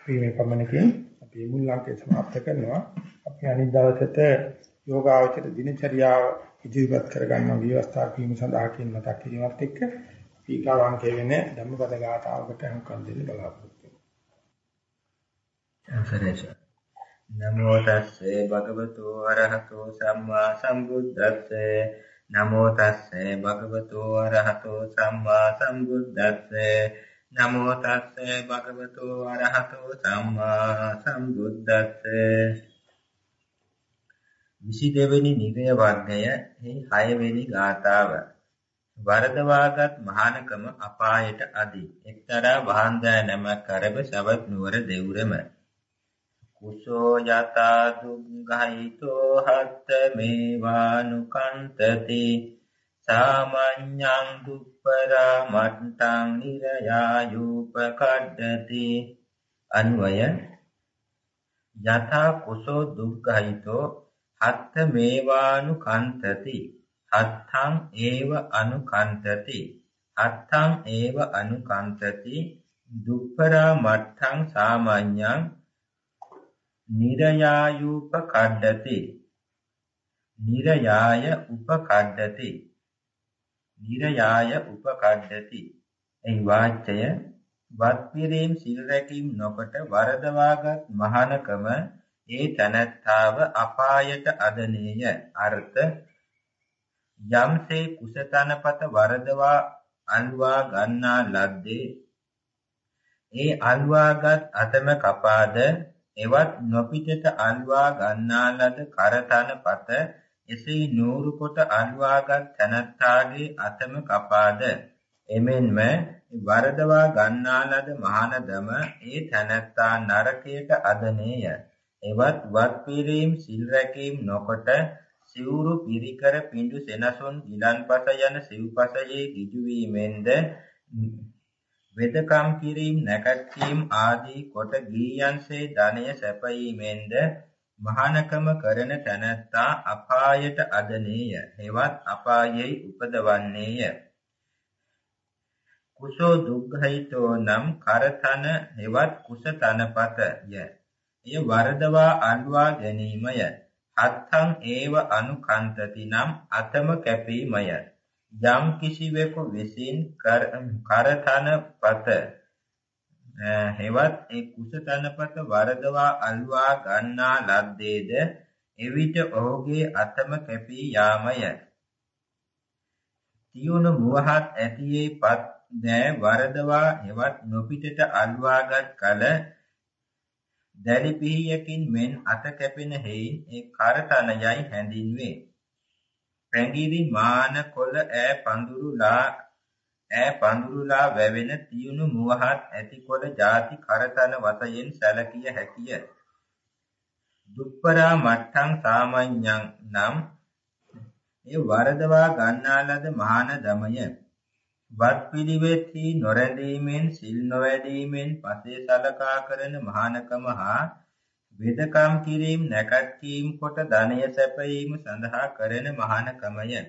අපි මේ පමණකින් අපි මුල් අංකය සමාප්ත කරනවා. අපි අනිත් දවසට යෝගාවචර දිනචරියාව ඉදිරිපත් කරගන්න විවස්ථා කිරීම සඳහා කියන මතක් කිරීමත් එක්ක ඊකාවංකේ වෙන ධම්මපද ගාථාවකට අනුකම් දෙන්න බලාපොරොත්තු වෙනවා. නමෝ තස්සේ භගවතු අරහතෝ සම්මා සම්බුද්දස්සේ නමෝ තස්සේ භගවතු අරහතෝ සම්මා සම්බුද්දස්සේ නමෝ තස්සේ භගවතු අරහතෝ සම්මා සම්බුද්දස්සේ. 22 වෙනි නිරය වර්ගය 6 වෙනි ගාථාව. වරදවාගත් මහානකම අපායට අදී. එක්තරා වහන්දෑ නම කරබ සවත් නුවර දෙවුරම. කුසෝ යතා දුග්ගහිතෝ හත්ත මේවානුකන්තති. සාමඤ්ඤං දුප්පරා මට්ටං නිරයායුපකඩ්ඩති අන්වය. යතා කුසෝ දුග්ගහිතෝ හත්ත මේවානුකන්තති. හත්තං ඒව අනුකන්තති. හත්තං ඒව අනුකන්තති. දුප්පරා මට්ටං සාමඤ්ඤං නිරයායුපකඩ්ඩති නිරයාය උපකඩ්ඩති නිරයාය උපකඩ්ඩති එයි වාච්‍යය වත්පිරීම් සිල් රැකීම් නොකොට වරදවාගත් මහානකම ඒ තනත්තාව අපායට අදනේය. අර්ථ යම්සේ කුසතනපත වරදවා අල්වා ගන්නා ලද්දේ. ඒ අල්වාගත් අතම කපාද එවත් නොපිටට අල්වා ගන්නා ලද කරතනපත එසේ නూరు කොට අල්වාගත් තනත්තාගේ අතම කපාද. එමෙන්ම වරදවා ගන්නා ලද මහානදම ඒ තනත්තා නරකයට අදනේය. එවත් වත් පිරීම සිල් රැකීම නොකොට සිවුරු පිරිකර පිඬු සෙනසුන් ගිලන්පස යන සිව්පසයේ ගිජු වීමෙන්ද වෙදකම් කිරීම නැකැත්කීම් ආදී කොට ගීයන්සේ ධනය සැපයීමෙන්ද මහානකම කරන තැනැත්තා අපායට අදනේය. හෙවත් අපායෙහි උපදවන්නේය. කුසෝ දුග්ගහිතෝ නම් කරතන හෙවත් කුස තනපතය. එය වරදවා අල්වා ගැනීමය. අත්තං ඒව අනුකන්තති නම් අතම කැපීමය. යම් කිසිවෙකු විසින් කරතන පත හෙවත් ඒ කුසතනපත වරදවා අල්වා ගන්නා ලද්දේද එවිට ඔහුගේ අතම කැපී යාමය. තියුණු මුවහත් ඇතියේ පත් දෑ වරදවා හෙවත් නොපිටට අල්වාගත් කල දැලි පිහියකින් මෙන් අත කැපෙන හේයින් ඒ කරතනයයි හැඳින්වේ. පැංගිරි මාන කොළ ඈ පඳුරුලා ඈ පඳුරුලා වැවෙන තියුණු මුවහත් ඇති කොළ ಜಾති කරතන වතයෙන් සැලකිය හැකිය. දුප්පරා මට්ටං සාමඤ්ඤං නම් ඒ වරදවා ගන්නා ලද මහාන දමය වත් පිළිවෙත්හි නොරැඳීමෙන් සිල් නොවැඩීමෙන් පසේ සලකා කරන මහානකම හා වෙදකම් කිරීම නැකත් කොට ධනය සැපයීම සඳහා කරන මහානකමය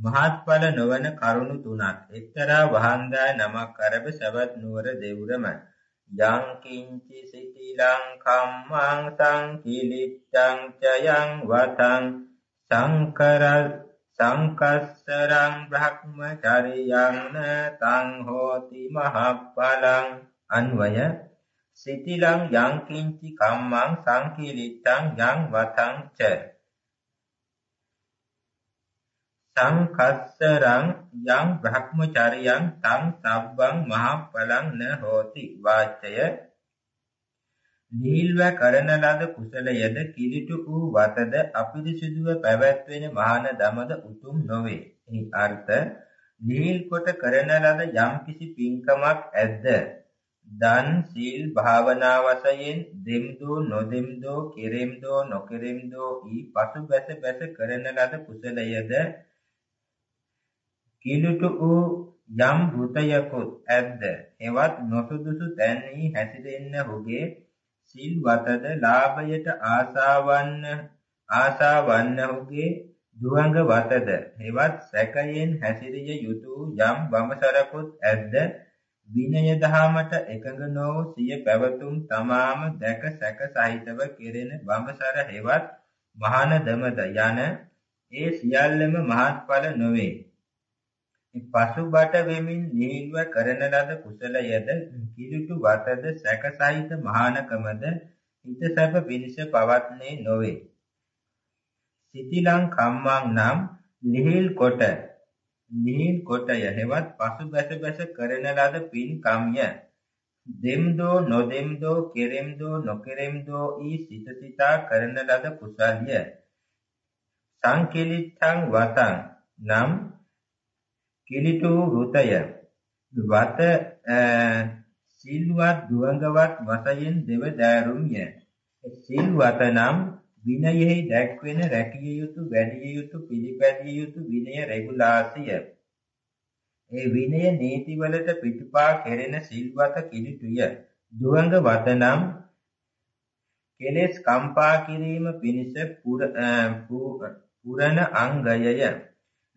මහත්ඵල නොවන කරුණු තුනක්. එක්තරා වහන්දා නමක් අරබ සවැත් නුවර දෙවුරම. යං කිංචි සිටි ලංකම්මං සංකිලිච්ඡං චයං වතං සංකර සංකස්සරං බ්‍රහ්මචරියං තං හෝති මහප්පලං අන්වය. සිටිලං යං කිංචි කම්මං සංකිලිච්ඡං යං වතං ච. සංකස්සරං යං බ්‍රහ්මචරියං තං සබ්බං මහප්පලං න හෝති වාචය නීල්ව කරන ලද කුසලයද කිලිටු වූ වතද අපිරිසිදුව පැවැත්වෙන මහාන දමද උතුම් නොවේ. එහි අර්ථ නීල් කොට කරන ලද යම්කිසි පින්කමක් ඇද්ද දන් සීල් භාවනා වශයෙන් දෙම්දෝ නොදෙම්දෝ කෙරෙම්දෝ නොකෙරෙම්දෝ ඊ පසු බැස බැස කරන ලද කුසලයද කිලුට වූ යම් වෘතයකුත් ඇද්ද? එවත් නොසුදුසු තැන්හි හැසිරෙන්නහුගේ සිල්වතද ලාභයට ආසාවන්න ආසාවන්නහුගේ දුවඟ වතද? හෙවත් සැකයෙන් හැසිරිය යුතු යම් බඹසරකුත් ඇද්ද? විනය දහමට එකඟ නො සිය පැවතුම් තමාම දැක සැක සහිතව කෙරෙන බඹසර හෙවත් මහාන දමද යන ඒ සියල්ලම මහත්ඵල නොවේ. පසුබට වෙමින් නිහිල්ව කරන ලද කුසලයද කිලුටු වතද සැක සහිත මහානකමද හිත සැප පිණිස පවත්නේ නොවේ. සිතිලං කම්මං නම් නිහිල් කොට නිහිල් කොටය හෙවත් පසු බැස බැස කරන ලද පින් කම්ය දෙම්දෝ නොදෙම්දෝ කෙරෙම්දෝ නොකෙරෙම්දෝ ඊ සිත සිතා කරන ලද කුසල්ය සංකලිට්ඨං වතං නම් කිලිටු වෘතය. වත සිල්වත් දුවඟවත් වශයෙන් දෙව දෑරුම්ය. සිල්වත නම් විනයෙහි දැක්වෙන රැකිය යුතු වැඩිය යුතු පිළිපැදිය යුතු විනය රෙගුලාසිය. ඒ විනය නීතිවලට පිටුපා කෙරෙන සිල්වත කිලිටුය. දුවඟ වත නම් කෙලෙස් කම්පා කිරීම පිණිස පුරණ අංගයය.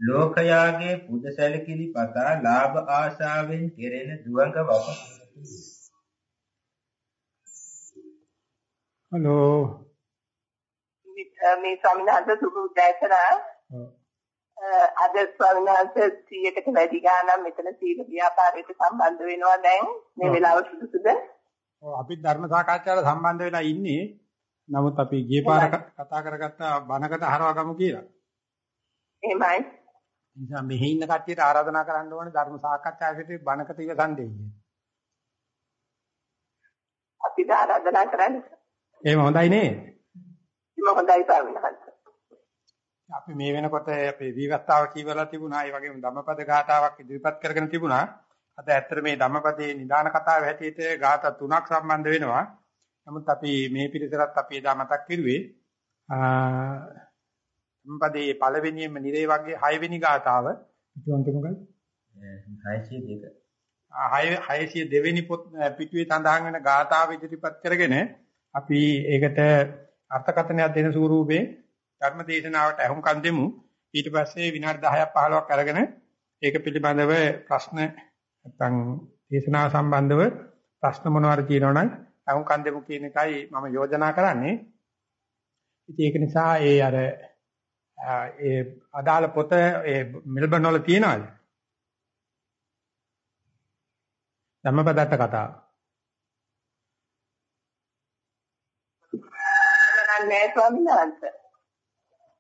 ලෝකයාගේ පුද සැලකිලි පතා ලාභ ආශාවෙන් කෙරෙන දුවඟ වත හලෝ මේ ස්වාමීන් වහන්සේ සුබ උදෑසන අද ස්වාමීන් වහන්සේ 100කට වැඩි ගාණක් මෙතන සීල ව්‍යාපාරයට සම්බන්ධ වෙනවා දැන් මේ වෙලාව සුදුසුද? ඔව් අපි ධර්ම සාකච්ඡාවට සම්බන්ධ වෙලා ඉන්නේ. නමුත් අපි ගිය පාර කතා කරගත්ත බණකට හරවා ගමු කියලා. එහෙමයි. නිසා මෙහි ඉන්න කට්ටියට ආරාධනා කරන්න ඕනේ ධර්ම සාකච්ඡාවකට බණකට ඉවසන්නේ කියන්නේ. අපි ආරාධනා කරන්නේ. එහෙම හොඳයි නේද? එහෙම හොඳයි ස්වාමීන්. අපි මේ වෙනකොට අපේ විවස්ථාව කියවලා තිබුණා. ඒ වගේම ධම්මපද ගාථාවක් ඉදිරිපත් කරගෙන තිබුණා. අද ඇත්තට මේ ධම්මපදයේ නිදාන කතාව හැටියට ගාථා තුනක් සම්බන්ධ වෙනවා. නමුත් අපි මේ පිළිසරත් අපි එදා මතක් කරුවේ ධම්මපදයේ පළවෙනියෙන්ම නිරේ වගේ 6 වෙනි ගාථාව පිටුවන්ට මොකද? 602. 602 වෙනි පොත් පිටුවේ සඳහන් වෙන ගාථාව ඉදිරිපත් කරගෙන අපි ඒකට අර්ථකථනයක් දෙන ස්වරූපේ ධර්ම දේශනාවට අහුම්කම් දෙමු. ඊට පස්සේ විනාඩි 10ක් 15ක් අරගෙන ඒක පිළිබඳව ප්‍රශ්න නැත්නම් දේශනාව සම්බන්ධව ප්‍රශ්න මොනවාද තියෙනවනම් අහුම්කම් දෙමු කියන එකයි මම යෝජනා කරන්නේ. ඉතින් ඒක නිසා ඒ අර ඒ අදාළ පොත ඒ මෙල්බන් වල තියෙනවද? ධම්මපදත්ත කතාව. නෑ ස්වාමීන් වහන්සේ.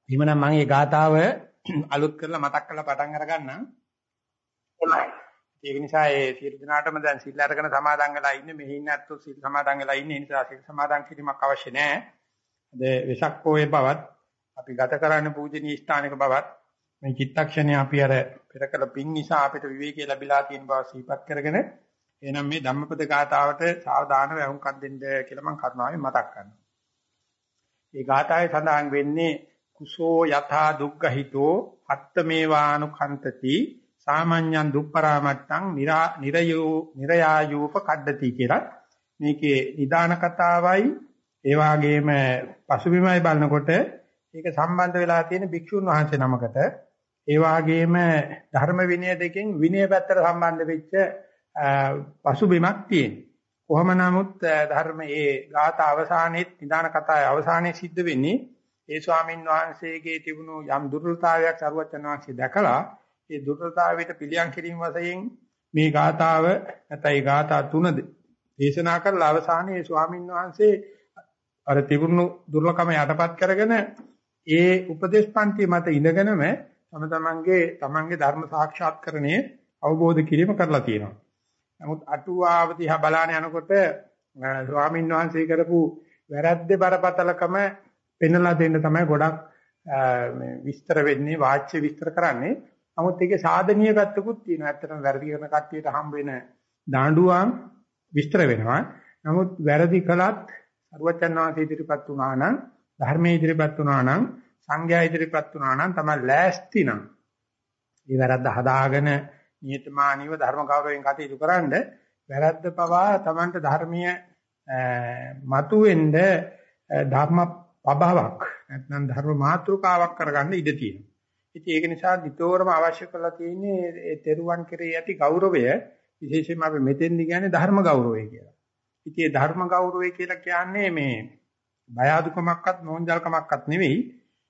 එහෙමනම් මම මේ ගාතාව අලුත් කරලා මතක් කරලා පටන් අරගන්නම්. එමයි. ඒක නිසා ඒ සියලු දෙනාටම දැන් සිල් අරගෙන සමාදන් වෙලා ඉන්නේ මෙහි ඉන්න ඇත්තෝ සිල් සමාදන් වෙලා ඉන්නේ. ඒ නිසා සිල් සමාදන් කිරීමක් අවශ්‍ය නැහැ. අද වෙසක් පොයේ බවත් අපි ගත කරන්න පූජනීය ස්ථානයක බවත් මේ චිත්තක්ෂණය අපි අර පෙර කළ පින් නිසා අපිට විවේකී ලැබිලා තියෙන බව සිහිපත් කරගෙන එහෙනම් මේ ධම්මපද ගාතාවට සාවධානව වහුම්කම් දෙන්න කියලා මම කරුණාවෙන් මතක් කරනවා. මේ ගාථාවේ සඳහන් වෙන්නේ කුසෝ යථා දුක්ඛහිතෝ අත්තමේවානුකන්තති සාමාන්‍යං දුප්පරාමත්තං නිරයෝ නිරයායූප කඩති කියලා මේකේ නිදාන කතාවයි ඒ වගේම පසුබිමයි බලනකොට ඒක සම්බන්ධ වෙලා තියෙන භික්ෂුන් වහන්සේ නමකට. ඒ වගේම ධර්ම විනය දෙකෙන් විනය පැත්තට සම්බන්ධ වෙච්ච පසුබිමක් තියෙනවා. කොහොම නමුත් ධර්ම ඒ ගාථා අවසානයේ නිදාන කතාවේ අවසානයේ සිද්ධ වෙන්නේ ඒ ස්වාමින් වහන්සේගේ තිබුණු යම් දුර්වලතාවයක් සරුවචන වහන්සේ දැකලා ඒ දුර්වලතාවයට පිළියම් කිරීම වශයෙන් මේ ගාථාව නැත්නම් ඒ ගාථා තුන දේශනා කරලා අවසානයේ ඒ ස්වාමින් වහන්සේ අර තිබුණු දුර්ලකම යටපත් කරගෙන ඒ උපදේශ පන්ති මත ඉඳගෙනම තම තමන්ගේ තමන්ගේ ධර්ම සාක්ෂාත්කරණය අවබෝධ කිරීම කරලා තියෙනවා. නමුත් අටුවාව දිහා බලාන යනකොට ස්වාමින් වහන්සේ කරපු වැරද්දේ බරපතලකම පෙන්වලා දෙන්න තමයි ගොඩක් මේ විස්තර වෙන්නේ වාච්‍ය විස්තර කරන්නේ. නමුත් ඒකේ සාධනීය පැත්තකුත් තියෙනවා. ඇත්තටම වැරදි කරන කට්ටියට හම්බ වෙන දාඬුවම් විස්තර වෙනවා. නමුත් වැරදි කළත් අරුවචන් වහන්සේ ඉදිරිපත් වුණා නම් ධර්මයේ ඉදිරිපත් වුණා නම් සංඝයා ඉදිරිපත් වුණා නම් තමයි ලෑස්ති නම්. මේ වැරද්ද හදාගෙන නියතමානීව ධර්ම ගෞරවයෙන් කටයුතු කරන්න වැරද්ද පවා Tamanට ධර්මීය මතුවෙන්න ධර්ම පබාවක් නැත්නම් ධර්ම මාතෘකාවක් කරගන්න ඉඩ තියෙනවා. ඉතින් ඒක නිසා විතෝරම අවශ්‍ය කරලා තියෙන්නේ ඒ තෙරුවන් කෙරෙහි ඇති ගෞරවය විශේෂයෙන්ම අපි මෙතෙන්දි කියන්නේ ධර්ම ගෞරවය කියලා. ඉතින් ඒ ධර්ම ගෞරවය කියලා කියන්නේ මේ බය අදුකමක්වත් නෝන්ජල්කමක්වත් නෙවෙයි.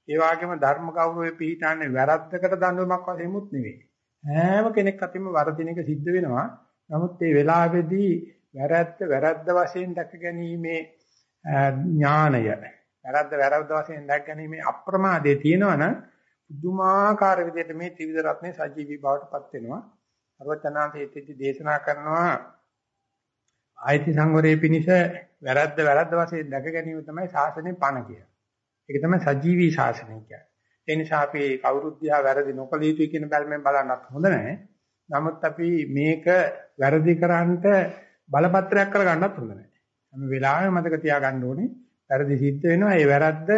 ඒ වගේම ධර්ම ගෞරවය පිළිටන්නේ වැරද්දකට දඬුවමක් වශයෙන්මුත් නෙවෙයි. හැම කෙනෙක් අතින්ම වරදින එක සිද්ධ වෙනවා. නමුත් මේ වෙලාවේදී වැරද්ද වැරද්ද වශයෙන් දැක ගැනීමේ ඥාණය වැරද්ද වැරද්ද වශයෙන් දැක ගැනීමේ අප්‍රමාදයේ තියෙනවනම් පුදුමාකාර විදිහට මේ ත්‍රිවිධ රත්නේ සජීවී බවට පත් වෙනවා. අරවචනාන්තයේදී දේශනා කරනවා ආයති සංවරයේ පිනිස වැරද්ද වැරද්ද වශයෙන් දැක ගැනීම තමයි ශාසනයේ පණ කියන්නේ. ඒක තමයි සජීවී ශාසනය කියන්නේ. ඒ නිසා අපි කවුරුත් දිහා වැරදි නොකළ යුතුයි කියන බැල්මෙන් බලන්නත් හොඳ නැහැ. නමුත් අපි මේක වැරදි කරන්නට බලපත්‍රයක් කරගන්නත් හොඳ නැහැ. හැම වෙලාවෙම මතක තියාගන්න ඕනේ වැරදි සිද්ධ වෙනවා. ඒ වැරද්ද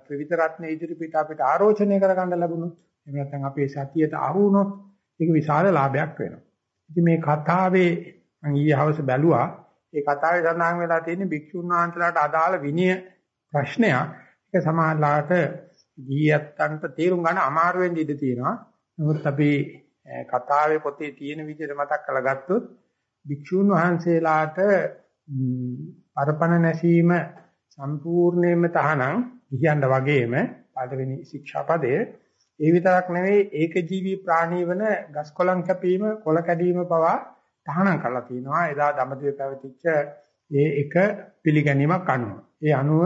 ත්‍රිවිධ රත්න ඉදිරි පිට අපිට ආරෝචනය කරගන්න ලැබුණොත් එහෙම නැත්නම් අපේ සතියට අහු වුණොත් ඒක විශාල ලාභයක් වෙනවා. ඉතින් මේ කතාවේ මම ඊයේ හවස බැලුවා. ඒ කතාවේ සඳහන් වෙලා තියෙන භික්ෂුන් වහන්සේලාට අදාළ විනය ප්‍රශ්නයක්. ඒක සමාජලාට ගියත්තන්ට තේරුම් ගන්න අමාරු වෙන්න ඉඩ තියෙනවා. නමුත් අපි කතාවේ පොතේ තියෙන විදිහට මතක් කරලා ගත්තොත් භික්ෂුන් වහන්සේලාට අර්පණ නැසීම සම්පූර්ණයෙන්ම තහනම් කියන්න වගේම පළවෙනි ශික්ෂාපදයේ ඒ විතරක් නෙවෙයි ඒක ජීවි ප්‍රාණී වන ගස් කොළන් කැපීම කොළ කැඩීම පවා තහනම් කරලා තිනවා එදා දඹදිව පැවතිච්ච ඒ එක පිළිගැනීමක් අනුව. ඒ අනුව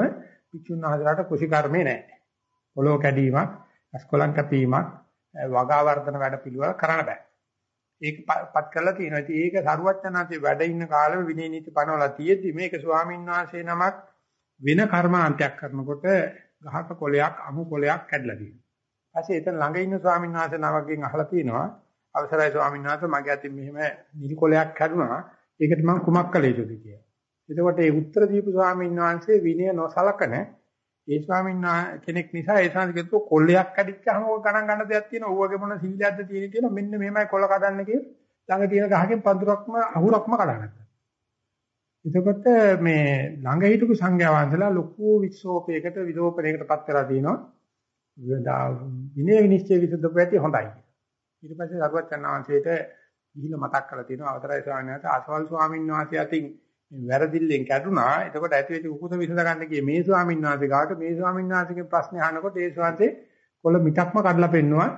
පිචුන් ආදරට කුසි කර්මේ නැහැ. පොළොව කැඩීමක්, ගස් කොළන් කැපීමක්, වගා වර්ධන වැඩ පිළිවෙල කරන්න බෑ. ඒක පත් කරලා තියෙනවා. ඉතින් ඒක සරුවච්චනාංශේ වැඩ ඉන්න කාලෙම විනය නීති පනවලා තියෙද්දි මේක ස්වාමීන් වහන්සේ නමක් වෙන කර්මාන්තයක් කරනකොට ගහක කොලයක් අමු කොලයක් කැඩලා තියෙනවා. ඊපස්සේ එතන ළඟ ඉන්න ස්වාමීන් වහන්සේ නමකින් අහලා තියෙනවා අවසරයි ස්වාමීන් වහන්සේ මගේ අතින් මෙහෙම නිලි කොලයක් කැඩුනා. ඒකට මම කුමක් කළ යුතුද කියලා. එතකොට ඒ උත්තර දීපු ස්වාමීන් වහන්සේ විනය නොසලකන ඒ ස්වාමීන් කෙනෙක් නිසා ඒ සංස්කෘතික කොල්ලයක් කැඩිච්චාම ඕක ගණන් ගන්න දෙයක් තියෙනවා. ඌවගේ මොන සීලයක්ද තියෙන කියලා මෙන්න මෙහෙමයි කොල්ල කඩන්න කියලා. ළඟ තියෙන ගහකින් පඳුරක්ම අහුරක්ම කඩන්න. එතකොට මේ ළඟ හිටපු සංඝයා වහන්සේලා ලොකු විශ්ෝපයකට විලෝපණයකට පත් කරලා තිනවා. විනය විනිශ්චය විසඳපු ඇති හොඳයි. ඊට පස්සේ සරුවත් චන්නාංශයට ගිහිල්ලා මතක් කරලා තියෙනවා අවතරයි ස්වාමීන් වහන්සේ අසවල් ස්වාමීන් වහන්සේ අතින් වැරදිල්ලෙන් කැඩුනා. එතකොට ඇති වෙච්ච උකුත විසඳ ගන්න ගියේ මේ ස්වාමීන් වහන්සේ ගාවට මේ ස්වාමීන් වහන්සේගෙන් ප්‍රශ්න අහනකොට ඒ ස්වාමීන් කොළ මිටක්ම කඩලා පෙන්නවා.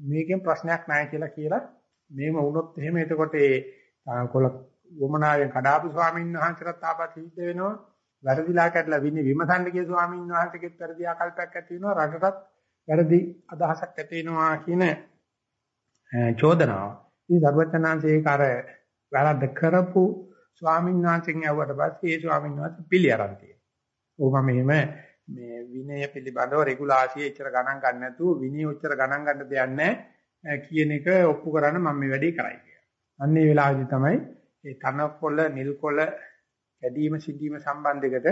මේකෙන් ප්‍රශ්නයක් නැහැ කියලා කියලා මේම වුණොත් එහෙම එතකොට ඒ කොළ වමනාවෙන් කඩාපු ස්වාමීන් වහන්සේට ආපත් සිද්ධ වෙනවා. වැරදිලා කැඩලා වින්නේ විමසන්න ගිය ස්වාමීන් වහන්සේගෙත් වැරදි ආකල්පයක් ඇති වෙනවා. රටටත් වැරදි අදහසක් ඇති වෙනවා කියන චෝදනාව. ඉතින් සර්වඥාන්සේ ඒක අර වැරද්ද කරපු ස්වාමීන් වහන්සේගෙන් ඇහුවට පස්සේ ඒ ස්වාමීන් වහන්සේ පිළි අරන් තියෙනවා. ඕක මෙහෙම මේ විනය පිළිබඳව රෙගුලාසිය එච්චර ගණන් ගන්න නැතුව විනය උච්චර ගණන් ගන්න දෙයක් නැහැ කියන එක ඔප්පු කරන්න මම මේ වැඩේ කරයි කියලා. අන්න ඒ වෙලාවේදී තමයි ඒ තනකොළ නිල්කොළ කැඩීම සිදීම සම්බන්ධයකට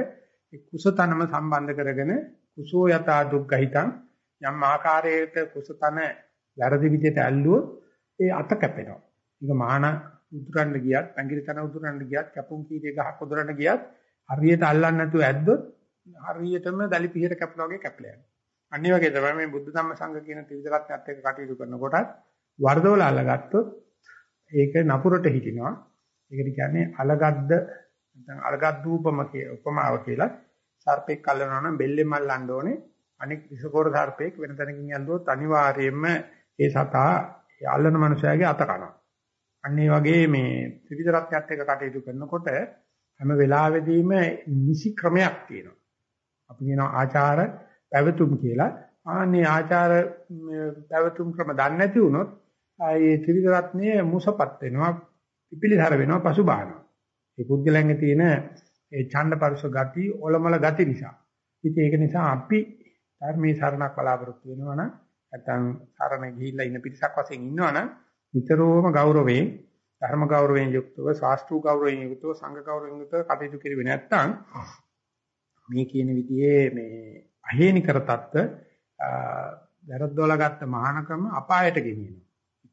කුසතනම සම්බන්ධ කරගෙන කුසෝ යතා දුක්ඛහිතං යම් ආකාරයකට කුසතන වැරදි විදිහට ඇල්ලුවොත් ඒ අත කැපෙනවා. ඒක මහාන උදුරන්න ගියත්, පැංගිරි තන උදුරන්න ගියත්, කැපුම් කීරේ ගහක් උදුරන්න ගියත් හරියට අල්ලන්නේ නැතුව ඇද්දොත් හරියටම දලි පිහට කැපලා වගේ කැපලා යනවා. අනිත් වගේ තමයි මේ බුද්ධ ධම්ම සංඝ කියන ත්‍රිවිධ රත්නයත් එක්ක කටයුතු කරනකොටත් වර්ධවල අල්ලගත්තොත් ඒක නපුරට හිටිනවා. ඒකට කියන්නේ අලගද්ද නැත්නම් අලගත් දූපම කිය උපමාව කියලා. සර්පෙක් අල්ලනවා නම් බෙල්ලෙන් මල්ලන්න ඕනේ. අනික විසකෝර සර්පෙක් වෙන තැනකින් ඇල්ලුවොත් අනිවාර්යයෙන්ම ඒ සතා අල්ලන මනුස්සයාගේ අත කනවා. අන්න ඒ වගේ මේ ත්‍රිවිධ රත්නයත් එක්ක කටයුතු කරනකොට හැම වෙලාවෙදීම නිසි ක්‍රමයක් තියෙනවා. අපි කියනවා ආචාර පැවතුම් කියලා. ආන්නේ ආචාර පැවතුම් ක්‍රම දන්නේ නැති වුණොත් ආයේ ත්‍රිවිධ රත්නයේ මුසපත් වෙනවා, පිපිලිතර වෙනවා, පසුබාහනවා. ඒ පුද්ගලයන්ගේ තියෙන ඒ ඡණ්ඩපරුෂ ගති, ඔලමල ගති නිසා. ඉතින් ඒක නිසා අපි ධර්මයේ සරණක් බලාපොරොත්තු වෙනවා නම් නැත්නම් සරණ ගිහිල්ලා ඉන්න පිරිසක් වශයෙන් ඉන්නවනම් නිතරම ගෞරවයෙන් ධර්ම ගෞරවයෙන් යුක්තව ශාස්ත්‍රීය ගෞරවයෙන් යුක්තව සංඝ ගෞරවයෙන් යුක්තව කටයුතු කෙරුවේ නැත්නම් මේ කියන විදිහේ මේ අහේනි කර තත්ත්ව වැරද්දවල ගත්ත මහානකම අපායට ගෙනියනවා.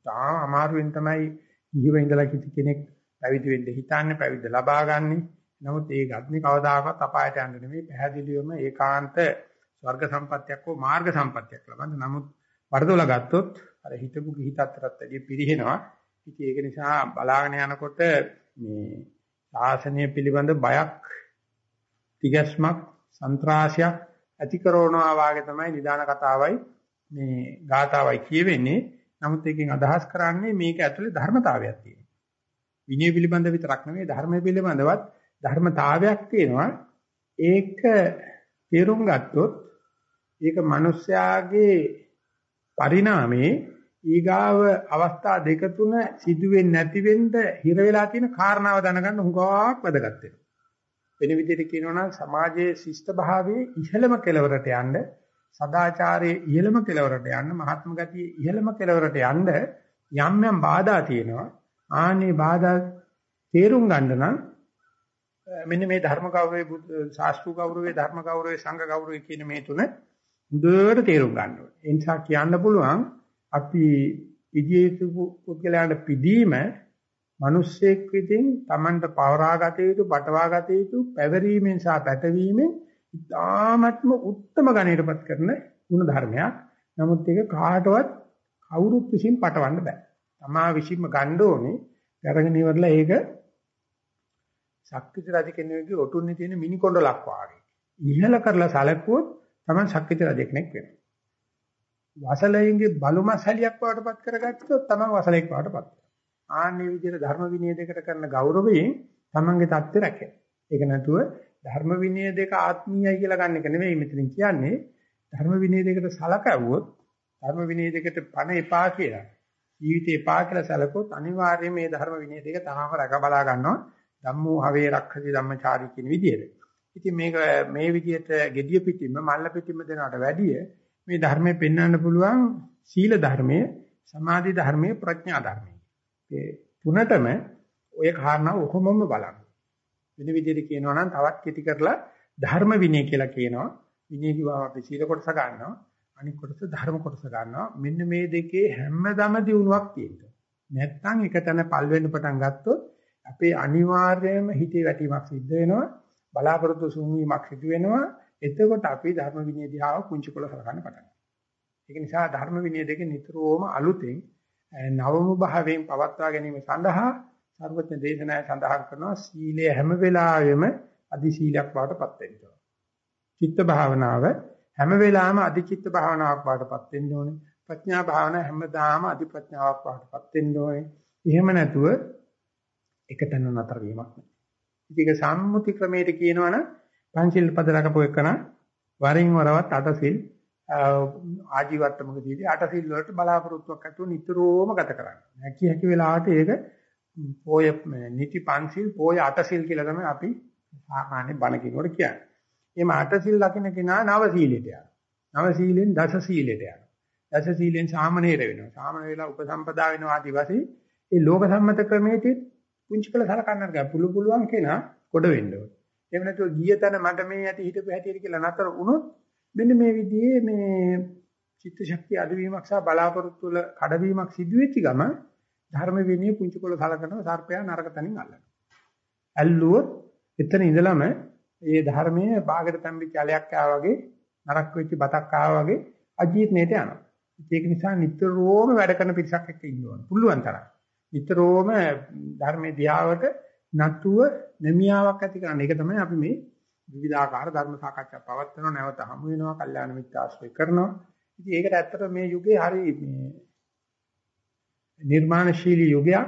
තාම අමාරුවෙන් තමයි ජීව ඉඳලා කිසි කෙනෙක් පැවිදි වෙන්න හිතන්නේ පැවිද්ද ලබා ගන්නෙ. නමුත් ඒ ගත්නේ කවදාකවත් අපායට යන්න නෙමෙයි පැහැදිලිවම ඒකාන්ත ස්වර්ග සම්පත්තියක් හෝ මාර්ග සම්පත්තියක් ලබන්න. නමුත් වරදොල ගත්තොත් අර හිතපු හිත අතරත් වැඩි පිරිහෙනවා. ඉතින් ඒක නිසා බලාගෙන යනකොට මේ ශාසනය පිළිබඳ බයක්, තිගැස්මක්, සන්ත්‍රාසයක් ඇති කරනවා වාගේ තමයි නිදාන කතාවයි මේ ගාතාවයි කියවෙන්නේ. නමුත් එකකින් අදහස් කරන්නේ මේක ඇතුලේ ධර්මතාවයක් තියෙනවා. විනය පිළිබඳ විතරක් නෙවෙයි ධර්ම පිළිබඳවත් ධර්මතාවයක් තියෙනවා. ඒක තේරුම් ගත්තොත් ඒක මිනිස්යාගේ පරිණාමේ ඊගාව අවස්ථා දෙක තුන සිදුවෙන්නේ නැති වෙන්න හිර වෙලා තියෙන කාරණාව දැනගන්න හුඟක් වැදගත් වෙනවා. වෙන විදිහට කියනවා නම් සමාජයේ ශිෂ්ට භාවයේ ඉහළම කෙලවරට යන්න සදාචාරයේ ඉහළම කෙලවරට යන්න මහත්ම ගතියේ ඉහළම කෙලවරට යන්න යම් යම් බාධා තියෙනවා. ආනේ බාධා තේරුම් ගන්න නම් මෙන්න මේ ධර්ම ගෞරවයේ ශාස්ත්‍රීය ගෞරවයේ ධර්ම ගෞරවයේ සංඝ ගෞරවයේ කියන මේ තුන හොඳට තේරුම් ගන්න ඕනේ. ඒ නිසා කියන්න පුළුවන් අපි පිළියෙතු පුද්ගලයන්ට පිදීම මිනිස්සෙක් විසින් Tamanට පවරාගත යුතු, පටවාගත යුතු පැවරීමෙන් සහ පැටවීමෙන් ඉතාමත්ම උත්තරම ගණයටපත් කරන ගුණ ධර්මයක්. නමුත් ඒක කාටවත් කවුරුත් විසින් පටවන්න බෑ. තමා විසින්ම ගන්න ඕනේ. අරගෙන ඉවරලා ඒක ශක්තිත රජ කෙනෙකුගේ ඔටුන්නේ තියෙන මිනි කොණ්ඩලක් වාගේ. ඉහළ කරලා සැලකුවොත් තමයි ශක්තිත රජ කෙනෙක් වෙන්නේ. වසලයින්ගේ බලුමස් හැලියක් වඩටපත් කරගත්තොත් තමයි වසලෙක් වඩටපත් වෙන්නේ. ආන්නේ විදිහට ධර්ම විනය දෙකට කරන ගෞරවයෙන් තමන්ගේ தත්ත්වය රැකේ. ඒක නැතුව ධර්ම විනය දෙක ආත්මීයයි කියලා ගන්න එක නෙවෙයි මෙතනින් කියන්නේ. ධර්ම විනය දෙකට සලකවුවොත් ධර්ම විනය දෙකට පණ එපා කියලා. ජීවිතේ එපා කියලා සැලකුවොත් අනිවාර්යයෙන් මේ ධර්ම විනය දෙක තාම රැක බලා ගන්නවා. ධම්මෝ හවේ රක්ඛති ධම්මචාරී කියන විදිහට. ඉතින් මේක මේ විදිහට gediya පිටින්ම මල්ල පිටින්ම දෙනාට වැඩිය මේ ධර්මයේ පෙන්වන්න පුළුවන් සීල ධර්මයේ, සමාධි ධර්මයේ, ප්‍රඥා ධර්මයේ. ඒ තුනටම ඔය කාරණා ඔකොමම බලන්න. වෙන විදිහට කියනවා නම් තවත් කෙටි කරලා ධර්ම විනය කියලා කියනවා. විනය කිව්වම අපි සීල කොටස ගන්නවා. අනිත් කොටස ධර්ම කොටස ගන්නවා. මෙන්න මේ දෙකේ හැමදම දියුණුවක් තියෙනවා. නැත්තම් එකතැන පල් වෙන්න පටන් ගත්තොත් අපේ අනිවාර්යයෙන්ම හිතේ වැටීමක් සිද්ධ වෙනවා. බලාපොරොත්තු සුන්වීමක් සිදු වෙනවා. එතකොට අපි ධර්ම විනය දිහාව කුංචි කොල කරගන්න පටන් ගන්නවා. ඒක නිසා ධර්ම විනය දෙක නිතරම අලුතෙන් නවම භාවයෙන් පවත්වා ගැනීම සඳහා සර්වඥ දේශනාය සඳහන් කරනවා සීලය හැම වෙලාවෙම අදි සීලයක් බවටපත් වෙනවා. චිත්ත භාවනාව හැම වෙලාවෙම අදි චිත්ත භාවනාවක් බවටපත් වෙන්න ඕනේ. ප්‍රඥා භාවනාව හැමදාම අදි ප්‍රඥාවක් බවටපත් වෙන්න ඕනේ. එහෙම නැතුව එකතැන නතර වීමක් නෑ. ඉතින් ඒක සම්මුති ක්‍රමයට කියනවනම් පංචිල් පද රකපු එකන වරින් වරවත් අටසිල් ආජීවත්වමකදී අටසිල් වලට බලාපොරොත්තුවක් ඇතුව නිතරම ගත කරන්නේ. හැකි හැකි වෙලාවට ඒක පොය නිති පංචිල් පොය අටසිල් කියලා තමයි අපි සාමාන්‍ය බණ කියනකොට කියන්නේ. එහම අටසිල් ලකින කෙනා නව සීලයට යනවා. නව සීලෙන් දස සීලයට යනවා. දස සීලෙන් සාමනීර වෙනවා. සාමන වෙලා උපසම්පදා වෙනවා ආදි වශයෙන් ඒ ලෝක සම්මත ක්‍රමයේ පුංචි කළ සලකන්න ගන්න පුළු පුළුවන් කෙනා කොට වෙන්න ඕනේ. එහෙම නැතුව ගිය තැන මට මේ ඇති හිටපු හැටියට කියලා නතර වුණොත් මෙන්න මේ විදිහේ මේ චිත්ත ශක්තිය අඩවීමක් සහ බලාපොරොත්තු වල කඩවීමක් සිදු වෙච්ච ගම ධර්ම විනය පුංචි කොළ සලකනවා සර්පයා නරක තනින් අල්ලනවා. ඇල්ලුවොත් එතන ඉඳලම මේ ධර්මයේ ਬਾගෙට තම්බිච්ච අලයක් ආවා වගේ නරක වෙච්ච බතක් ආවා වගේ අජීර්ණයට යනවා. ඒක නිසා නිතරම වැඩ කරන පිරිසක් එක්ක ඉන්න ඕන. පුළුවන් තරම්. නිතරම ධර්මයේ දිහාවට නතුව නැමියාවක් ඇති කරන්න. ඒක තමයි අපි මේ විවිධාකාර ධර්ම සාකච්ඡා පවත්වනවා නැවත හමු වෙනවා කල්යාණ මිත්‍ර ආශ්‍රය කරනවා. ඉතින් ඒකට ඇත්තට මේ යුගයේ හරි මේ නිර්මාණශීලී යුගයක්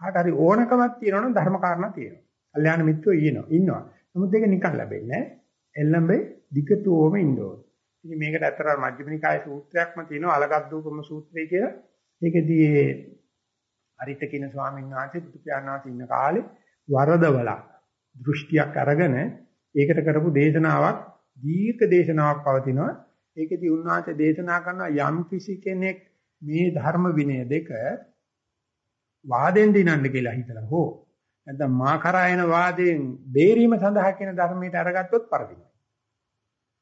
කාට හරි ඕනකමක් තියෙනවනම් ධර්ම කාරණා තියෙනවා. කල්යාණ මිත්‍රෝ ඉන්නවා. ඉන්නවා. නමුත් ඒක නිකන් ලැබෙන්නේ නැහැ. එල්ලඹේ දිගටම ඉන්න ඕනේ. ඉතින් මේකට ඇත්තට මජ්ක්‍ධිම නිකායේ සූත්‍රයක්ම තියෙනවා අලගද්දූපම සූත්‍රය කියලා. ඒකදී අරිත කියන ස්වාමීන් වහන්සේ බුදු පියාණන් වහන්සේ ඉන්න කාලේ වරදවලා දෘෂ්ටියක් අරගෙන ඒකට කරපු දේශනාවක් දීර්ඝ දේශනාවක් පවතිනවා. ඒකෙදි උන්වහන්සේ දේශනා කරන යම් කිසි කෙනෙක් මේ ධර්ම විනය දෙක වාදෙන් දිනන්න කියලා හිතලා හෝ නැත්නම් මා කරායන වාදයෙන් බේරීම සඳහා කියන ධර්මයට අරගත්තොත් පරදිනවා.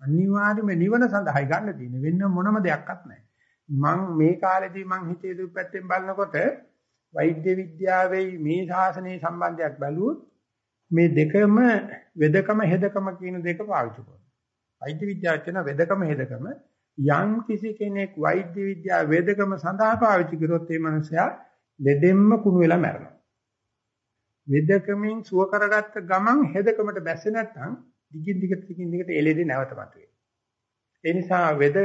අනිවාර්යයෙන්ම නිවන සඳහායි ගන්න තියෙන්නේ වෙන මොනම දෙයක්වත් නැහැ. මං මේ කාලේදී මං හිතේ දුප්පැත්තෙන් බලනකොට වෛද්‍ය විද්‍යාවේ මේ ශාසනයේ සම්බන්ධයක් බැලුවොත් මේ දෙකම වෙදකම හෙදකම කියන දෙක පාවිච්චි කරනවා. වෛද්‍ය විද්‍යාව කියන වෙදකම හෙදකම යම් කිසි කෙනෙක් වෛද්‍ය විද්‍යාව වෙදකම සඳහා පාවිච්චි කරොත් ඒ මනුස්සයා ලෙඩෙම්ම කුණු වෙලා මැරෙනවා. වෙදකමින් සුව කරගත්ත ගමන් හෙදකමට බැස්සේ නැත්නම් දිගින් දිගට දිගින් දිගට එළෙදි නැවත මතුවේ. ඒ නිසා වෙද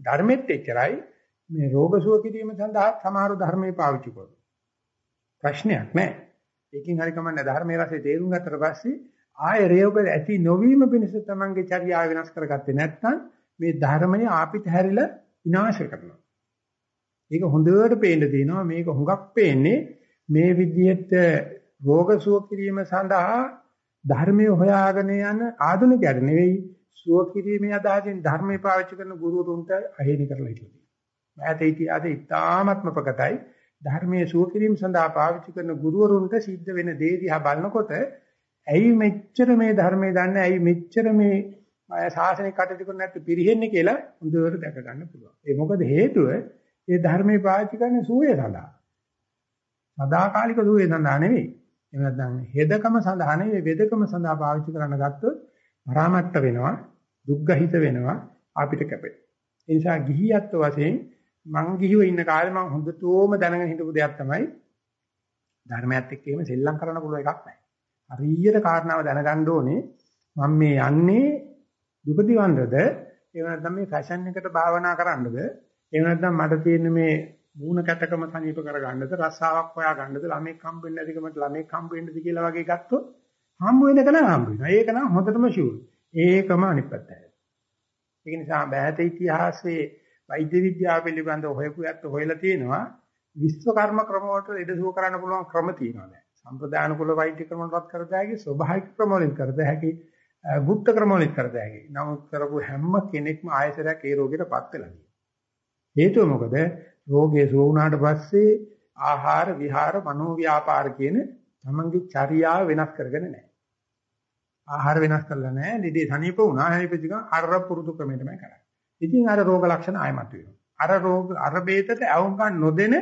ධර්මෙත් එච්චරයි මේ රෝග සුව කිරීම සඳහා සමහර ධර්මයේ පාවිච්චි කරනවා. ප්‍රශ්නයක් නැහැ. ඒකෙන් හරි කමන්නේ ධර්මයේ රසය තේරුම් ගත්තට පස්සේ ආය රේයෝග ඇති නොවීම පිණිස තමන්ගේ චර්යාව වෙනස් කරගත්තේ නැත්නම් මේ ධර්මයේ ආපිට හැරිලා විනාශ කරනවා. ඒක හොඳට පේන්න තියෙනවා මේක හුඟක් පේන්නේ මේ විදිහට රෝග සුව කිරීම සඳහා ධර්මයේ හොයාගෙන යන ආධුනිකයන්ට නෙවෙයි සුව කිරීමේ අදහසින් ධර්මයේ පාවිච්චි කරන ගුරුතුන්ට අහේනි කරලා ඉතියි. මෑත ඉතිහාසයේ ඉතාමත්ම ප්‍රකටයි ධර්මයේ සුව කිරීම සඳහා පාවිච්චි කරන ගුරුවරුන්ට සිද්ධ වෙන දේ දිහා බලනකොට ඇයි මෙච්චර මේ ධර්මයේ දන්නේ ඇයි මෙච්චර මේ ශාසනික කටයුතු කරන්නේ නැත්නම් පිරෙන්නේ කියලා හොඳට දැක ගන්න පුළුවන්. ඒ මොකද හේතුව ඒ ධර්මයේ පාවිච්චි කරන්නේ සුවේ සඳහා. සදාකාලික සුවේ සඳහා නෙවෙයි. එහෙම නැත්නම් හෙදකම සඳහා නෙවෙයි වෙදකම සඳහා පාවිච්චි කරන්න ගත්තොත් පරාමට්ට වෙනවා, දුක්ගහිත වෙනවා, අපිට කැපේ. ඒ නිසා ගිහියත් වශයෙන් මං ගිහිව ඉන්න කාලේ මං හොඳටම දැනගෙන හිටපු දෙයක් තමයි ධර්මයත් එක්ක එහෙම සෙල්ලම් කරන්න පුළුවන් එකක් නැහැ. හරියට කාරණාව දැනගන්න ඕනේ මම මේ යන්නේ දුක දිවන්නද එහෙම නැත්නම් මේ ෆැෂන් එකට භාවනා කරන්නද එහෙම නැත්නම් මට තියෙන මේ මූණ කැටකම සනීප කරගන්නද රස්සාවක් හොයාගන්නද ළමෙක් හම්බ වෙන්නේ නැතිකමට ළමෙක් හම්බ වෙන්නද කියලා වගේ ගත්තොත් හම්බ වෙන එක නම් හම්බ වෙනවා. ඒක නම් හොඳටම ෂුවර්. ඒකම අනිත් පැත්තයි. ඒක නිසා බෑත ඉතිහාසයේ වෛද්‍ය විද්‍යාව පිළිබඳව හොයපු යත් හොයලා තියෙනවා විශ්වකර්ම ක්‍රම වලට ඉදසුව කරන්න පුළුවන් ක්‍රම තියෙනවා දැන්. සම්ප්‍රදාන කුල වෛද්‍ය ක්‍රම වලට කරත හැකි ස්වභාවික ක්‍රම වලින් කරත හැකි ගුප්ත ක්‍රම වලින් කරත හැකි. නමුත් කරපු හැම කෙනෙක්ම ආයතරයක් ඒ රෝගයටපත් වෙලා හේතුව මොකද? රෝගයේ සුව වුණාට පස්සේ ආහාර විහාර මනෝ ව්‍යාපාර කියන තමන්ගේ චර්යාව වෙනස් කරගෙන නැහැ. ආහාර වෙනස් කරලා නැහැ. ලෙඩේ සනීප වුණා. හැයිපෙදි ගමන් අර පුරුදු ක්‍රමයටමයි කරන්නේ. ඉතින් අර රෝග ලක්ෂණ ආයමත් වෙනවා. අර රෝග අර බේතට අවුම් ගන්න නොදෙන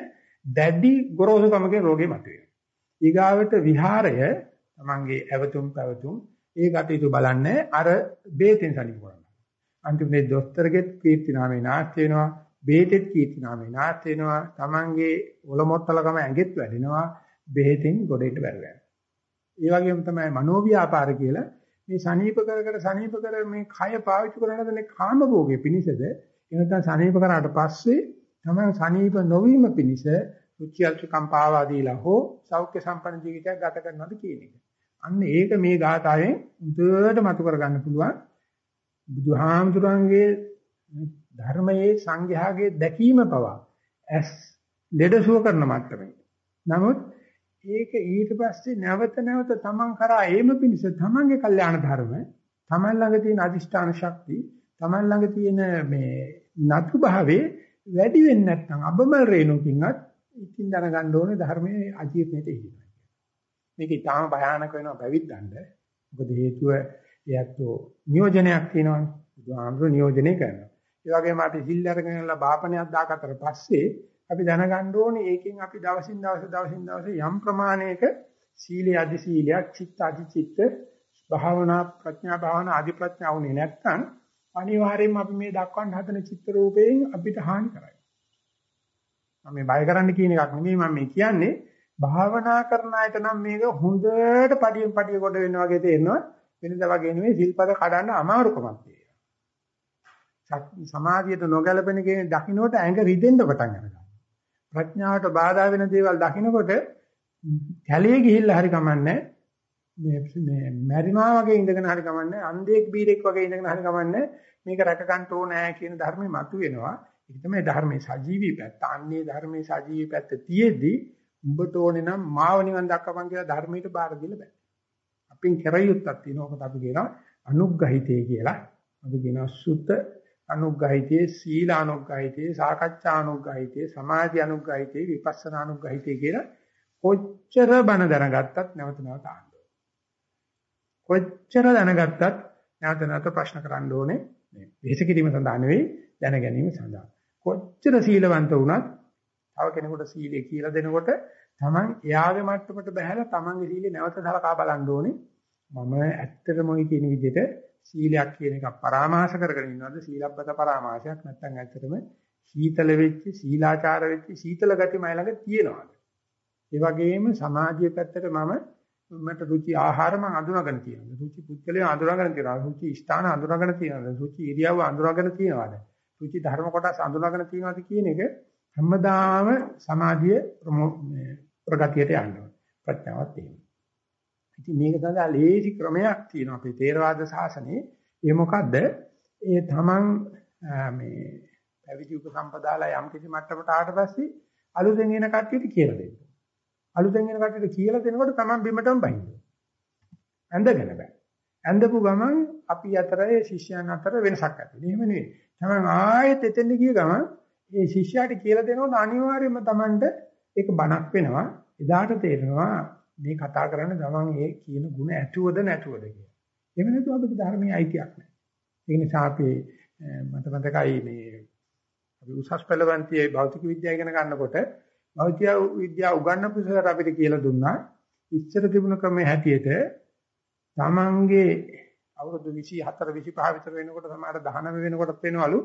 දැඩි ගොරෝසුකමකින් රෝගේ මතුවෙනවා. ඊගාවට විහාරය තමන්ගේ ඇවතුම් පැවතුම් ඒ කටයුතු බලන්නේ අර බේතෙන් සනීප කරනවා. අන්තිමේ දොස්තරගෙත් කීර්ති නාමේ නාස්ති වෙනවා. බේතෙත් කීර්ති නාමේ නාස්ති වෙනවා. තමන්ගේ ඔලොමොත්තලකම ඇඟෙත් වැඩෙනවා. බෙහෙතින් ගොඩේට බැරවෙනවා. ඒ වගේම තමයි මනෝව්‍යාපාර කියලා මේ සනීප කර කර සනීප කර මේ කය පාවිච්චි කරන දන්නේ කාම භෝගේ පිනිසද එනතන සනීප කරාට පස්සේ තමයි සනීප නොවීම පිනිස රුචි අල්චකම් පාවා දීලා හෝ සෞඛ්‍ය සම්පන්න ජීවිතයක් ගත කරනවාද කියන එක. අන්න ඒක මේ ගාථාවෙන් උදේට මතු කරගන්න පුළුවන්. බුදුහාමුදුරන්ගේ ධර්මයේ සංඝයාගේ දැකීම පවා ඇස් ලෙඩසුව කරන මට්ටමේ. නමුත් ඒක ඊට පස්සේ නැවත නැවත තමන් කරා ඒම පිණිස තමන්ගේ කල්යාණ ධර්ම තමන් ළඟ තියෙන අදිෂ්ඨාන ශක්ති තමන් ළඟ තියෙන මේ නතු භාවයේ වැඩි වෙන්නේ නැත්නම් අබමල් රේණුකින්වත් ඉතින් දැනගන්න ඕනේ ධර්මයේ අජීර්ණයට ඉහිනවා. මේක ඊටාම භයානක වෙනවා පැවිද්දන්ට. මොකද හේතුව එයත්ෝ නියෝජනයක් තියෙනවානේ. බුදුහාමුදුරු නියෝජනය කරනවා. ඒ වගේම අපි සිල් අරගෙනලා බාපණයක් දාගත්තට පස්සේ අපි දැනගන්න ඕනේ ඒකෙන් අපි දවසින් දවස දවසින් දවස යම් ප්‍රමාණයක සීලයේ අධි සීලයක්, චිත්ත අධි චිත්ත, භාවනා ප්‍රඥා භාවනා අධි ප්‍රඥා වුණේ නැත්නම් අනිවාර්යයෙන්ම අපි මේ දක්වන්න හදන චිත්ත රූපයෙන් අපිට හානි කරයි. මම මේ බය කරන්න කියන එකක් නෙමෙයි මම මේ කියන්නේ. භාවනා කරන අයට නම් මේක හොඳට පඩියෙන් පඩිය කොට වෙනවා වගේ තේරෙනවා. වෙනද වගේ නෙමෙයි සිල්පද කඩන්න අමාරුකමක් තියෙනවා. සමාධියට නොගැලපෙන කෙනෙක් දකින්නට ඇඟ රිදෙන්න පටන් ගන්නවා. ප්‍රඥාවට බාධා වෙන දේවල් දකින්නකොට කැලේ ගිහිල්ලා හරි කමන්නේ මේ මේ මැරිනා වගේ ඉඳගෙන හරි කමන්නේ අන්ධෙක් බීරෙක් වගේ ඉඳගෙන හරි කමන්නේ මේක රැක ගන්න ඕනේ කියන ධර්මෙ මතුවෙනවා. ඒක තමයි ධර්මයේ සජීවී පැත්ත. අන්නේ ධර්මයේ සජීවී පැත්ත තියේදී උඹට ඕනේ නම් මාව නිවන් දක්වපන් කියලා ධර්මයට බාර දෙන්න බෑ. අපින් කරයුත්තක් තියෙනවා. ඔකට අපි කියනවා අනුග්‍රහිතේ කියලා. අපි කියනවා සුත අනුග්‍රහිතේ සීල අනුග්‍රහිතේ සාකච්ඡා අනුග්‍රහිතේ සමාධි අනුග්‍රහිතේ විපස්සනා අනුග්‍රහිතේ කියලා කොච්චර බණ දැනගත්තත් නැවත නැවත අහන්න කොච්චර දැනගත්තත් නැවත නැවත ප්‍රශ්න කරන්න ඕනේ. මේ විහිස කිරීම සඳහා නෙවෙයි දැන ගැනීම සඳහා. කොච්චර සීලවන්ත වුණත් තව කෙනෙකුට සීලය කියලා දෙනකොට Taman එයාගේ මට්ටමට බහැලා Tamanගේ සීලය නැවත සලකා බලන්න ඕනේ. මම ඇත්තටම ওই කියන විදිහට සීලයක් කියන එක පරාමාස කරගෙන ඉන්නවද සීලබ්බත පරාමාසයක් නැත්නම් ඇත්තටම සීතල වෙච්ච සීලාචාර වෙච්ච සීතල ගති මයි ළඟ තියෙනවද ඒ වගේම සමාජීය පැත්තට මම මට රුචි ආහාර මම අඳුනගෙන තියෙනවා. රුචි පුද්ගලයන් අඳුනගෙන තියෙනවා. රුචි ස්ථාන අඳුනගෙන තියෙනවා. රුචි ඉරියව්ව අඳුනගෙන තියෙනවාද? රුචි ධර්ම කොටස් අඳුනගෙන තියෙනවාද කියන එක හැමදාම සමාධිය ප්‍රගතියට යනවා. ප්‍රඥාවත් එහෙම. ඉතින් මේක සඳහා ලේසි ක්‍රමයක් තියෙනවා අපේ තේරවාද ශාසනයේ. ඒ මොකද්ද? ඒ තමන් මේ පැවිදි උපසම්පදාලා යම් කිසි මට්ටමකට ආවට පස්සේ අලුතෙන් එන කට්ටියට කියලා දෙන්න. අලුතෙන් එන කට්ටියට කියලා දෙනකොට තමන් බිමටම බහින්න. ඇඳගෙන බෑ. ඇඳපු ගමන් අපි අතරේ ශිෂ්‍යයන් අතර වෙනසක් ඇති වෙනවා. එහෙම නෙවෙයි. තමන් ආයෙත් එතෙන්ද ගිය ගමන් මේ ශිෂ්‍යයාට කියලා දෙනකොට අනිවාර්යයෙන්ම තමන්ට ඒක බණක් වෙනවා. එදාට තේරෙනවා මේ කතා කරන්නේ තමන් ඒ කියන ಗುಣ ඇතුවද නැතුවද කියලා. එහෙම නැතුව අපිට ධර්මයේ අයිතියක් නැහැ. ඒ නිසා අපි මට මතකයි මේ අපි උසස් පෙළවන්තියේ භෞතික විද්‍යාව ඉගෙන ගන්නකොට භෞතික විද්‍යාව උගන්වපු සර් අපිට කියලා දුන්නා ඉස්සර තිබුණ ක්‍රමයේ හැටියට තමන්ගේ අවුරුදු 24 25 විතර වෙනකොට සමහර 19 වෙනකොටත් වෙනවලු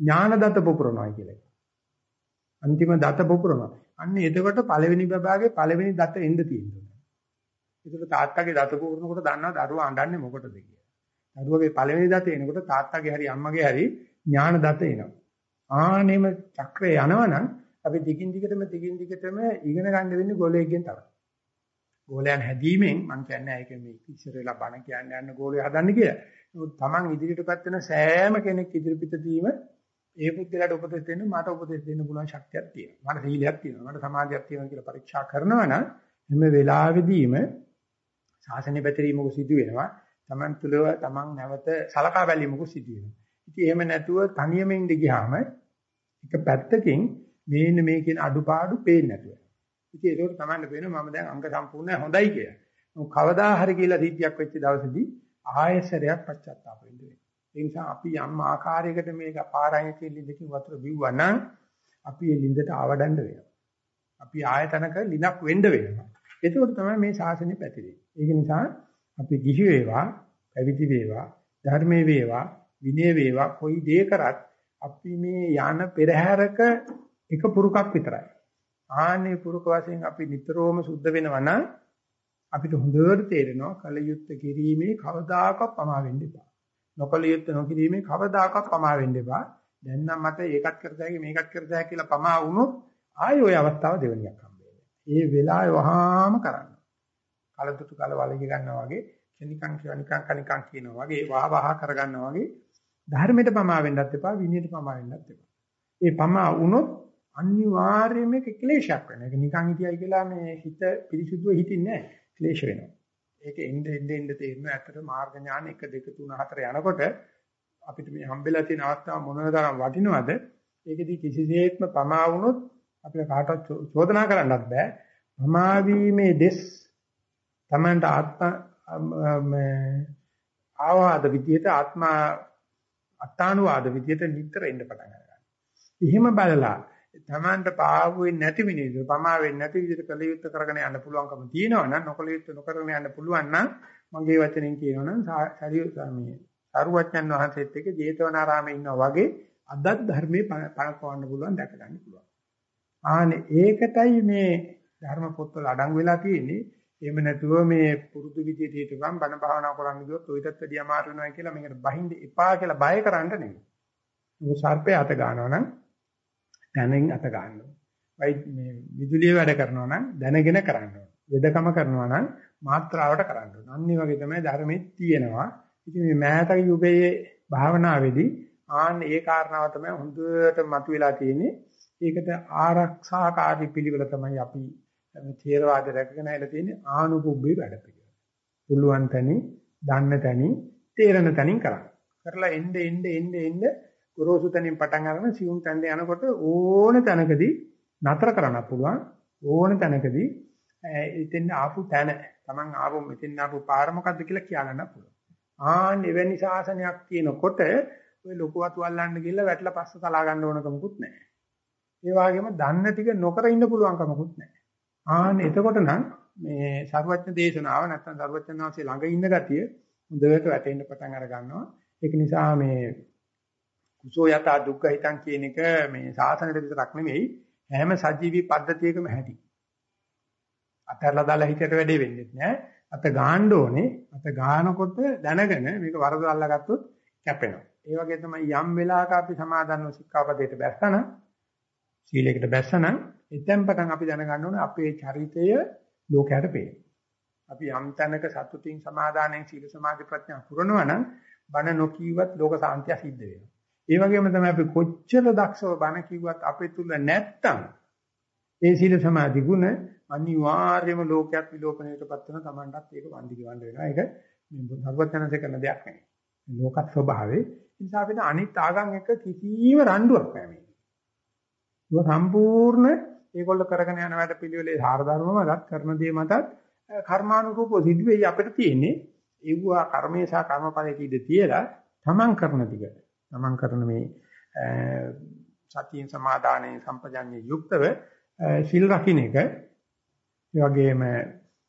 ඥානදත පුපුරනවා කියලා. අන්තිම දත පුපුරනවා. අන්න එතකොට පළවෙනි බබාගේ පළවෙනි දත එන්න තියෙනවා. ඒකට තාත්තගේ දත පුපුරනකොට දන්නවා දරුවා අඬන්නේ මොකටද කියලා. දරුවගේ පළවෙනි දත එනකොට තාත්තගේ හරි අම්මගේ හරි ඥාන දත එනවා. ආනෙම චක්‍රය යනවනම් අපි දිගින් දිගටම දිගින් දිගටම ඉගෙන ගන්න වෙන්නේ ගෝලයෙන් තමයි. ගෝලයන් හැදීමෙන් මම කියන්නේ ඒක මේ ඉස්සර වෙලා බණ කියන්න යන ගෝලය හදන්න කියලා. නමුත් Taman ඉදිරියටපත් වෙන සෑම කෙනෙක් ඉදිරිපිටදීම ඒ පුද්ගලයාට උපදෙස් දෙන්න මට උපදෙස් දෙන්න පුළුවන් ශක්තියක් තියෙනවා. මට සීලයක් තියෙනවා. මට සමාධියක් තියෙනවා කියලා පරීක්ෂා කරනවා නම් හැම වෙලාවෙදීම ශාසනය පැතිරීමක සිදු වෙනවා. Taman තුලව Taman නැවත සලකා බැලීමක සිදු වෙනවා. ඉතින් එහෙම නැතුව තනියම ඉඳ ගියාම එක පැත්තකින් මේන්න මේ කියන අඩුපාඩු පේන්නේ නැතුව. ඉතින් ඒකෝට තමයි පේනවා මම දැන් අංග සම්පූර්ණයි හොඳයි කියලා. මොකද කවදා හරි කියලා සිද්ධියක් වෙච්ච දවසේදී ආයෙසරයක් පශ්චාත්තාප වෙන්න වෙනවා. ඒ නිසා අපි යම් ආකාරයකට මේක පාරායන කෙල්ලින්දකින් වතුර බිව්වා නම් අපි ඒ ලින්දට ආවඩන්න වෙනවා. අපි ආයතනක ලිනක් වෙන්න වෙනවා. ඒකෝට තමයි මේ ශාසනය පැතිරෙන්නේ. ඒක නිසා අපි ගිහි වේවා, පැවිදි වේවා, ධර්මයේ වේවා, විනය වේවා කොයි දේ කරත් අපි මේ යන පෙරහැරක එක පුරුකක් විතරයි. ආන්නේ පුරුක වශයෙන් අපි නිතරම සුද්ධ වෙනවා නම් අපිට හොඳට තේරෙනවා කලයුත්ත කිරීමේ කවදාකවත් පමා වෙන්න එපා. නොකලියුත්ත නොකිරීමේ කවදාකවත් පමා වෙන්න එපා. දැන් නම් මට ඒකත් කරතයි මේකත් කරතයි කියලා පමා වුණොත් ආයෙ ওই අවස්ථාව දෙවෙනියක් හම්බෙන්නේ. ඒ වෙලාවේ වහාම කරන්න. කලදුතු කල වලගි ගන්නවා වගේ කෙනිකන් කියනිකන් කනිකන් කියනවා වගේ වහ වහ කරගන්නවා වගේ ධර්මයට පමා වෙන්නත් එපා විනයට පමා වෙන්නත් එපා. ඒ පමා වුණොත් අනිවාර්යයෙන්ම ඒක ක්ලේශයක් වෙනවා. ඒක නිකන් හිටියයි කියලා මේ හිත පිරිසුදුව හිටින්නේ නැහැ. ක්ලේශ වෙනවා. ඒක එන්න එන්න එන්න තේරෙනවා ඇත්තට මාර්ග ඥාන 1 2 3 4 යනකොට අපිට මේ හම්බෙලා තියෙන අවස්ථාව මොන තරම් වටිනවද? ඒකෙදි කිසිසේත්ම පමා වුණොත් අපිට කාටවත් චෝදනා කරන්නත් බෑ. පමා වීමේ දෙස් තමන්ට ආත්ම ආවාද විදියට ආත්මා අට්ටානුවාද විදියට නිතර එන්න පටන් ගන්නවා. එහෙම බලලා තමන්ට පාවු වෙන්නේ නැති විදිහට පමා වෙන්නේ නැති විදිහට කළ යුත්තේ කරගෙන යන්න පුළුවන්කම තියෙනවා නම් නොකළ යුත්තේ නොකරගෙන යන්න පුළුවන් නම් මගේ වචනෙන් කියනවා නම් සාරිය සරුවච්චන් වහන්සේත් එක්ක ජේතවනාරාමේ ඉන්නා වගේ අදත් ධර්මයේ පණකවන්න පුළුවන් දැක ගන්න පුළුවන්. ආනේ ඒකටයි මේ ධර්ම පොත්වල අඩංගු වෙලා තියෙන්නේ. එහෙම නැතුව මේ පුරුදු විදිහට හිටපම් බණ භාවනා කරන්න ගියොත් ඔයිටත් වැඩිය අමාරු වෙනවා කියලා මේකට බහින්ද එපා කියලා බය කරන්න නෙමෙයි. මොකද සර්පේ අත ගන්නවා නම් දැනෙන් අත ගන්නවා. වයි මේ විදුලිය වැඩ කරනවා නම් දැනගෙන කරන්න ඕන. වෙදකම කරනවා නම් මාත්‍රාවට කරන්න ඕන. අනිත් වගේ තමයි ධර්මයේ තියෙනවා. ඉතින් මේ මෑත යුගයේ භාවනාවේදී ආන්න ඒ කාරණාව තමයි හොඳට මතුවලා තියෙන්නේ. ඒකට ආරක්ෂාකාරී පිළිවෙල තමයි අපි මේ ථේරවාද රැකගෙන ඇවිල්ලා තියෙන්නේ ආනුභුබ්බේ වැඩ පිළිවෙල. පුළුවන් තැනින්, දන්න තැනින්, තේරෙන තැනින් කරන්න. කරලා එnde එnde එnde එnde ගොරෝසු තැනින් පටන් අරගෙන සියුම් තැනට යනකොට ඕන තැනකදී නතර කරන්න පුළුවන්. ඕන තැනකදී එතෙන් ආපු තැන, Taman ආපු මෙතෙන් ආපු පාර මොකද්ද කියලා කියා ගන්න පුළුවන්. ආන් එවැනි ශාසනයක් තියෙනකොට ඔය ලොකු වතු අල්ලන්න ගිහලා වැටලා පස්ස තලා ගන්න ඕන කමකුත් නැහැ. ඒ වගේම දන්න ටික නොකර ඉන්න පුළුවන් කමකුත් නැහැ. ආන්න එතකොට නම් මේ සර්වඥ දේශනාව නැත්නම් සර්වඥාන්සේ ළඟ ඉන්න ගතිය හොඳට වැටෙන්න පටන් අර ගන්නවා. ඒක නිසා මේ කුසෝ යත දුක්ඛ හිතං කියන එක මේ සාසනෙට විතරක් නෙමෙයි හැම සජීවී පද්ධතියකම ඇති. අතහැරලා දාලා හිතට වැඩේ වෙන්නේ නැහැ. අත ගාන්න ඕනේ. අත ගානකොට දැනගෙන මේක වරද අල්ලගත්තොත් කැපෙනවා. ඒ වගේ තමයි යම් වෙලාවක අපි සමාදන්ව සික්ඛාපදයට බැස්සනම් සීලයකට බැස්සනම් එතෙන් පටන් අපි දැනගන්න ඕනේ අපේ චරිතය ලෝකයට පේනවා. අපි යම් තැනක සතුටින් සමාදානයෙන් සීල සමාධි ප්‍රඥා පුරනවා නම් බණ නොකීවත් ලෝක සාන්තිය සිද්ධ වෙනවා. ඒ වගේම තමයි අපි කොච්චර දක්ෂව බණ කිව්වත් අපේ තුල නැත්තම් ඒ සීල සමාධි ගුණ අනිවාර්යයෙන්ම ලෝකයක් විලෝපණයටපත් වෙන තමන්ටත් ඒක වන්දි ගවන්න වෙනවා. ඒක මේ භගවත්යන්සේ කරන දෙයක් නෙවෙයි. ලෝක ස්වභාවය. ඒ නිසා අපිට අනිත් ආගම් එක කිසිම රණ්ඩුවක් නැහැ මේක. ඒක සම්පූර්ණ ඒගොල්ල කරගෙන යන වැඩ පිළිවෙලේ සාර ධර්ම මතත් කරන දේ මතත් කර්මානුරූපව සිදු වෙයි අපිට තියෙන්නේ ඒවා කර්මයේ සහ කර්මඵලයේ ඉඳ තියලා තමන් කරන ටික. තමන් කරන මේ සතියෙන් සමාදානයේ සම්පජන්‍ය යුක්තව සිල් රකින්න එක ඒ වගේම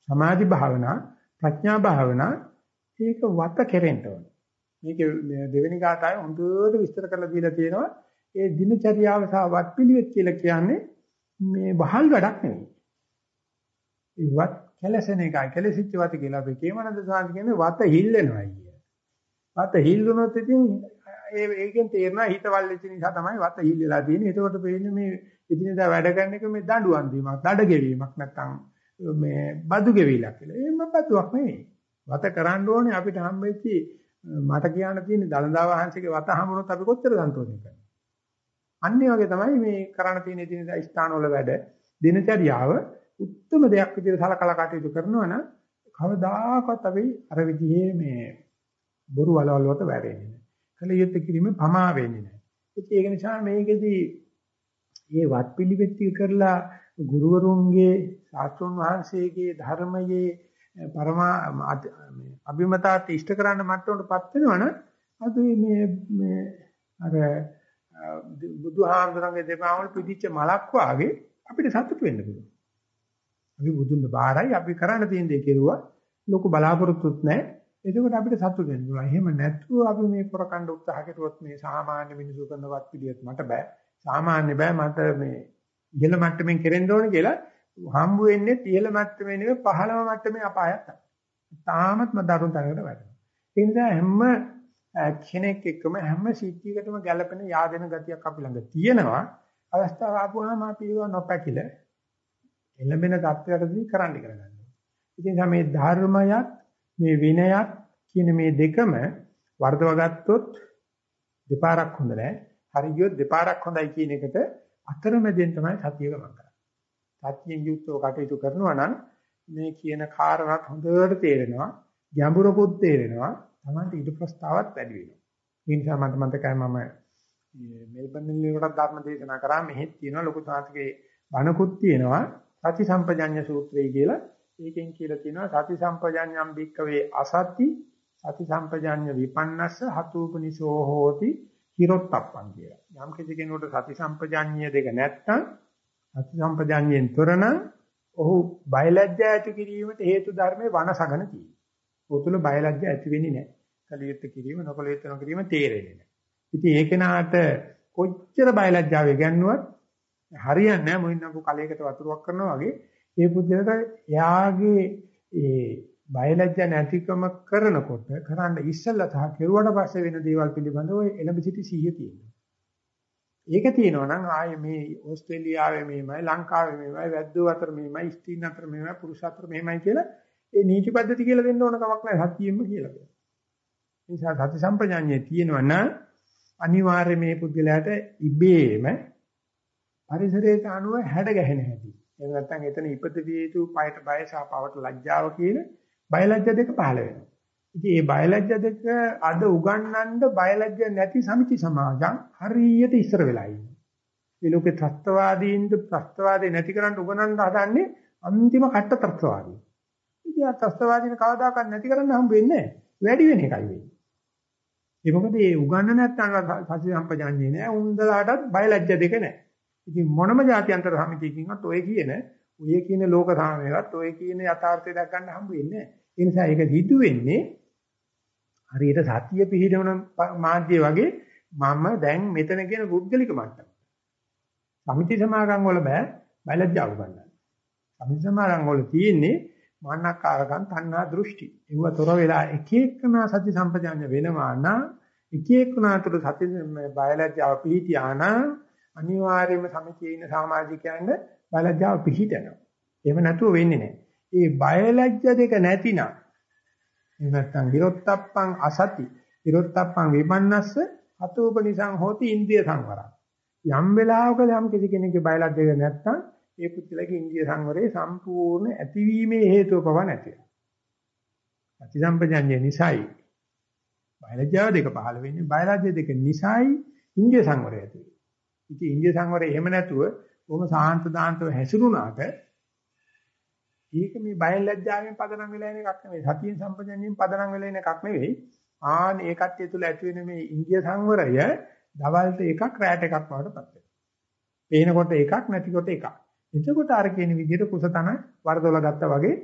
සමාධි භාවනා ප්‍රඥා භාවනා ඒක වත කෙරෙන්න ඕන. මේක දෙවෙනි කාටාවේ හොඳට විස්තර කරලා දීලා තියෙනවා. ඒ දිනචරියාව සහ වත්පිළිවෙත් කියලා කියන්නේ මේ වහල් වැඩක් නෙවෙයි. ඒවත් කෙලසෙන එකයි කෙලසිච්ච වත කියලා අපි කේමනන්ද සාන්ති කියන්නේ වත හිල්ලෙනවා කිය. වත හිල්ලුනොත් ඉතින් ඒ ඒකෙන් තේරෙනවා හිතවල් වෙච්ච නිසා තමයි වත හිල්ලලා තියෙන්නේ. ඒකෝට පේන්නේ මේ ඉදිනදා වැඩ කරන එක මේ දඬුවම් දීමක්, දඩ ගෙවීමක් නැත්තම් මේ බදු ගෙවිලා කියලා. එහෙම බදුවක් නෙවෙයි. වත කරන්න ඕනේ අපිට හම්බෙච්චි මට කියන්න තියෙන්නේ දලදා වහන්සේගේ වත හමුනොත් අපි කොච්චර සන්තෝෂෙන් කරනවද? අන්නේ වගේ තමයි මේ කරණ තියෙන ඉදිනදා ස්ථානවල වැඩ දිනචරියාව උත්තරම දෙයක් විදිහට සලකලා කටයුතු කරනවා නම් කවදාකවත් අපි අර විදිහේ මේ බොරු වලවල් වලට වැටෙන්නේ නැහැ. කලියුත් කිරීමේ පමා වෙන්නේ නැහැ. ඒක නිසා මේකෙදි මේ වත්පිළිවෙත් කරලා ගුරුවරුන්ගේ ශාස්ත්‍රඥ වහන්සේගේ ධර්මයේ පරමා අභිමතාර්ථ ඉෂ්ට කරන්න මට්ටමටපත් වෙනවනම් අද මේ මේ අර බුදුහාමුදුරන්ගේ දෙපාවල පිටිච්ච මලක් වාගේ අපිට සතුට වෙන්න පුළුවන්. අපි බුදුන් බාරයි අපි කරන්න තියෙන දේ කෙරුවා ලොකු බලාපොරොත්තුත් නැහැ. එතකොට අපිට සතුට වෙන්න පුළුවන්. එහෙම නැතුව අපි මේ කරකණ්ඩ උත්සාහ කරුවොත් මේ සාමාන්‍ය මිනිසු කරනවත් පිළිවෙත් මට බෑ. සාමාන්‍ය බෑ මට මේ ඉහළ මට්ටමින් කෙරෙන්න ඕනේ කියලා හම්බ වෙන්නේ ඉහළ මට්ටමේ නෙවෙයි පහළම මට්ටමේ අපායක් තමයි. තාමත්ම දරුණු තරකට වැටෙනවා. ඒ නිසා හැම කෙනෙක් එක්කම හැම සිද්ධියකටම ගැළපෙන yaadena ගතියක් අපි ළඟ තියෙනවා. අවස්ථාව ආපුවාම අපි ඒවා නොපැකිල එළඹෙන தත්වයකදී කරන්න ඉගෙන ගන්නවා. ඉතින් මේ ධර්මයක් මේ විනයක් කියන මේ දෙකම වර්ධව ගත්තොත් දෙපාරක් හොඳ නැහැ. හරි ගියොත් දෙපාරක් හොඳයි කියන එකට අතරමැදෙන් තමයි සතිය ගමන් කරන්නේ. සත්‍යයෙන් යුක්තව කටයුතු කරනවා නම් මේ කියන කාරණාත් හොඳට තේරෙනවා ගැඹුරකුත් තේරෙනවා තමයි ඊට ප්‍රස්තාවත් වැඩි වෙනවා. ඒ නිසා මට මතකයි මම මෙල්බන් වලට ධර්ම දේශනා කරා. මෙහෙත් තියෙනවා ලොකු තාතිගේ බණකුත් තියෙනවා. සති සම්පජඤ්ඤ සූත්‍රය කියලා. ඒකෙන් කියලා තියෙනවා සති සම්පජඤ්ඤම් භික්කවේ අසති සති සම්පජඤ්ඤ විපන්නස්ස හතුපනිසෝ හෝති හිරොත්ප්පං කියලා. යම් කිසි කෙනෙකුට සති සම්පජඤ්ඤය දෙක නැත්නම් අති සම්පජාඤ්ඤයෙන් තොරණ ඔහු බයලජ්ජා ඇති කිරීමට හේතු ධර්මයේ වනසගන තියෙනවා. ඔතුල බයලජ්ජා ඇති වෙන්නේ නැහැ. කලියුත් කිරීම නොකලියුත් නොකිරීම තේරෙන්නේ නැහැ. ඉතින් ඒ කෙනාට කොච්චර බයලජ්ජාව ගන්නවත් හරියන්නේ නැහැ මොින්නකු කලයකට වතුරක් කරනවා වගේ ඒ පුද්ගලට එයාගේ ඒ බයලජ්ජා නැතිකම කරනකොට කරන්න ඉස්සෙල්ලා සහ කෙරුවට පස්සේ වෙන දේවල් පිළිබඳව එළඹ සිටි සිහිය තියෙනවා. ඒක තියෙනවා නම් ආයේ මේ ඕස්ට්‍රේලියාවේ මෙහෙමයි ලංකාවේ මෙහෙමයි වැද්දෝ අතර මෙහෙමයි ස්ත්‍රීන් අතර මෙහෙමයි පුරුෂ අතර මෙහෙමයි කියලා ඒ නීති පද්ධති කියලා දෙන්න ඕන කමක් නැහැ සතියෙම කියලා දෙනවා. ඒ නිසා සති සම්පජාඤ්ඤය තියෙනවා නම් අනිවාර්යයෙන් මේ පුද්ගලයාට ඉබේම පරිසරයට අනුව හැඩ ගැහෙන හැටි. එහෙම නැත්නම් එතන ඉපද විය යුතු පයට බය සහ පවට ලැජ්ජාව කියන බයලජ්ජා දෙක පහළ වෙනවා. ඉතින් මේ බයලජ්‍ය දෙක අද උගන්වන්න බයලජ්‍ය නැති සමිති සමාජම් හරියට ඉස්සර වෙලා ඉන්නේ. මේ ලෝකේ ත්‍ස්තවාදීන්ද ත්‍ස්තවාදී නැති කරන්න උගන්වන්න හදන්නේ අන්තිම කට්ට ත්‍ස්තවාදී. ඉතින් ආ ත්‍ස්තවාදීන කවදාකවත් නැති කරන්න හම්බ වෙන්නේ නැහැ. වැඩි වෙන එකයි වෙන්නේ. ඒ මොකද මේ උගන්වන්න නැත්නම් සති සම්පජාඤ්ඤේ නෑ උන්දලාටත් බයලජ්‍ය දෙක නෑ. ඉතින් මොනම જાත්‍යන්තර සමිතියකින්වත් ඔය කියන ඔය කියන ලෝක සාමයවත් ඔය කියන යථාර්ථය දැක් ගන්න හම්බ වෙන්නේ නෑ. ඒ නිසා ඒක හිතු වෙන්නේ හරියට සතිය පිහිටවන මාධ්‍ය වගේ මම දැන් මෙතන කියන පුද්ගලික මට්ටම. සමිති සමාගම් වල බෑ බයලජ්ජාව ගන්න. සමිසමාරංග වල තියෙන්නේ මාන්නකාරකම් තණ්හා දෘෂ්ටි. ඒව තොර වෙලා එක එකන සති සම්පජාඤ්ඤ වෙනවා නම් එක එකන අතර සති බයලජ්ජාව පිහිටියා නම් අනිවාර්යයෙන්ම සමිතියේ ඉන්න සමාජිකයන්ට බයලජ්ජාව පිහිටනවා. එහෙම නැතුව වෙන්නේ නැහැ. ඒ බයලජ්ජ දෙක නැතිනම් එහෙම නැත්නම් විරොත්තප්පං අසති විරොත්තප්පං විපන්නස්ස අතෝපනිසං හෝති ඉන්ද්‍රිය සංවරං. යම් වෙලාවක යම් කිසි කෙනෙකුගේ බයලජ්ජ දෙක නැත්නම් ඒ පුද්ගලගේ ඉන්ද්‍රිය සංවරයේ සම්පූර්ණ ඇතිවීමේ හේතුව පව නැතිව. අතිසම්පජඤ්ඤය නිසායි බයලජ්ජාව දෙක පහළ වෙන්නේ බයලජ්‍ය දෙක නිසායි ඉන්ද්‍රිය සංවරය ඇති වෙන්නේ. ඉතින් ඉන්ද්‍රිය සංවරය එහෙම නැතුව කොහොම සාන්ත දාන්තව හැසිරුණාට ඒක මේ බයලජ්ජාවෙන් පදනම් වෙලා එන එකක් නෙවෙයි. සතියෙන් සම්පජඤ්ඤයෙන් පදනම් වෙලා එන එකක් නෙවෙයි. ආන් ඒකත් ඒ තුල ඇති වෙන මේ ඉන්ද්‍රිය සංවරය දවල්ට එකක් රැට එකක් වඩපත් වෙනවා. පේනකොට එකක් නැතිකොට එකක්. එතකොට අර කියන විදිහට කුසතන වර්ධවල ගත්තා වගේ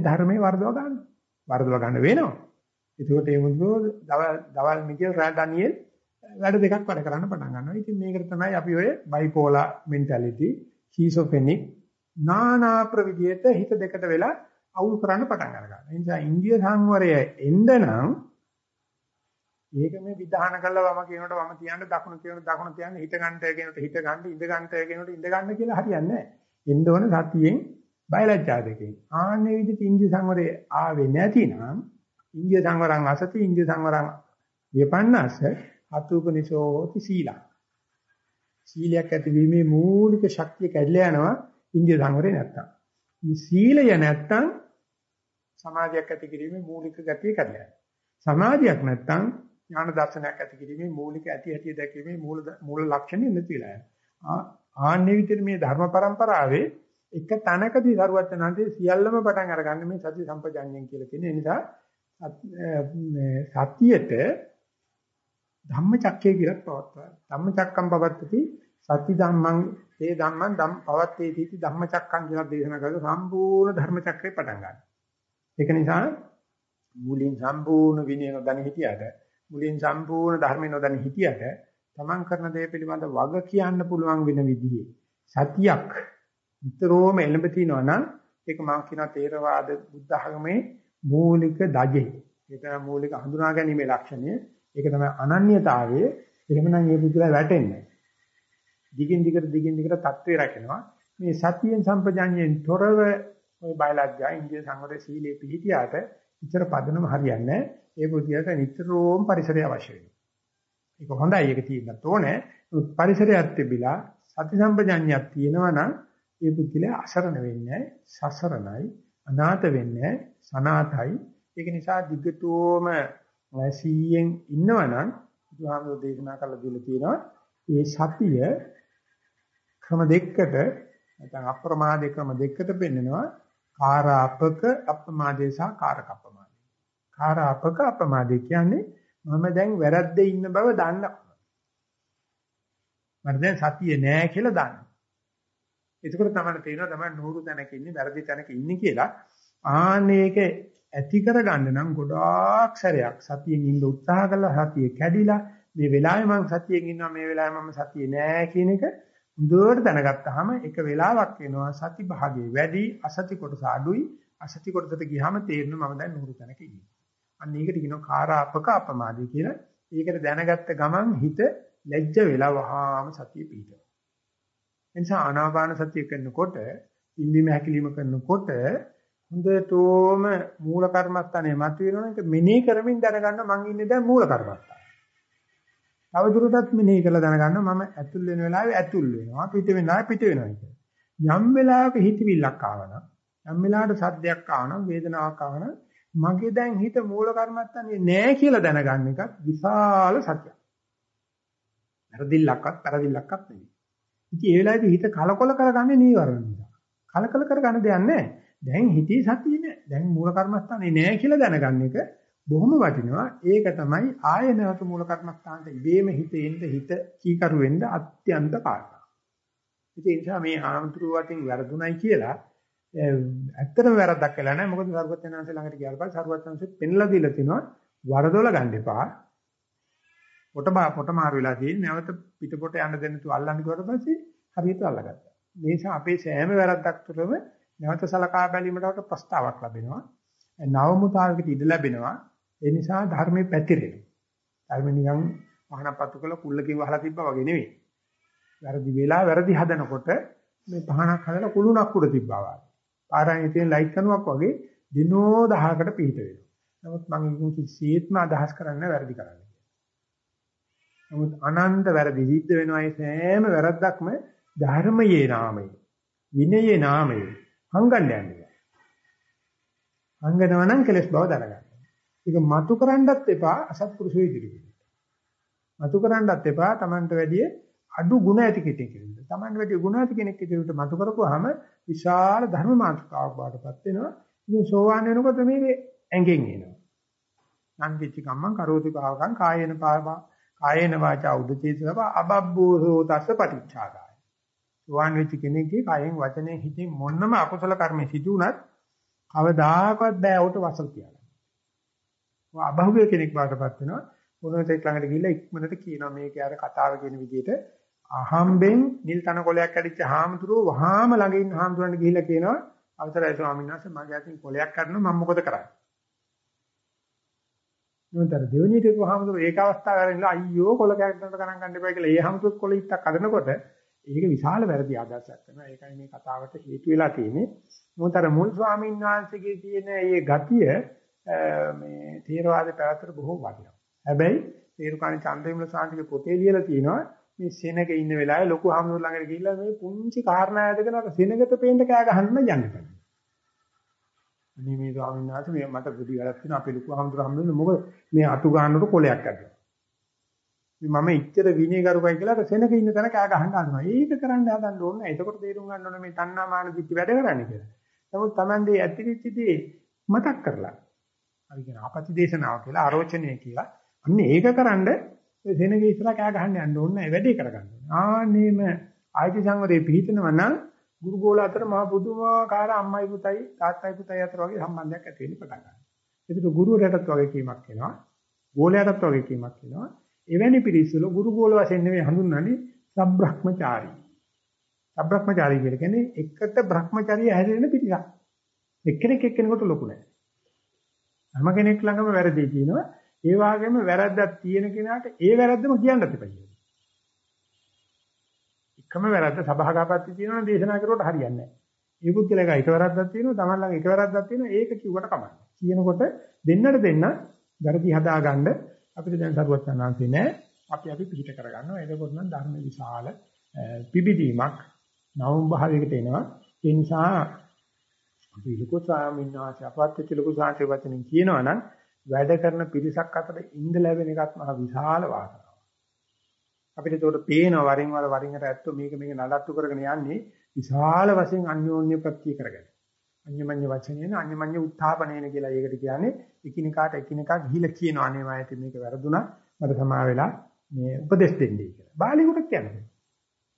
ධර්මයේ වර්ධව ගන්න. වර්ධව ගන්න වෙනවා. එතකොට ඒ මුදුව දවල් දවල් මිකල් රෑ ඩැනියෙල් වැඩ දෙකක් වැඩ කරන්න පටන් ගන්නවා. ඉතින් මේකට තමයි අපි ඔය බයිපෝලා මෙන්ටැලිටි, ෂීසොෆෙනික් නානා ප්‍රවිධියට හිත දෙකට වෙලා අවුල් කරන්න පටන් ගන්නවා. ඒ නිසා ඉන්දිය සංවරය එන්න නම් ඒක මේ විධාන කළා වම කියනකොට වම තියන්න දකුණු කියනකොට දකුණු තියන්න හිත ගන්නට කියනකොට හිත ගන්න ඉඳ ගන්නට කියනකොට ඉඳ ගන්න කියලා හරියන්නේ නැහැ. එන්න ඕන සතියෙන් බයලජ්ජා දෙකෙන්. ආන්නේ විදිහට ඉන්දිය සංවරය ආවේ නැතිනම් ඉන්දිය සංවරං අසති ඉන්දිය සංවරං විපන්නස අතුපනිසෝති සීලං. සීලයක් ඇතිවීමේ මූලික ශක්තිය කැඩලා යනවා ඉන්දිය සංවරේ නැත්තම්. මේ සීලය නැත්තම් සමාධියක් ඇති කිරීමේ මූලික ගතිය කැඩලා යනවා. සමාධියක් නැත්තම් ඥාන දර්ශනයක් ඇති කිරීමේ මූලික ඇති ඇති දැකීමේ මූල මූල ලක්ෂණය නැති වෙලා යනවා. ආන්නේ විතර මේ ධර්ම પરම්පරාවේ එක තැනකදී සරුවචනන්තේ සියල්ලම පටන් අරගන්න මේ සති සම්පජාඤ්ඤයෙන් කියලා කියන නිසා සතියට ධම්මචක්කය කියලා පවත්වා. ධම්මචක්කම් පවත්තති සති ධම්මං ඒ ධම්මං ධම් පවත්තේ තීති ධම්මචක්කම් කියලා දේශනා කරලා සම්පූර්ණ ධර්මචක්‍රය පටන් ගන්නවා. ඒක නිසා මුලින් සම්පූර්ණ විනය නොදැන හිටියට මුලින් සම්පූර්ණ ධර්මය නොදැන හිටියට තමන් කරන දේ පිළිබඳ වග කියන්න පුළුවන් වෙන විදිහේ සතියක් විතරෝම එළඹ තිනවා නම් ඒක මම කියනවා තේරවාද බුද්ධ ආගමේ මූලික දජේ. ඒක තමයි මූලික හඳුනා ගැනීමේ ලක්ෂණය. ඒක තමයි අනන්‍යතාවය. එහෙමනම් මේ පුදුලා වැටෙන්නේ. දිගින් දිගට දිගින් දිගට தත්ත්වේ රැකෙනවා. මේ සතියෙන් සම්පජාඤ්ඤයෙන් තොරව ওই බයලජ්ජා ඉන්දිය සංවරේ සීලේ පිළිපියාට ඉතර පදනම හරියන්නේ නැහැ. ඒ බුද්ධියට නිතරම පරිසරය අවශ්‍ය වෙනවා. ඒක හොඳයි ඒක තියෙන්නත් ඕනේ. පරිසරයක් තිබිලා සති සම්පජාඤ්ඤයක් තියෙනවා නම් ඒ බුද්ධිල අසරණ වෙන්නේ සසරණයි අනාථ වෙන්නේ සනාතයි. ඒක නිසා දිගටම සීයෙන් ඉන්නවනම් බුදුහාමුදුරේ දේශනා කළ දෙල තියෙනවා. මේ සතිය ක්‍රම දෙකකට නැත්නම් අප්‍රමාදේ ක්‍රම දෙකකට පෙන්නනවා. කාරාපක අප්‍රමාදේ සහ කාරක අප්‍රමාදේ. කාරාපක අප්‍රමාදේ කියන්නේ මම දැන් වැරද්දේ ඉන්න බව දන්නවා. මට දැන් සතිය නෑ කියලා දන්නවා. එතකොට තමයි තේරෙනවා තමයි නూరు තැනක ඉන්නේ වැරදි තැනක ඉන්නේ කියලා. ආනේක ඇති කරගන්න නම් ගොඩාක් සැරයක් සතියෙන් ඉන්න උත්සාහ කළා සතිය කැඩිලා මේ වෙලාවේ මම සතියෙන් ඉන්නවා මේ වෙලාවේ මම සතියේ නෑ කියන එක හොඳට දැනගත්තාම එක වෙලාවක් වෙනවා සති භාගයේ වැඩි අසති කොටස අඩුයි අසති කොටසට ගියාම තේරෙනවා මම දැන් නුරු තැනක ඉන්නේ. අන්න ඒකට කියනවා කාරාපක අපමාදී කියලා. ඒකට දැනගත්ත ගමන් හිත ලැජ්ජ වෙලා වහාම සතිය පිහිටනවා. එනිසා ආනාපාන සතිය කරනකොට ඉන්දිම හැකිලිම කරනකොට හොඳටම මූල කර්මස්ථානේ මතුවෙනවනේ ඒක මෙනෙහි කරමින් දැනගන්න මං ඉන්නේ දැන් මූල කර්මස්ථාන. තවදුරටත් මෙනෙහි කරලා දැනගන්න මම ඇතුල් වෙන වෙලාවේ ඇතුල් වෙනවා පිට වෙන වෙලාවේ පිට වෙනවා කියලා. යම් වෙලාවක හිතවිල්ලක් ආවනම් යම් වෙලාවකට සද්දයක් ආවනම් වේදනාවක් ආවනම් මගේ දැන් හිත මූල කර්මස්ථානේ නෑ කියලා දැනගන්න එකත් විශාල සත්‍යයක්. වැරදිල්ලක්වත් වැරදිල්ලක්වත් නෙවෙයි. ඉතින් ඒ වෙලාවේදී හිත කලකොල කරගන්නේ නීවරණ නිසා. කලකොල කරගන්න දෙයක් නැහැ. දැන් හිතේ සතිය නෑ. දැන් මූල කර්මස්ථානේ නෑ කියලා දැනගන්න එක බොහොම වටිනවා. ඒක තමයි ආය නැවත මූල කර්මස්ථානට ඉබේම හිතෙන්න හිත කීකරු වෙන්න අත්‍යන්ත කාරණා. ඒ නිසා මේ ආමතුරු වටින් වැරදුණයි කියලා ඇත්තටම වැරද්දක් කියලා නෑ. මොකද සරුවත් යනanse ළඟට ගියාට පස්සේ සරුවත් යනanse පෙන්ලා දීලා තිනවා වරදොල ගන්න එපා. පොට පොට මාරු වෙලා තියෙන නැවත පිටපොට යන්න දෙන්න තු අල්ලන්න කිව්වට පස්සේ හරියට අල්ලගත්තා. මේ නිසා අපේ සෑම වැරද්දක් තුළම නැවත සලකා බැලීමට ප්‍රස්තාවක් ලැබෙනවා. නවමුතාවකට ඉඩ ලැබෙනවා. ඒ නිසා ධර්මයේ පැතිරෙනවා. ධර්ම නිකන් පහනපත්තු කළ කුල්ලකින් වහලා තිබ්බා වගේ නෙවෙයි. වැරදි වෙලා වැරදි හදනකොට මේ පහනක් හදලා කුළුණක් උඩ තිබ්බා වගේ. පාරායනේ තියෙන ලයිට් කණුවක් වගේ දිනෝ 10කට පිට වෙනවා. නමුත් මම ඉතින් කිසිසේත්ම අදහස් කරන්නේ වැරදි කරන්න. නමුත් අනන්ත වැරදි සිද්ධ වෙනවා ඒ සෑම වැරද්දක්ම ධර්මයේ නාමයෙන් විනයේ නාමයෙන් හංගන්න යන්නේ. හංගනවා නම් කෙලස් බව දැනගන්න. ඒක මතු කරන්නත් එපා අසත්පුරුෂෝ ඉදිරියට. මතු කරන්නත් එපා Tamanට වැඩිය අඩු ගුණ ඇති කෙනෙක් ඉදිරියට. Tamanට වැඩිය ගුණ ඇති කෙනෙක් ඉදිරියට මතු කරපුවාම විශාල ධර්ම මාතෘකාවක් බාටපත් වෙනවා. ඉතින් සෝවාන් වෙනකොට මේක ඇඟෙන් එනවා. නංගිච්ච කම්මං කරෝති භාවකං කායේන පාවා කායේන වාචා උදචේතව අබබ්බෝසෝ තස්ස පටිච්චාදාය. සෝවාන් වෙච්ච කෙනෙක්ගේ කායෙන් වචනේ හිතින් මොන්නම අකුසල කර්මෙ සිදු වුණත් කවදාකවත් බෑ උට වසල් කියලා. අභෞවිය කෙනෙක් බාටපත් වෙනවා. මොනෝතෙක් ළඟට ගිහිල්ලා ඉක්මනට කියනවා මේකේ අර කතාව කියන විදිහට අහම්බෙන් නිල් තන කොලයක් ඇදිච්ච හාමුදුරුවෝ වහාම ළඟ ඉන්න හාමුදුරන්ට ගිහිල්ලා කියනවා අවසරයි ස්වාමීන් වහන්සේ මගේ අතින් කොලයක් කරනවා මම මොකද කරන්නේ? නෝතර දෙවෙනිට වහාමුදුරුවෝ ඒක අවස්ථාව කරලා අයියෝ කොල කැක්කනට ගණන් ගන්න එපා කියලා ඒ හාමුදුරුවෝ කොල ඉත්තක් අදනකොට ඒක විශාල වැරදි ආදර්ශයක් වෙනවා. ඒකයි මේ කතාවට හේතු වෙලා තියෙන්නේ. මොකද මුල් ස්වාමීන් වහන්සේගේ තියෙන මේ ගතිය මේ තේරවාද පැවැත්තට බොහෝ වටිනවා. හැබැයි තේරුකාණි චන්ද්‍රවිමල සාන්තිගේ පොතේ ලියලා තියෙනවා මේ සෙනග ඉන්න වෙලාවේ ලොකු හාමුදුර ළඟට ගිහිල්ලා මේ පුංචි කාරණා ඇදගෙන අර සෙනගට පේන්න කෑ ගහන්න යන්නේ. අනේ මේ ස්වාමීන් වහන්සේ මේ මට බුදි වැඩක් තියෙනවා අපේ ලොකු හාමුදුර හම්බෙන්නේ මොකද මේ අතු ගන්නකොට කොලයක් අරගෙන. මම ඉච්ඡර විනය කරුකයි කියලා අර සෙනග ඉන්න තැන කෑ ගහන්න හදනවා. ඒක කරන්න හදන්න ඕනේ නැහැ. එතකොට තේරුම් ගන්න ඕනේ මේ තණ්හා මාන දිච්ච වැඩ කරන්නේ කියලා. නමුත් Tamande ඇතිරිච්චදී මතක් කරලා අපි කියන ආපති දේශනාව කියලා ආරෝචනය කියලා අන්න ඒකකරනද සෙනගේ ඉස්සරහ කෑ ගහන්න යන්න ඕනේ නැහැ වැඩේ කරගන්න ඕනේ. ආන්නේම ආයති සංවරේ පිහිටනවා නම් ගුරු ගෝල අතර මහ පුදුමාකාර අම්මයි පුතයි තාත්තයි පුතයි අතර වගේ සම්බන්ධයක් ඇති වෙන්න පටන් ගන්නවා. ඒකට ගුරුවරයාටත් වගේ කීමක් වෙනවා. ගෝලයාටත් වගේ කීමක් වෙනවා. එවැනි පිරිසවල ගුරු ගෝල වශයෙන් නෙවෙයි හඳුන්වන්නේ සබ්‍රහ්මචාරී. සබ්‍රහ්මචාරී කියන්නේ එකට බ්‍රහ්මචාරිය හැදෙන පිරිසක්. එක්කෙනෙක් එක්කෙනෙකුට ලොකු නැහැ. හැම කෙනෙක් ළඟම වැරදි තියෙනවා. ඒ වගේම වැරද්දක් තියෙන කෙනාට ඒ වැරද්දම කියන්නත් එපා. එකම වැරද්ද සභාගතපත්ති තියෙනවා නම් දේශනා කරුවට හරියන්නේ නැහැ. ඒ පුද්ගලයාගේ එක වැරද්දක් තියෙනවා, තමන් ළඟ එක වැරද්දක් තියෙනවා, ඒක කිව්වට කමන්නේ. කියනකොට දෙන්නට දෙන්න වැරදි හදාගන්න අපිට දැන් සරුවත් යනාන්සේ නැහැ. අපි අපි පිළිට කරගන්නවා. එතකොට නම් ධර්ම විශාල පිබිදීමක් නවම් භාවයකට එනවා. ඒ නිසා අපි ලොකු ස්වාමීන් වහන්සේ අපවත් ලොකු සාංශේ වචනෙන් කියනවා නම් වැඩ කරන පිරිසක් අතර ඉඳ ලැබෙන එකත් මහ විශාල වාසනාවක්. අපිට ඒකට පේනවා වරින් වර වරින් වර ඇත්තෝ මේක මේක නඩත්තු කරගෙන යන්නේ විශාල වශයෙන් අන්‍යෝන්‍ය ප්‍රත්‍ය කරගෙන. අන්‍යමඤ්ඤ වචනේන අන්‍යමඤ්ඤ උත්ථාපනේන කියලා ඒකට කියන්නේ එකිනෙකාට එකිනෙකා ගිහිලා කියනවා අනේ මම මේක වැරදුනා මට සමා වෙලා මේ උපදෙස් දෙන්නයි කියලා. බාලිකුට කියන්නේ.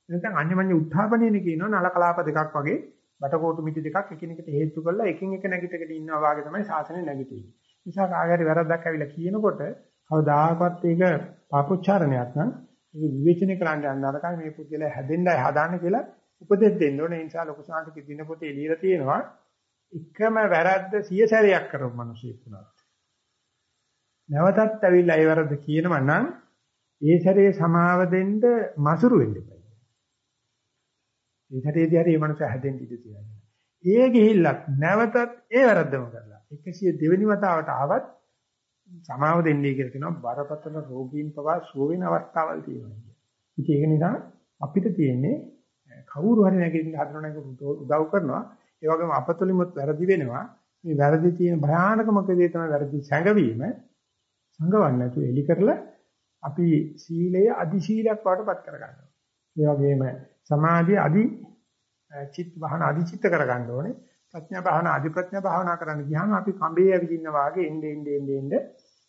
නැත්නම් අන්‍යමඤ්ඤ උත්ථාපනේන කියනවා නලකලාප දෙකක් වගේ බටකොටු මිටි දෙකක් එකිනෙකට හේතු කරලා එකින් එක නැගිටගෙන ඉන්නවා වාගේ තමයි සාසනය නැගිටින්නේ. නිසා කාගෑරි වැරද්දක් ඇවිල්ලා කියනකොට කවදාකවත් ඒක පාපොච්චාරණයක් නම් ඒක විවේචනය කරන්න යන නරකයි මේ පුද්ගලයා හැදෙන්නයි හදාන්න කියලා උපදෙස් දෙන්න ඕනේ. ඒ නිසා ලොකු සාන්තික දින පොතේ ලියලා තියෙනවා එකම වැරද්ද සිය සැරයක් කරපු මිනිසෙක් වුණා. නැවතත් ඇවිල්ලා ඒ වැරද්ද කියනවා නම් ඒ සැරේ සමාව දෙන්න මසුරු වෙන්න එපා. ඒ සැරේදී හරි මේ මනුස්සය හැදෙන්න ඉඩ තියෙනවා. ඒ ගිහිල්ලත් නැවතත් ඒ වැරද්දම කරලා 102 වෙනි වතාවට ආවත් සමාව දෙන්නේ කියලා කියනවා බරපතල රෝගීන් පවා සුව වෙන අවස්ථාවල් තියෙනවා කියන්නේ. ඉතින් ඒක නිසා අපිට තියෙන්නේ කවුරු හරි නැගිටින්න හදන එක උදව් කරනවා. ඒ වගේම අපතුලිමුත් වැරදි වෙනවා. මේ වැරදි තියෙන භයානකම කදේ තමයි වැරදි සැඟවීම. සංගවන්න නැතුව එලි කරලා අපි සීලය අදි සීලයක් වඩපත් කරගන්නවා. ඒ වගේම සමාධිය අදි චිත්ත භාවන අදි චිත්ත කරගන්න ඕනේ. ප්‍රඥා භාවනා අදි ප්‍රඥා භාවනා කරන්න ගියාම අපි කඹේ ඇවිදින්න වාගේ එන්නේ එන්නේ එන්නේ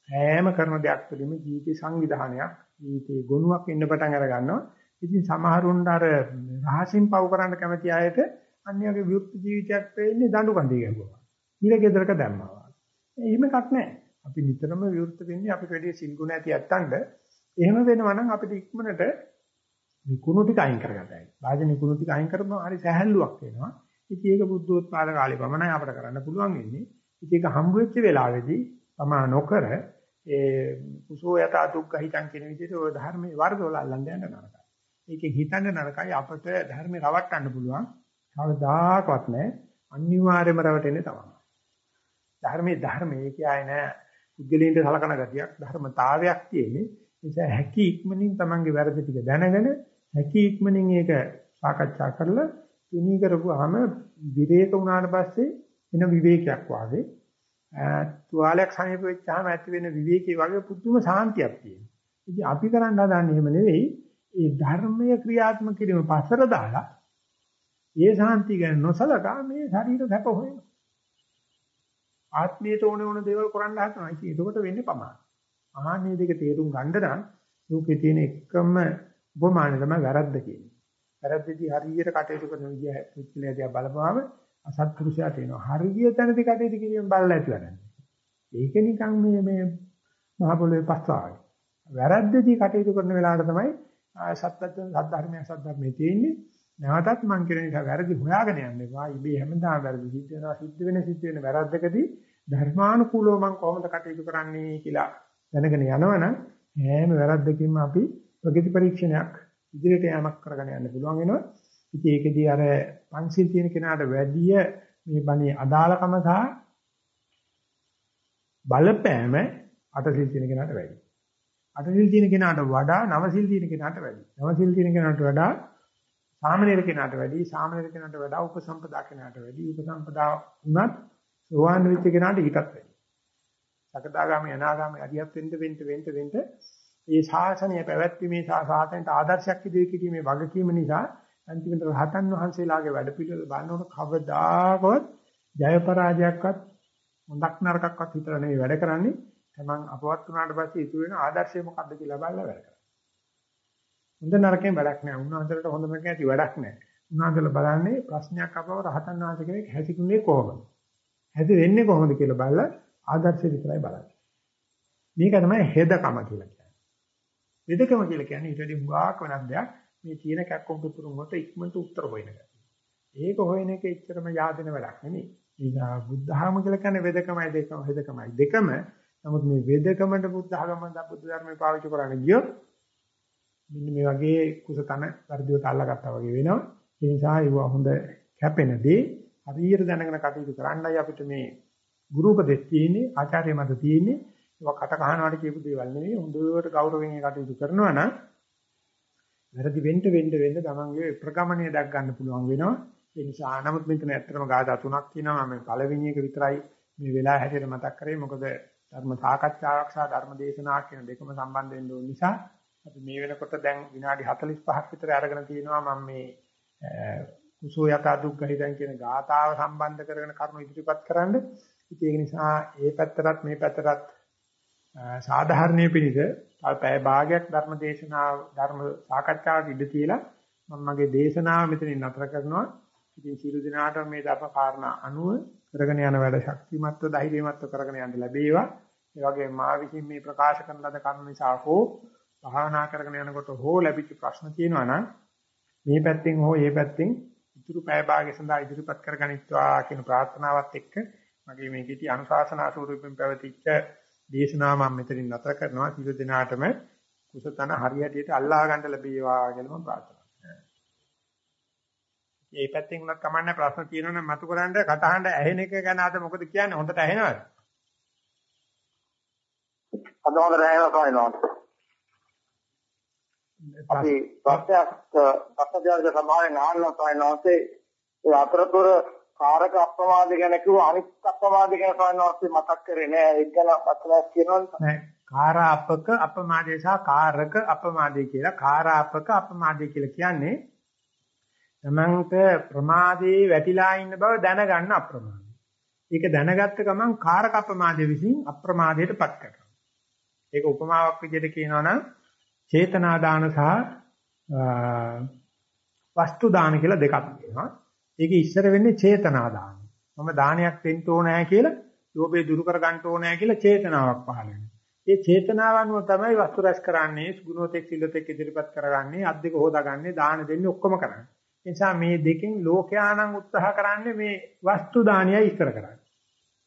හැම කරන දෙයක් තුළින්ම ජීවිතේ සංවිධානයක් ජීවිතේ ගුණයක් ඉන්න පටන් අර ගන්නවා. ඉතින් සමහරුන්ට අර රහසින් පව කරන්න කැමති අයට අන්‍යගේ විවෘත ජීවිතයක් වෙන්නේ දඬු කඳේ ගැහුවා. ඊළ ගෙදරක දැම්මා. එහෙම එකක් නැහැ. අපි නිතරම විවෘත වෙන්නේ අපිට වැඩි සිල් ගුණ ඇති යත්තන්ට එහෙම වෙනවා නම් අපිට ඉක්මනට නිකුණු ටික අයින් කරගන්නයි. වාජ නිකුණු ටික අයින් කරපුවම හරි සැහැල්ලුවක් වෙනවා. ඉතින් ඒක බුද්ධෝත්පාද කාලේ පමණයි අපිට කරන්න පුළුවන් වෙන්නේ. ඉතින් ඒක හම්බ වෙච්ච වෙලාවේදී තමා නොකර ඒ කුසෝ යත දුක්ඛහිතං කියන විදිහට ඔය ධර්මයේ වර්ගවල අල්ලන්න යන්න නරකයි. ඒකෙන් හිතන්න නරකයි අපිට ධර්මේ රවට්ටන්න පුළුවන්. කවදාකවත් නැහැ. අනිවාර්යයෙන්ම රවටෙන්නේ තමයි. ධර්මයේ ධර්මයේ කියයි නෑ පුද්ගලයන්ට සලකන ගතියක් ධර්මතාවයක් තියෙන්නේ. නිසා හැකි ඉක්මනින් Tamange වැරදි ටික දැනගෙන හැකි ඉක්මනින් ඒක සාකච්ඡා කරලා තුනී කරපුවාම විවේක වුණාට පස්සේ එන විවේකයක් වාගේ තුවාලයක් සමීප වෙච්චාම ඇති වෙන විවේකී වගේ පුදුම සාන්තියක් තියෙනවා. ඉතින් අපි කරන්න හදන්නේ එහෙම නෙවෙයි. ඒ ධර්මයේ ක්‍රියාත්මක කිරීම පස්සර දාලා ඒ සාන්තිය ගැන නොසලකා මේ ශරීර සැප හොයනවා. ආත්මීයට ඕන ඕන දේවල් කරන්න හදනවා. ඉතින් ඒකට වෙන්නේ පමාන. ආහනේ දෙක තේරුම් ගන්න නම් ලෝකේ තියෙන එකම උපමානය තමයි වැරද්ද කියන්නේ. වැරද්දදී හරියට කටයුතු කරන විදිහ පුච්චලදී බලපුවාම අසත්පුරුෂයා තියෙනවා. හරිය තැනදී කටයුතු කිරීම බලලා ඇති වැඩන්නේ. ඒක නිකන් මේ මේ මහ පොළොවේ පස්සාවයි. වැරද්දදී කටයුතු කරන වෙලාවට තමයි සත්‍යත්ව සද්ධර්මයේ සද්ධර්මයේ තියෙන්නේ. නැවතත් මං කියන නිසා වැරදි හොයාගෙන යන්න එපා. ඉබේ හැමදාම වැරදි සිද්ධ වෙනවා. සිද්ධ වෙන සිද්ධ වෙන වැරද්දකදී ධර්මානුකූලව මං කොහොමද කටයුතු කරන්නේ කියලා දැනගෙන යනවනම් හැම වැරද්දකින්ම අපි ප්‍රගති පරීක්ෂණයක් ඉදිරියට යamak කරගෙන යන්න පුළුවන් වෙනවා. ඉතින් ඒකෙදී අර පංචිල් තියෙන කෙනාට වැඩිය මේ බණේ අදාළකම සහ බලපෑම අටසිල් තියෙන කෙනාට වැඩි. අටසිල් තියෙන කෙනාට වඩා නවසිල් තියෙන කෙනාට වැඩි. නවසිල් තියෙන කෙනාට වඩා සාමනීර කෙනාට වැඩි, සාමනීර කෙනාට වඩා උපසම්පදා කෙනාට වැඩි. උපසම්පදා වුණත් සෝවාන් වෙච්ච කෙනාට ඊටත් වැඩි. සකදාගාමී අනාගාමී අධියත් වෙන්න වෙන්න වෙන්න වෙන්න මේ ශාසනය පැවැත්වීමේ සාසනයට ආදර්ශයක් ඉදිරි කිරීමේ වගකීම නිසා අන්තිමට රහතන් වහන්සේලාගේ වැඩ පිළිවෙල බලනකොට කවදාකවත් ජය පරාජයක්වත් හොඳක් නරකක්වත් හිතලා නෙවෙයි වැඩ කරන්නේ තමන් අපවත් වුණාට පස්සේ ඉතුරු වෙන ආදර්ශය මොකක්ද කියලා බලලා වැඩ කරනවා. හොඳ නරකෙන් වැඩක් නැහැ. උන්වහන්සේට හොඳ නරක ඇති වැඩක් නැහැ. උන්වහන්සේලා බලන්නේ ප්‍රශ්නයක් අපව රහතන් වහන්සේ කෙනෙක් හැසිරුනේ කොහොමද? හැසිරෙන්නේ කොහොමද කියලා බලලා ආදර්ශය විතරයි බලන්නේ. මේක තමයි හෙදකම කියලා කියන්නේ. වෙදකම කියලා කියන්නේ ඊට වඩා හුඟක් වෙනස් දෙයක්. මේ තියෙන කැක්කොම් පුතුරුන් වලට ඉක්මනට උත්තර හොයන එක. ඒක හොයන එක එච්චරම yaadෙන වැඩක් නෙමෙයි. ඒක බුද්ධහම කියලා කියන්නේ වෙදකමයි දෙකම හෙදකමයි දෙකම. නමුත් මේ වෙදකමට බුද්ධහම බුද්ධ ධර්මයේ පාවිච්චි කරන්න ගියොත් මෙන්න මේ වගේ කුසතන වර්ධියට අල්ලගත්තා වගේ වෙනවා. ඒ නිසා ඒව හොඳ කැපෙනදී හරියට දැනගෙන කටයුතු කරන්නයි අපිට මේ ගුරු උපදෙස් තියෙන්නේ ආචාර්ය මත තියෙන්නේ. ඒවා කට කහනවාට කියපු දේවල් නෙවෙයි. හොඳට ගෞරවයෙන් කටයුතු කරනවා නම් වැරදි වෙන්න වෙන්න වෙන්න තමන්ගේ ප්‍රගමණය දක් ගන්න පුළුවන් වෙනවා. ඒ නිසා නමුත් මෙතන ඇත්තටම ගාථා තුනක් තියෙනවා මම පළවෙනි එක විතරයි මේ වෙලාව හැටියට මතක් කරේ. මොකද ධර්ම සාකච්ඡාවක් සහ ධර්ම දේශනාවක් කියන දෙකම සම්බන්ධ වෙන්න ඕන නිසා අපි මේ වෙනකොට දැන් විනාඩි 45ක් විතර අරගෙන තියෙනවා මම මේ කුසෝ යත දුක්ඛිතං කියන ගාථාව සම්බන්ධ කරගෙන කරුණු ඉදිරිපත් කරන්න. ඉතින් ඒක නිසා ඒ පැත්තටත් මේ පැත්තටත් සාධාරණීය පිළිද පැය භාගයක් ධර්ම දේශනාව ධර්ම සාකච්ඡාවට ඉඩ තියලා මම මගේ දේශනාව මෙතනින් නතර කරනවා. ඉතින් සියලු දිනාට මේ ධර්ම කාරණා අනුව කරගෙන යන වැඩ ශක්තිමත්ව ධෛර්යමත්ව කරගෙන යන්න ලැබේවා. ඒ වගේම මා විසින් මේ ප්‍රකාශ කරන ලද කරුණ නිසා හෝ භාවනා කරගෙන යනකොට හෝ ලැබිච්ච ප්‍රශ්න තියෙනවා නම් මේ පැත්තෙන් හෝ ඒ පැත්තෙන් ඉතුරු පැය භාගය සඳහා ඉදිරිපත් කරගනිත්වා කියන ප්‍රාර්ථනාවත් එක්ක මගේ මේ කිටි අනුශාසනා ස්වරූපයෙන් පැවතිච්ච දේශනාව මම මෙතනින් නතර කරනවා. සියලු දෙනාටම කුසතන හරියටියට අල්ලා ගන්න ලැබේවා කියලා මම ප්‍රාර්ථනා කරනවා. මේ පැත්තෙන් උනත් කමන්නේ ප්‍රශ්න තියෙනවා නම් මතු කරන්න කටහඬ ඇහෙන එක ගැන අද මොකද කියන්නේ? හොඳට ඇහෙනවද? අද හොඳට ඇහෙනවා කයිනොත්. අපි ප්‍රශ්නයක් ප්‍රශ්න දෙකක් සමාවෙන් අහන්න කයිනොත් ඒ අතරතුර කාරක අප්‍රමාද ගැන කිව්ව අනිත් අප්‍රමාද ගැන සාමාන්‍යයෙන් මතක් කරේ නෑ ඒක ගැන වචනයක් කියනවනේ නෑ කාරාපක අපමාදේ සහ කාරක අපමාදේ කියලා කාරාපක අපමාදේ කියලා කියන්නේ තමන්ට ප්‍රමාදේ වැටිලා ඉන්න බව දැනගන්න අප්‍රමාදේ. ඒක දැනගත්ත ගමන් කාරක අපමාදේ විසින් අප්‍රමාදයටපත් කරනවා. ඒක උපමාවක් විදිහට කියනවා නම් චේතනා දාන සහ වස්තු දාන කියලා දෙකක් තියෙනවා. ඒකේ ඉස්සර වෙන්නේ චේතනා දාන. මම දානයක් දෙන්න ඕනෑ කියලා, ලෝභය දුරු කර ගන්න ඕනෑ කියලා චේතනාවක් පහළ වෙනවා. ඒ චේතනාව අනුව තමයි වස්තු රැස් කරන්නේ, ගුණෝතෙක් සිල්ලතෙක් ඉදිරිපත් කරගන්නේ, අද්දික හොදාගන්නේ, දාන දෙන්නේ ඔක්කොම කරන්නේ. නිසා මේ දෙකෙන් ලෝකයානම් උත්සාහ කරන්නේ මේ වස්තු දානයයි ඉස්සර කරන්නේ.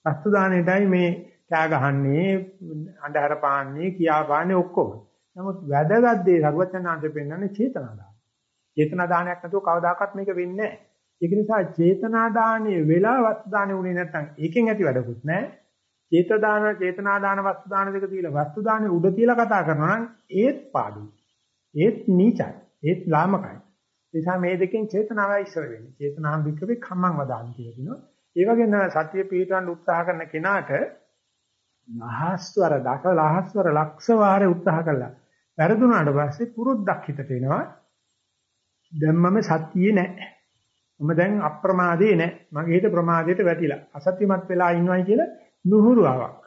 වස්තු දානෙටයි මේ කෑ ගහන්නේ, අඳහර පාන්නේ, කියා පාන්නේ ඔක්කොම. නමුත් වැදගත් දේ සර්වඥාන්ත පෙන්වන්නේ චේතනා දාන. චේතනා දානයක් නැතුව කවදාකවත් මේක වෙන්නේ නැහැ. ඒක නිසා චේතනා දානයේ වෙලා වස්තු දානෙ උනේ නැත්නම් ඒකෙන් ඇති වැඩකුත් නැහැ. චේත දාන, චේතනා දාන, වස්තු දාන දෙක තියලා වස්තු දානෙ උඩ තියලා කතා කරනවා නම් ඒත් පාඩුයි. ඒත් නීචයි. ඒත් ලාමකයි. ඒ නිසා මේ දෙකෙන් චේතනාවයි ඉස්සර වෙන්නේ. චේතනාම් වික්‍රේ කම්මං වදාන් කියලා කියනවා. ඒ වගේම සත්‍ය පිළිටවන්න උත්සාහ කරන කෙනාට ලහස්වර දක ලහස්වර ලක්ෂ වාරේ උත්සාහ කළා. වැරදුනාට පස්සේ පුරුද්දක් හිතට එනවා. දැන් මම සතියේ නැහැ. මම දැන් අප්‍රමාදේ නැහැ. මගේ හිත ප්‍රමාදයට වැටිලා. අසත්‍යමත් වෙලා ඉන්නවයි කියලා නුහුරුවක්.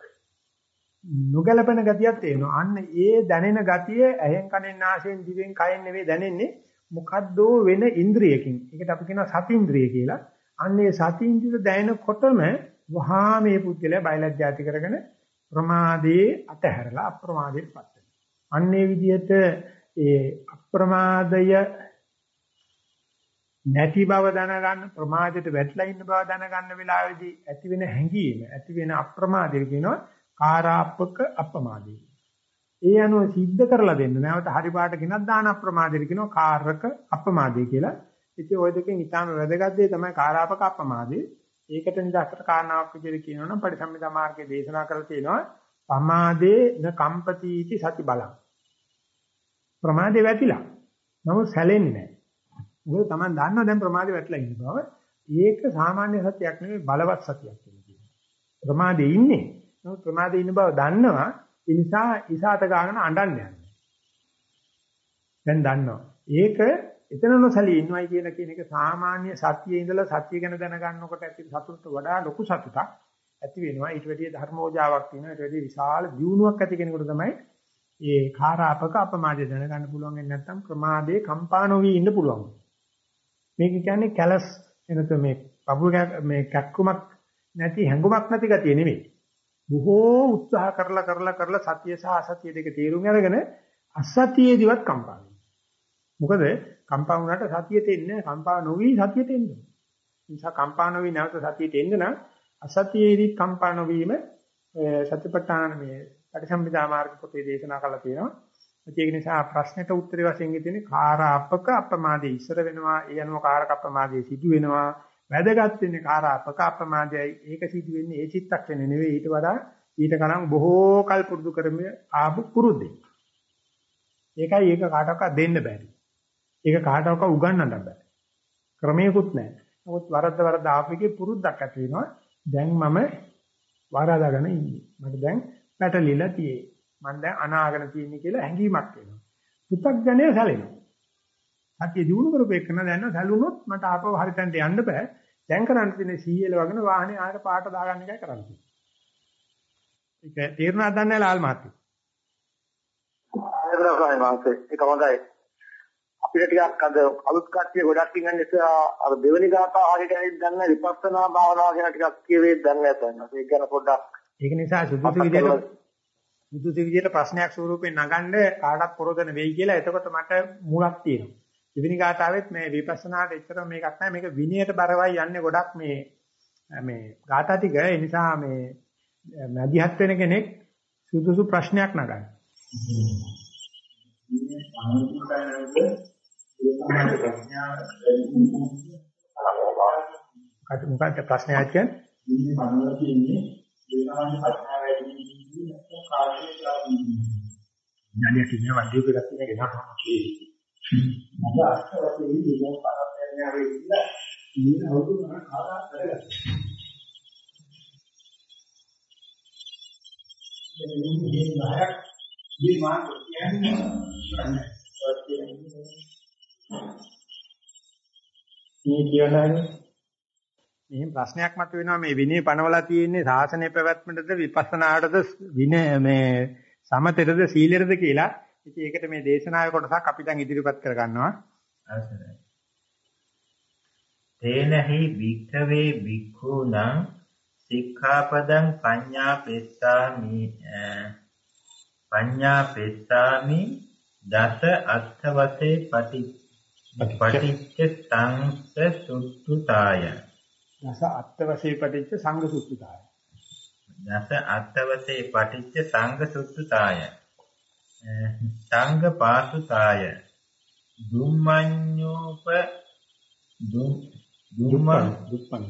නොගැලපෙන ගතියක් තේනවා. අන්න ඒ දැනෙන ගතිය ඇහෙන් කනෙන් නාසයෙන් දිවෙන් කයෙන් නෙවෙයි දැනෙන්නේ මොකද්දෝ වෙන ඉන්ද්‍රියකින්. ඒකට අපි කියනවා සතිඉන්ද්‍රිය කියලා. අන්න ඒ සතිඉන්ද්‍රිය දැනෙනකොටම වහා මේ පුද්ගලයා බයලජ්ජාති කරගෙන ප්‍රමාදයේ අතහැරලා අප්‍රමාදයට පත් වෙනවා. අන්නේ විදිහට ඒ අප්‍රමාදය නැති බව දැනගන්න ප්‍රමාදයට වැටලා ඉන්න බව දැනගන්න වෙලාවේදී ඇති වෙන හැඟීම ඇති වෙන අප්‍රමාදය කියනවා කාරාපක අප්‍රමාදය. ඒ අනුව සිද්ධ කරලා දෙන්න නැවත හරි පාට කෙනක් දාන අප්‍රමාදයට කියනවා කාරක අප්‍රමාදය කියලා. ඉතින් ওই දෙකෙන් ඊටාම වැදගත් දේ තමයි කාරාපක අප්‍රමාදය. ඒකට නිදහසට කාරණාවක් විදිහට කියනවනම් පරිසම්මිතා මාර්ගයේ දේශනා කරලා තියෙනවා පමාදේ න කම්පතිටි සති බලං. ප්‍රමාදේ වැටිලා. නමුත් සැලෙන්නේ නැහැ. මොකද Taman දන්නවා දැන් ප්‍රමාදේ වැටලා ඉන්න බව. ඒක සාමාන්‍ය සතියක් නෙවෙයි බලවත් සතියක් කියලා ප්‍රමාදේ ඉන්නේ. නමුත් ප්‍රමාදේ ඉන්න බව දන්නවා. ඒ නිසා ඉසాత ගාගෙන අඬන්න යනවා. දැන් දන්නවා. ඒක එතන නොසලී ඉන්නවයි කියලා කියන එක සාමාන්‍ය සතියේ ඉඳලා සතිය ගැන දැනගන්නකොට ඇති සතුටට වඩා ලොකු සතුටක් ඇති වෙනවා. ඊට වැඩිය ධර්මෝජාවක් තියෙනවා. ඊට වැඩිය විශාල දියුණුවක් ඇති කෙනෙකුට තමයි ඒ කාරාපක අපමාදේ දැනගන්න පුළුවන් වෙන්නේ නැත්නම් ප්‍රමාදේ කම්පා නොවි ඉන්න පුළුවන්. මේක කියන්නේ කැලස් එනතු මේ පපුව මේ කැක්කුමක් නැති හැඟුමක් නැති ගතිය නෙමෙයි. බොහෝ උත්සාහ කරලා කරලා කරලා සතිය සහ අසතිය දෙක තේරුම් අරගෙන අසතියේදිවත් කම්පා මොකද කම්පා වුණාට සතියට එන්නේ කම්පා නොවි සතියට එන්නේ. නිසා කම්පා නොවි නැවත සතියට එන්න නම් අසතියේදී කම්පා නොවීම සතිපට්ඨාන මේ පටිසම්භිදා මාර්ග පොතේ දේශනා කරලා තියෙනවා. ඒක නිසා ප්‍රශ්නෙට උත්තරේ වශයෙන් තියෙන්නේ කාරාපක අප්‍රමාදයේ. ඉස්සර වෙනවා ඒ අනුව කාරක අප්‍රමාදයේ සිදු වෙනවා. වැදගත් වෙන්නේ කාරාපක අප්‍රමාදයයි. ඒක සිදු වෙන්නේ ඒ චිත්තක්ෂණේ නෙවෙයි. ඊට වඩා ඊට කලින් බොහෝ කල් පුරුදු කරමිය ආපු පුරුද්දේ. ඒකයි ඒක කාටවත් දෙන්න බැරි. ඒක කාටවත් උගන්වන්න බෑ ක්‍රමයකුත් නැහැ. නමුත් වරද්ද වරද්ද ආපෙකේ පුරුද්දක් ඇති වෙනවා. දැන් මම වරදාගෙන ඉන්නේ. මට දැන් පැටලිලා තියෙයි මම දැන් අනාගෙන තියෙන්නේ කියලා හැඟීමක් එනවා. පු탁ජනය සැලෙනවා. සතිය දිනු කරපේකන දැන් සැලුනොත් මට ආපහු හරියටන්ට යන්න බෑ. දැන් කරන්න තියෙන්නේ සීයල වගන වාහනේ ආයෙ පාට දාගන්න එකයි කරන්න තියෙන්නේ. ඒක තීරණා දන්නේ ලාල් මහත්තයා. ඒකයි මාසේ ඒක හොඳයි. අපිට ටිකක් අද අලුත් කට්ටිය ගොඩක් ඉන්න නිසා අර දෙවෙනි ගාථා හරියට දන්නේ විපස්සනා භාවනාව ගැන ටිකක් කියවේ දන්නේ නැත්නම් ඒක ගැන පොඩ්ඩක් ඒක නිසා සුදුසු විදිහට සුදුසු විදිහට ප්‍රශ්නයක් ස්වරූපයෙන් නගන්න කාටත් පොරොදන වෙයි කියලා එතකොට මට මුලක් තියෙනවා. දෙවෙනි ගාතාවෙත් මේ විපස්සනාට එච්චර මේකක් නැහැ මේක විනයට බරවයි යන්නේ ගොඩක් මේ මේ ගාථා ටික ඒ නිසා මේ මැදිහත් වෙන කෙනෙක් සුදුසු ප්‍රශ්නයක් නගන්න. මොකක්ද ප්‍රශ්නයක් කියන්නේ? මේ මනෝල කියන්නේ ඒ සමාන ප්‍රශ්න වැඩි ඥානිය කියන්නේ වන්දිය කරත් ඉන්නේ නෑ කියේ. මම අස්තවසේ ඉන්නේ පාරක් යනවා කියලා ඉන්න අවුරුදු මම කාලා කරගත්තා. මේ මේ නහයක් මේ මාන කියන්නේ මේ කියලානේ මෙහෙම ප්‍රශ්නයක් මතුවෙනවා මේ විනය පනවලා තියෙන්නේ සාසනය පැවැත්මටද විපස්සනාටද විනය මේ සමතෙටද සීලෙටද කියලා. ඉතින් ඒකට මේ දේශනාවේ කොටසක් අපි දැන් ඉදිරිපත් කර ගන්නවා. අවසරයි. තේනහි වික්ඛවේ වික්ඛුණං සික්ඛාපදං පඤ්ඤා පෙස්සාමි පඤ්ඤා පෙස්සාමි දස අත්ථවතේ පටි පටිච්ච සංසුත්තුතාය දස අත්ත වශයෙන් පටිච්ච සංඝ සුත්තුතාය. දස අත්තවසේ පටිච්ච සංඝ සුත්තුතාය. සංඝ පාසුතාය. දුම්මඤ්ඤෝප දුම්මං දුප්පං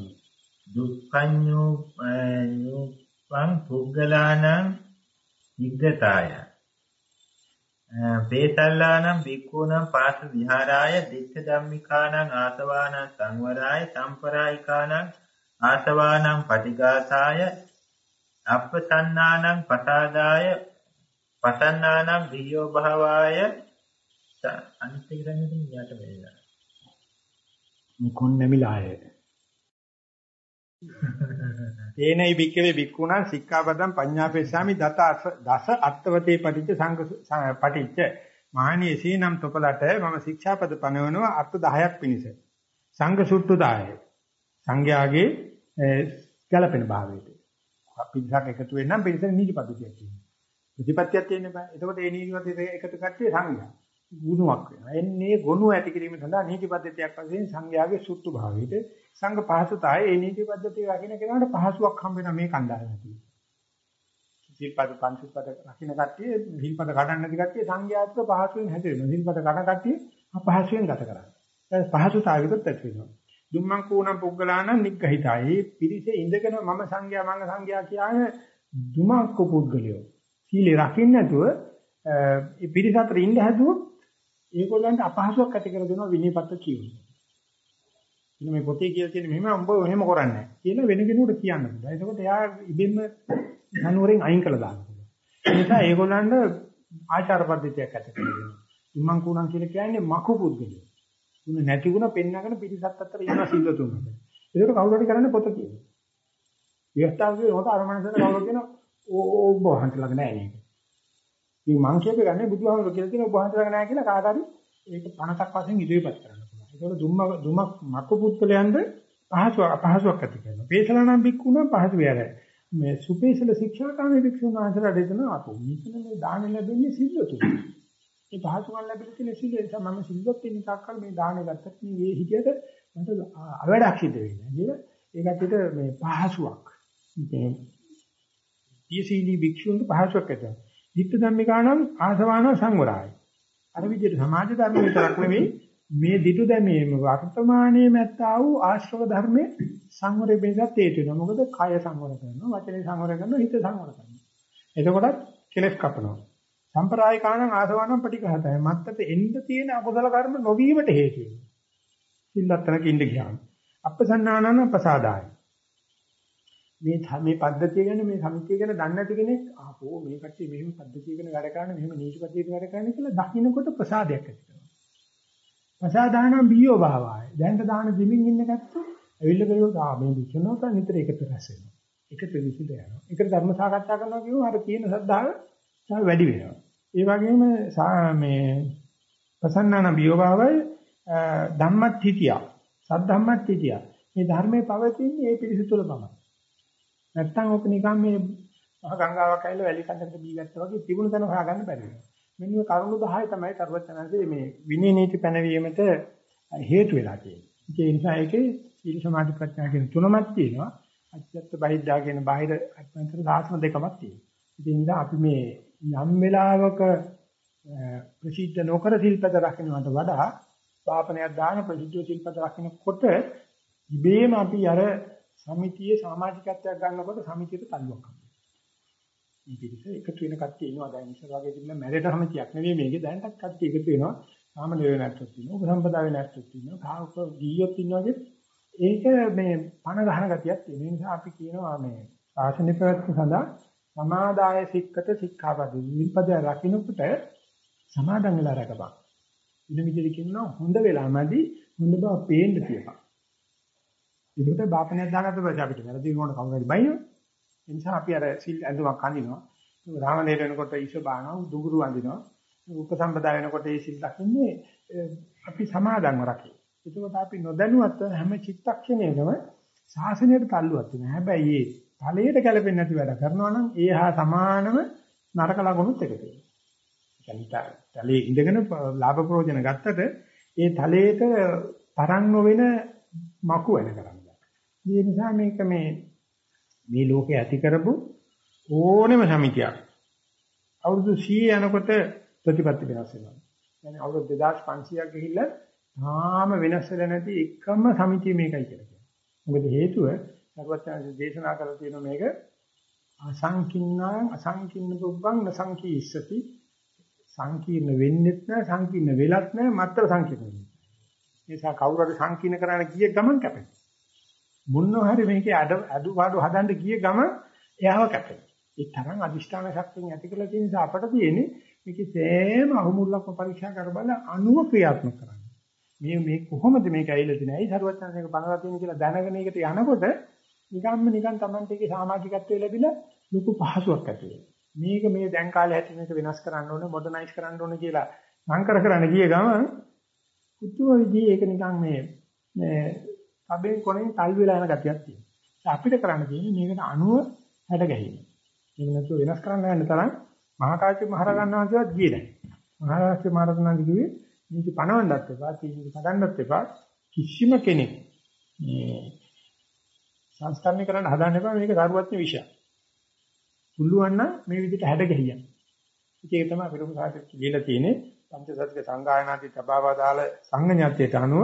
දුක්ඛඤ්ඤෝපං පුග්ගලානං නිග්ගතාය පේසල්ලානම් බික්ඛූනම් පාස විහාරාය දිත්ත ධම්මිකානං ආසවානං සංවරාය සම්පරායිකානං ආසවානං පටිඝාසාය අප්පසන්නානං පසාදාය පසන්නානං වියෝ භාවාය. අනිත් එක දැන් ඉතින් යට වෙලා මුකුන් නැමිලාය. ඒනයි බික්කවේ බික්කුණා සික්ඛාපදම් පඤ්ඤාපේසාමි දත දස අත්තවතේ පටිච්ච සංඝ පටිච්ච. මහණී සීනම් තොපලට මම ශික්ෂාපද පනවනවා අර්ථ 10ක් පිණිස. සංඝ සුට්ටුදාය. සංඝයාගේ ගැළපෙන භාවයට. පිටසක් එකතු වෙන්නම් පිටසෙ නීති පද්ධතියක් තියෙනවා. ප්‍රතිපත්තියක් තියෙන්න බෑ එතකොට ඒ නීති පද්ධතිය එකතු කට්ටිය සංඝයා. ගුණයක් වෙනවා. එන්නේ ගුණ ඇති කිරීම සඳහා නීති පද්ධතියක් වශයෙන් සංඝයාගේ සුට්ටු භාවයට සංඝ පහසුතාවය ඒ නීති පද්ධතිය රකින්න කෙනාට පහසුවක් හම්බ වෙනවා මේ කණ්ඩායමට සිල්පද පංචපද රකින්න කට්ටිය සිල්පද කඩන්න නැති කට්ටිය සංඝයාත්ව පහසුවෙන් හැදෙනවා සිල්පද කඩන කට්ටිය අපහසුවෙන් ගත කරන්නේ. ඒ පහසුතාවයකට ඇති වෙනවා. දුම්මං කෝණම් පුද්ගලානම් නිග්ගහිතයි පිරිසේ ඉඳගෙන මම සංඝයා මංග සංඝයා කියන්නේ දුමක් පුද්ගලයෝ. සීලේ රකින්න නැතුව ඒ පිරිස අතර ඉඳ හැදුවොත් ඒගොල්ලන්ට අපහසුයක් ඇති කර දෙනවා විනයපත්ත කියුනේ. ඉතින් මේ පොතේ කියලා තියෙන මෙහෙම උඹ එහෙම කරන්නේ නැහැ කියලා වෙන කෙනෙකුට කියන්න පුළුවන්. එතකොට එයා ඉබෙන්ම නනුවරෙන් අයින් කළා දානවා. ඒ නිසා ඒගොල්ලන්ට ආචාර පද්ධතියක් ඇති කරගන්නවා. ඉම්මන් කුණන් කියලා කියන්නේ මකු පුද්ගලයෝ. උන නැති ගුණ පෙන්නගෙන පිරිසත් අතර ඉන්න සිල්වතුන්ට. ඒකට කවුරු හරි කරන්නේ පොත කියනවා. විවස්ථාවේ හොත අරමනසට කවුරු කියන ඕ ඔබ වහන්සේ ළඟ නැහැ මේක. මේ මං කියපේ ගන්නේ බුදුහාමුදුරුවෝ කියලා තියෙන ඔබ වහන්සේ ළඟ නැහැ කියලා කාට හරි ඒක 50ක් වශයෙන් ඉදිරිපත් කරන්න පුළුවන්. ඒකවල දුම්ම දුමක් මක්ක පුත්කලයන්ද පහසුවක් අපහසුවක් ඇති කරනවා. පේසලනම් බික්කුණා පහසු වෙරයි. මේ සුපේසල ශික්ෂාකාමී භික්ෂුන් වහන්සේලා දෙන අපෝ මෙතන මේ දාන ලැබෙන්නේ සිල්වතුන්. මේ පහසුකම් ලැබෙලා තියෙන සිල් නිසා මම සිල්වත් වෙන තාක්කල් මේ දාන ගත්තත් මේ හිතියට මට අවඩක් සිද්ධ වෙන්නේ. කියලා ඒකට මේ පහසුවක්. මේ දීසීලි භික්ෂුන්ට පහසුවක් ඇති. ධිට්ඨ ධම්මිකානම් ආසවාන සංවරයි. අර විදිහට සමාජ ධර්ම විතරක් නෙවෙයි මේ දිටු දැමීම වර්තමානයේ මැත්තා වූ ආශ්‍රව ධර්මයේ සංවරය බෙදත් හේතු වෙනවා. මොකද කය සංවර කරනවා, වචනේ සංවර කරනවා, හිත සංවර කරනවා. එතකොටත් කෙලස් කපනවා. සම්ප්‍රායිකාණං ආසවණං පටිඝාතය. මත්තට එන්න තියෙන අකුසල කර්ම නොවීමට හේතු වෙනවා. සිල්ලත්තනක ඉඳ ගියාම. අපසන්නානන ප්‍රසාදාය. මේ මේ පද්ධතිය ගැන මේ සමිතිය ගැන දන්නේ නැති කෙනෙක් ආපෝ මේ කට්ටිය මෙහෙම පද්ධතිය ගැන වැඩ කරන්නේ මෙහෙම නීති පද්ධතියක වැඩ කරන්නේ කියලා දකින්නකොට ප්‍රසාදයක් ඇති වෙනවා. ප්‍රසාදානම් බියෝ භාවය. දැන් දාන දෙමින් ඉන්න කට්ටිය ඇවිල්ලා බලනවා ආ මේ විචනෝත නිතර එකට රැස් වෙනවා. එකට විසිද යනවා. එකට ධර්ම සාකච්ඡා කරනවා කියුවම අර තියෙන ශ්‍රද්ධාව තව වැඩි වෙනවා. ඒ වගේම මේ ප්‍රසන්නාන බියෝ භාවය ධම්මත් හිතිය. සද්ධම්මත් හිතිය. මේ ධර්මයේ පවතින්නේ ඒ පිරිස තුළ තමයි. නැත්තම් ඔක නිකන් මේ මහ ගංගාවක් ඇවිල්ලා වැලි කඳකට දී ගත්තා වගේ තිබුණ තැන හොයාගන්න බැරි වෙනවා. මෙන්න මේ කරුණු 10 තමයි තරවචනන්සේ මේ විනය නීති පැනවීමට හේතු වෙලා තියෙන්නේ. ඒ නිසා ඒකේ සීල සමාධි ප්‍රඥා කියන තුනමක් තියෙනවා. අච්චත්ත බහිද්දා කියන බාහිර අත්‍යන්තර සාසන දෙකමක් තියෙනවා. ඒ නිසා අපි මේ යම් වෙලාවක ප්‍රසිද්ධ නොකර සිල්පද රකින්නට වඩා පාපනයක් දාන ප්‍රසිද්ධ සිල්පද රකින්නකොට ඉබේම අපි අර සමිතියේ සමාජිකත්වයක් ගන්නකොට සමිතියට තල්ලුවක් කරනවා. මේ පිළිස එකතු වෙන කට්ටිය ඉන්නවා දැන් ඉස්සර වගේ තිබුණ මැරෙට සමිතියක් නෙවෙයි මේකේ දැන්ටත් කට්ටිය එකතු වෙනවා. සාමාන්‍ය නැට්ටුත් ඉන්නවා. උපසම්පදා නැට්ටුත් ඉන්නවා. කාවක ගියොත් ඉන්නවාගේ ඒක මේ පණ ගහන ගතියක් තියෙන නිසා අපි කියනවා මේ ශාසන ප්‍රවත්ත සඳහා සමාදාය සික්කත සික්ඛාපද විපදය රකින්නකොට සමාදන් වෙලා රැකපන්. ඉන්න විදිහට කියනවා හොඳ වෙලාමදි හොඳ බව පේන්න තියපන්. ඒකට බාපණයක් දාගත්ත පස්සේ අපිට වැරදි වුණොත් කවුරු හරි බයිනෝ. ඒ නිසා අපි අර සිල් ඇඳුමක් අඳිනවා. රාමණේර වෙනකොට ඊශ බානවා, දුගුරු අඳිනවා. උපසම්පදා වෙනකොට ඒ සිල් දකින්නේ අපි සමාදන්ව රකේ. ඒකෝට අපි නොදැනුවත්ව හැම චිත්තක්ෂණයකම ශාසනයට තල්ලුවක් වෙනවා. හැබැයි මේ ඵලයට ගැලපෙන්නේ නැති වැඩ කරනවා නම් ඒ හා සමානම නරක ලකුණුත් එකතු වෙනවා. කියන්නේ තලයේ ඉඳගෙන ලාභ ප්‍රයෝජන ගත්තට ඒ තලයට තරම් නොවන මකු වෙන කරන්නේ. ඒ නිසා මේක මේ මේ ලෝකේ ඇති කරපු ඕනෙම සමිතියක් අවුරුදු 100 යනකොට ප්‍රතිපත්ති වෙනස් වෙනවා. يعني අවුරුදු 2500ක් ගිහිල්ලා තාම වෙනස් වෙලා නැති එකම සමිතිය මේකයි කියලා කියනවා. මොකද හේතුව සර්වඥාන්සේ දේශනා කරලා තියෙන මේක අසංකින්නාං අසංකින්න පුබ්බං නසංකීස්සති සංකීර්ණ වෙන්නෙත් නැහැ සංකීර්ණ වෙලත් නැහැ මත්තර සංකීර්ණ වෙන්නේ. ඒ නිසා කවුරු හරි සංකීර්ණ කරන්න ගිය ගමන් කැපෙනවා. මොනවා හරි මේකේ අඩ අඩු පාඩු හදන්න ගිය ගමන් එයාව කැපෙනවා. ඒ තරම් අදිෂ්ඨාන ශක්තියෙන් ඇති කරලා තියෙන නිසා අපට තියෙන්නේ මේකේ සෑම අහුමුල්ලක්ම පරීක්ෂා කර බලලා අනුව ක්‍රියාත්මක කරන්න. මේ මේ කොහොමද මේක ඇවිල්ලා තියෙන්නේ? ඇයි සරුවචනසේක බලලා තියෙන කියලා දැනගෙන ඒකට යනකොට නිකම්ම නිකන් Tamante එකේ සමාජිකත්වයේ ලැබිලා ලොකු පහසුවක් ඇති වෙනවා. මේක මේ දැන් කාලේ හැටි මේක වෙනස් කරන්න ඕනේ, මොඩර්නයිස් කරන්න ඕනේ කියලා සංකර කරන්න ගිය ගමන් පුදුම විදිහේ ඒක නිකන් මේ මේ අබෙන් කොනේ තල් වෙලා යන ගතියක් තියෙනවා. අපිට කරන්න තියෙන්නේ මේකට අනුව හැඩ ගැහිම. ඒක නැතුව වෙනස් කරන්න යන තරම් මහා කාශ්‍යප මහ රහතන් වහන්සේවත් ගියේ නැහැ. මහා කාශ්‍යප මහ රහතන් වහන්සේ කිව්වේ මේක පණවන්නත් එපා, තීන්දුව කඩන්නත් එපා කිසිම කෙනෙක් මේ සංස්කරණය කරන්න හදන්න එපා මේක දරුවත්න විෂය. පුළුවන් නම් මේ විදිහට හැඩ ගැහියන්. ඒක තමයි අපිට සාහිත්‍ය කියලා තියෙන්නේ පංචසත්ක සංගායනාදී තබාවදාල සංඥාත්‍යයට අනුව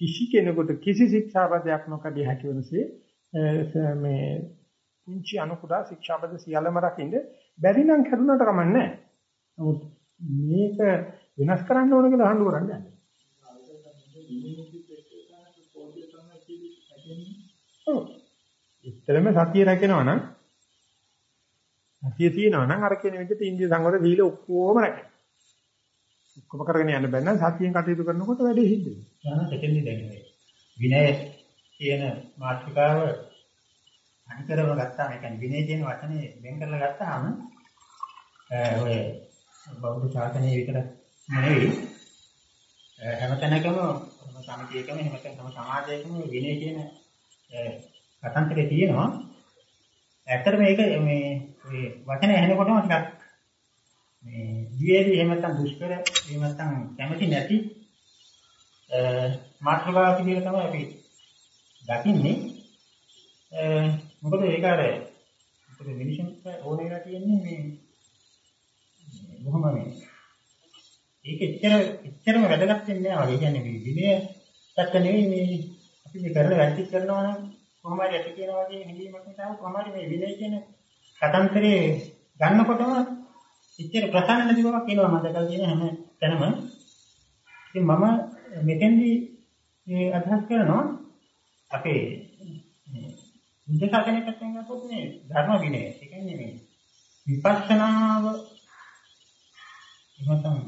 කිසි කෙනෙකුට කිසි ශික්ෂාපදයක් නොකඩිය හැකි වෙනසේ මේ පුංචි අනුකුඩා ශික්ෂාපද සියල්ලම රකින්න බැරි නම් කරුණාට කමන්නේ නැහැ. නමුත් මේක වෙනස් කරන්න ඕන කියලා හඳු කරන්නේ නැහැ. ඔව්. ඉතරම සතිය රැකෙනවා නම් සතිය තියෙනවා නම් අර කියන විදිහට ඉන්දිය සංවර සීල ඔක්කොම රැකෙනවා. ඔක්කොම කරගෙන යන්න බැන්න සතියෙන් කටයුතු කරනකොට වැඩේ හිද්ද වෙනවා. යන දෙකෙන්දි දැන් මේ විනය කියන මාතෘකාව අනිතරම ගත්තාම ඒ කියන්නේ විනය කියන වචනේ වෙන් කරලා ගත්තාම ඔය බෞද්ධ ශාසනය විතර නෙවෙයි හැමතැනකම සමිතියකම හැමතැනකම සමාජයකම විනය කියන කතන්දරේ තියෙනවා. ඇත්තට මේක මේ මේ වචන ඇහෙනකොටම ටිකක් මේ දිවේදී එහෙම නැත්නම් දුෂ්කර එහෙම නැත්නම් කැමති නැති මාත්‍රකාවක් විදිහට තමයි අපි දකින්නේ. මොකද ඒක අර අපේ මිනිසුන්ට ඕන වෙලා තියෙන්නේ මේ බොහොම මේ ඒක එච්චර එච්චරම වැදගත් වෙන්නේ නැහැ වගේ. කියන්නේ මේ විනය පැත්ත නෙවෙයි මේ අපි මේ කරන වැඩි කරනවා නම් කොහොම හරි ඇති කියන වගේ හැඟීමක් නිසා කොහොම හරි මේ විනය කියන කතන්තරේ ගන්නකොටම එච්චර ප්‍රසන්න නැති බවක් එනවා මම දැකලා තියෙන හැම තැනම. ඉතින් මම මෙතෙන්දී මේ අදහස් කරනවා අපේ බුද්ධ ශාසනය පැත්තෙන් ගත්තොත් මේ ධර්ම විනය. ඒ කියන්නේ මේ විපස්සනාව එහෙනම්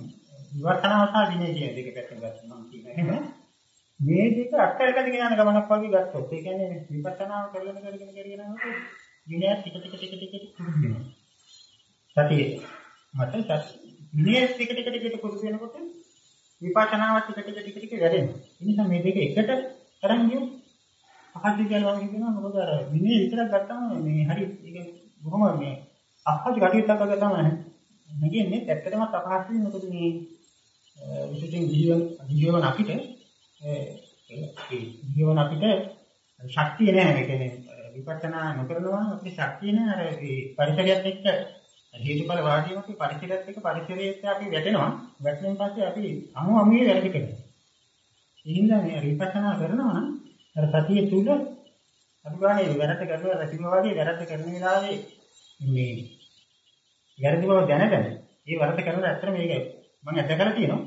විවර්තනාව සහ විනය කියන දෙක පැත්තෙන් ගත්තොත් මම කියන්නේ මේ දෙක අක්කරකට ගෙන යන ගමනක් වගේ ගත්තොත් ඒ කියන්නේ විපස්සනාව කරගෙන කරගෙන කරගෙන යනකොට විනය ටික ටික ටික ටික පුරුදු වෙනවා. සතියේ මට විනය ටික ටික ටික පුරුදු වෙනකොට විපස්සනාව ටික ටික ටික ටික වැඩෙනවා. ඒ නිසා මේ දෙක එකට අරන් ගියොත් පහසු කියලා වගේ කියනවා මොකද අර විනය විතරක් ගත්තාම මේ හරි ඒක බොහොම මේ අපහසු කටයුත්තක් වගේ තමයි නැගෙන්නේ. ඇත්තටම අපහසුයි. මොකද මේ විශේෂයෙන් ජීවන ජීවන අපිට ඒ ජීවන අපිට ශක්තිය නැහැ. ඒ කියන්නේ විපස්සනා නොකරනවා. අපිට ශක්තිය නැහැ. අර ඒ පරිසරයත් එක්ක හේතුඵල වාදීමක පරිසරයත් එක්ක පරිසරයේත් අපි වැටෙනවා වැටෙන පස්සේ අපි අමු අමුයේ වැරදි කරනවා ඒ හින්දා මේ විපස්සනා කරනවා නම් අර සතිය තුල අනුගාමී වැරද්ද කරනවා රැකිමවාදී වැරද්ද කරන වෙලාවේ මේ වැරදි බව දැනගෙන ඒ වැරද්ද කරන ඇත්තට මේක මම අත්දැකලා තියෙනවා.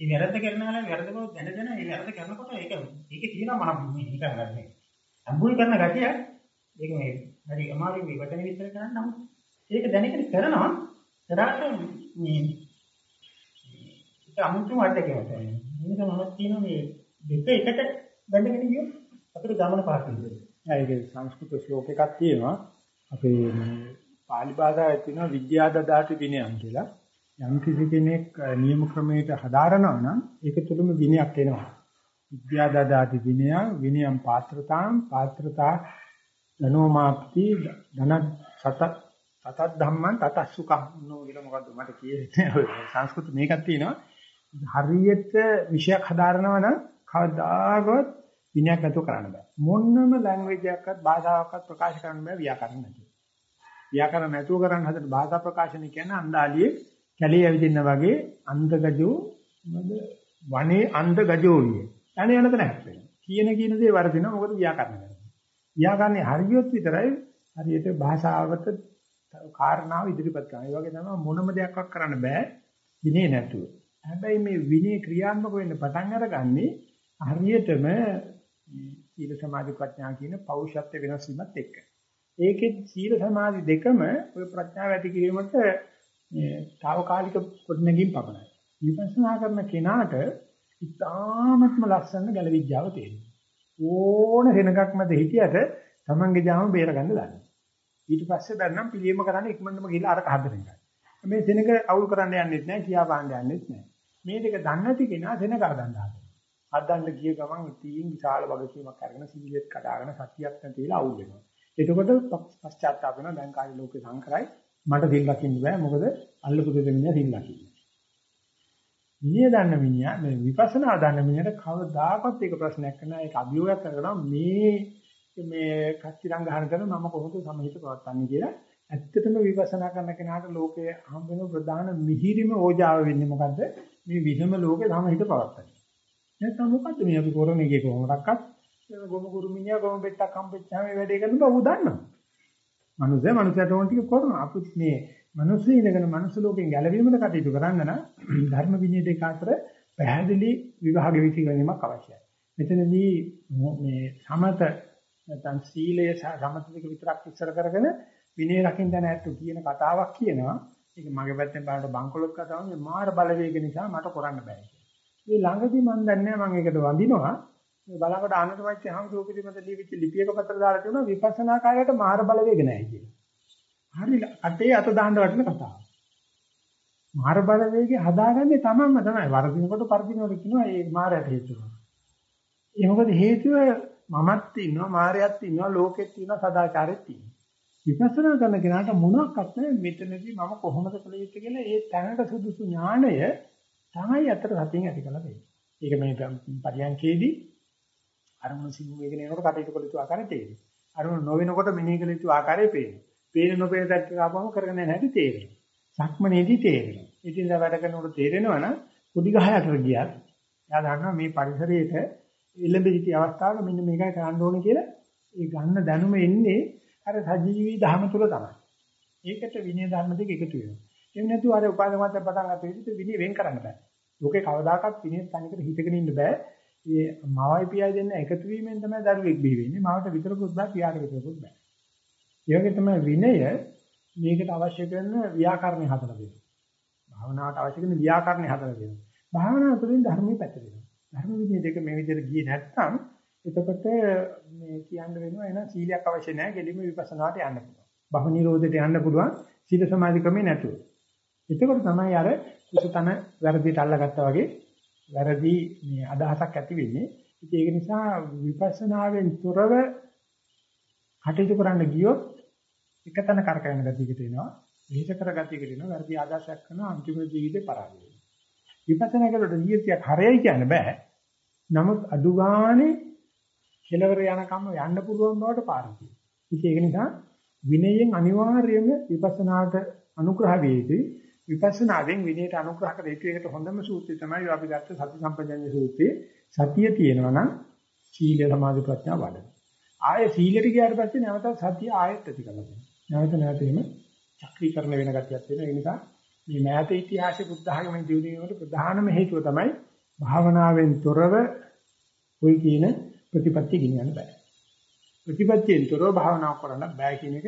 මේ වැරද්ද කරන වෙලාවේ වැරද්ද බව දැනගෙන ඒ වැරද්ද කරනකොට ඒක ඒකේ තියෙනවා මම මේ නිකන් ගන්න. අඹුල් කරන ගැටිය ඒක මේ හරි අමාරුයි මේ වචන විස්තර කරන්න නමුත් ඒක දැනගෙන කරනවා කරාට මේ ඒක අමුතුම අත්දැකීමක් තමයි. මේක මම කියනවා මේ දෙක එකට බැඳගෙන ගියොත් අපිට ගමන පාස් වෙනවා. ඒකේ සංස්කෘත ශ්ලෝක එකක් තියෙනවා. අපේ පාලි භාෂාවේ තියෙනවා විද්‍යාදදාති විනයන් කියලා. යම් කිසි කෙනෙක් නියම ක්‍රමයකට හදාරනවා නම් ඒක තුළම විනයක් එනවා. විද්‍යාදදාති විනය විනයම් පාත්‍රතාම් පාත්‍රතා ධනෝමාප්ති ධන සත සතත් ධම්මං තතස්සුකම් නෝ කියලා මොකද්ද මට කියෙන්නේ සංස්කෘත මේකක් තියෙනවා හරියට විෂයක් හදාරනවා නම් කවදාකවත් විනයක් නැතුව කරන්න බෑ. මොන්නම ලැන්ග්වේජ් එකක්වත් භාෂාවක්වත් ප්‍රකාශ කරන්න බෑ ව්‍යාකරණ නැතුව. ව්‍යාකරණ නැතුව කරන්න හදන භාෂා ප්‍රකාශන කියන්නේ අන්දාලියේ කැලේ ඇවිදින්න වගේ අන්ධගජෝ මොකද වනේ අන්ධගජෝ විය. යන්නේ යන තැන හැප්පෙනවා. කියන කියන දේ වර්ධිනවා මොකද ව්‍යාකරණ කරන්නේ. ව්‍යාකරණේ හරියොත් විතරයි හරියට භාෂාවට කාරණාව ඉදිරිපත් කරනවා. ඒ වගේ තමයි මොනම දෙයක්වත් කරන්න බෑ විනේ නැතුව. හැබැයි මේ විනේ ක්‍රියාත්මක වෙන්න පටන් අරගන්නේ හරියටම සීල සමාධි ප්‍රඥා කියන පෞෂත්ව වෙනස් වීමත් එක්ක. ඒකේ සීල සමාධි දෙකම ඔය ප්‍රඥාව ඇති කිරීමට මේ తాවකාලික පොඩ්නකින් පමණයි. විපස්සනා කරන කෙනාට ඉතාමත්ම ලස්සන ගැලවිඥාව තියෙනවා. ඕන වෙනකක් මැද හිටියට තමන්ගේ ජාම බේරගන්න දන්නේ. ඊට පස්සේ දැන්නම් පිළියම කරන්න ඉක්මනටම ගිහලා අරක හදන එකයි. මේ සෙනඟ අවුල් කරන්න යන්නෙත් නැහැ, කියා පාන්න යන්නෙත් නැහැ. මේ දෙක දන්නේ නැති කෙනා සෙනඟ හදන්න හදනවා. හදන්න ගිය ගමන් ඉතින් විශාල වගකීමක් අරගෙන සිවිලෙත් කඩාගෙන සතියක් නැතිලා අවුල් වෙනවා. එතකොට පශ්චාත්තාප වෙනවා දැන් කාලේ ලෝකේ සංකරයි මට දිල් ලකින්න බෑ මොකද අල්ලපු දෙමිනිය දිල් ලකින්න. මිනිහ දන්න මිනිහා මේ විපස්සනා දන්න මිනිහට කවදාකවත් ඒක ප්‍රශ්නයක් නෑ ඒක අභියෝගයක් කරනවා මේ මේ කච්චිරං ගහන කරන මම කොහොමද සමහිත පවත්න්නේ කියලා ඇත්තටම විපස්සනා කරන කෙනාට ලෝකයේ හම් වෙන ප්‍රධාන මිහිරිම ඕජාව වෙන්නේ මොකද්ද මේ විසම ලෝකේ සමහිත පවත්න්නේ නැත්නම් මොකද්ද මේ අපි කරන එකේ කොහොමඩක්වත් ගොම කුරුමිනියා ගොම බෙට්ටක් හම්බෙච්චාම මේ වැඩේ කරන බව දන්නවා. මනුස්සය මනුස්සයට ඕන ටික කරනවා. අපිත් මේ මනුස්සය ඉඳගෙන මනුස්ස ලෝකෙන් ගැලවීමකට කටයුතු කරන්න නම් ධර්ම විනය දෙක අතර පැහැදිලි විභාග විචිකරීමක් අවශ්‍යයි. මෙතනදී මේ සමත නැත්නම් සීලය සමත දෙක විතරක් ඉස්සර කරගෙන විනය රකින්න නැත්තු කියන කතාවක් කියනවා. ඒක මගේ පැත්තෙන් බලනකොට බංකොලොත් කතාවක් මේ මාර බලවේග නිසා මට කරන්න බෑ කියලා. මේ ළඟදී මම දන්නේ මම ඒකට වඳිනවා මේ බලකට ආනන්දමච්ච හම්සෝ පිළිබඳ ලිවිච්ච ලිපියක පතර දාලා තියෙනවා විපස්සනා කාර්යයට මාර බලවේග නැහැ කියලා. හරි අතේ අත දාන්න වටින කතාවක්. මාර බලවේගය හදාගන්නේ තමන්ම තමයි. වරදිනකොට පරදිනකොට කියනවා ඒ මාරයට හේතුව. ඒ මොකද හේතුව මමත් ඉන්නවා මායයක් ඉන්නවා ලෝකෙත් ඉන්නවා සදාචාරෙත් ඉන්නවා. විපස්සනා කරන කෙනාට මොනක්වත් නැහැ මෙතනදී මම කොහොමද කළ යුත්තේ කියලා ඒ තැනට සුදුසු ඥාණය තමයි අතර සතියෙන් ඇති කළ දෙන්නේ. ඒක මේ පරියන්කේදී අරමුණ සිංහ වේගෙන එනකොට කටයුතු කළ යුතු ආකාරය තේරෙනවා. අරමුණ නොවෙනකොට මෙනෙහි කළ යුතු ආකාරය පේනවා. පේන නොපේන තත්ත්වයක ආපුවම කරගෙන නැහැටි තේරෙනවා. සක්මනේදී තේරෙනවා. ඉතින් දැන් වැඩ කරනකොට තේරෙනවා නම් කුඩි ගහ යටට ගියත් එයා දන්නවා මේ පරිසරයේට එළඹ සිටි අවස්ථාවක මෙන්න මේකයි කරන්න ඕනේ කියලා ඒ ගන්න දැනුම එන්නේ අර සජීවී ධර්ම තුල තමයි. ඒකට විනය ධර්ම දෙක එකතු වෙනවා. එහෙම නැතුව අර උපාදමත පටන් ගන්න විදිහට විනය වෙන් කරන්න බෑ. ලෝකේ කවදාකවත් විනය තනිකර හිතගෙන ඉන්න බෑ. මේ මවයි පියයි දෙන්න එකතු වීමෙන් තමයි දරුවෙක් බිහි වෙන්නේ. මවට විතරකුත් බෑ පියාට විතරකුත් බෑ. ඒ වගේ තමයි විනය මේකට අවශ්‍ය කරන ව්‍යාකරණ හදලා දෙනවා. භාවනාවට අවශ්‍ය කරන ව්‍යාකරණ හදලා දෙනවා. භාවනාව තුළින් ධර්මයේ පැතිරෙනවා. ධර්ම විනය දෙක මේ විදිහට ගියේ නැත්නම් එතකොට මේ කියන්න වෙනවා එන සීලයක් අවශ්‍ය නැහැ. ගෙලිම විපස්සනාට යන්න පුළුවන්. බහු නිරෝධයට යන්න පුළුවන් සීල සමාධි ක්‍රමේ නැතුව. එතකොට තමයි අර කුසතන වැරදිට අල්ලගත්තා වගේ වැරදි මේ අදහසක් ඇති වෙන්නේ. ඉතින් ඒක නිසා විපස්සනාවෙන් තොරව කටයුතු කරන්න ගියොත් එකතන කරකැවෙන ගතියකට එනවා. විහිද කර ගතියකට එනවා. වැරදි ආදර්ශයක් කරන අන්තිම ජීවිතේ පරාජය වෙනවා. විපස්සනා කරලා ජීවිතයක් හරයයි කියන්න බෑ. නමුත් අඩු ගානේ කෙලවර යනකම් යන්න පුළුවන් බවට පාරක්. ඉතින් ඒක නිසා විනයෙන් අනිවාර්යයෙන්ම විපස්සනාට අනුග්‍රහ වේ යුතුයි. විපස්සනාවෙන් විනයට අනුග්‍රහ කර යුතු එකට හොඳම සූත්‍රය තමයි අපි ගත්ත සති සම්පජඤ්ඤ සූත්‍රයේ සතිය තියෙනවා නම් සීල සමාධි ප්‍රඥා වඩන. ආයේ සීලෙට ගියාට පස්සේ නැවත සතිය ආයෙත් ඇති කරලා දෙනවා. නැවත නැවත එම චක්‍රීකරණ වෙන ගතියක් තියෙනවා. ඒ නිසා මේ මෑත ඉතිහාසයේ බුද්ධ ආගමේ දියුණුවීමට ප්‍රධානම හේතුව තමයි භාවනාවෙන් තොරව ওই කියන ප්‍රතිපත්තිය ගෙනියන්න බෑ. ප්‍රතිපත්තියෙන් තොරව භාවනාව කරන්න බෑ කියන එක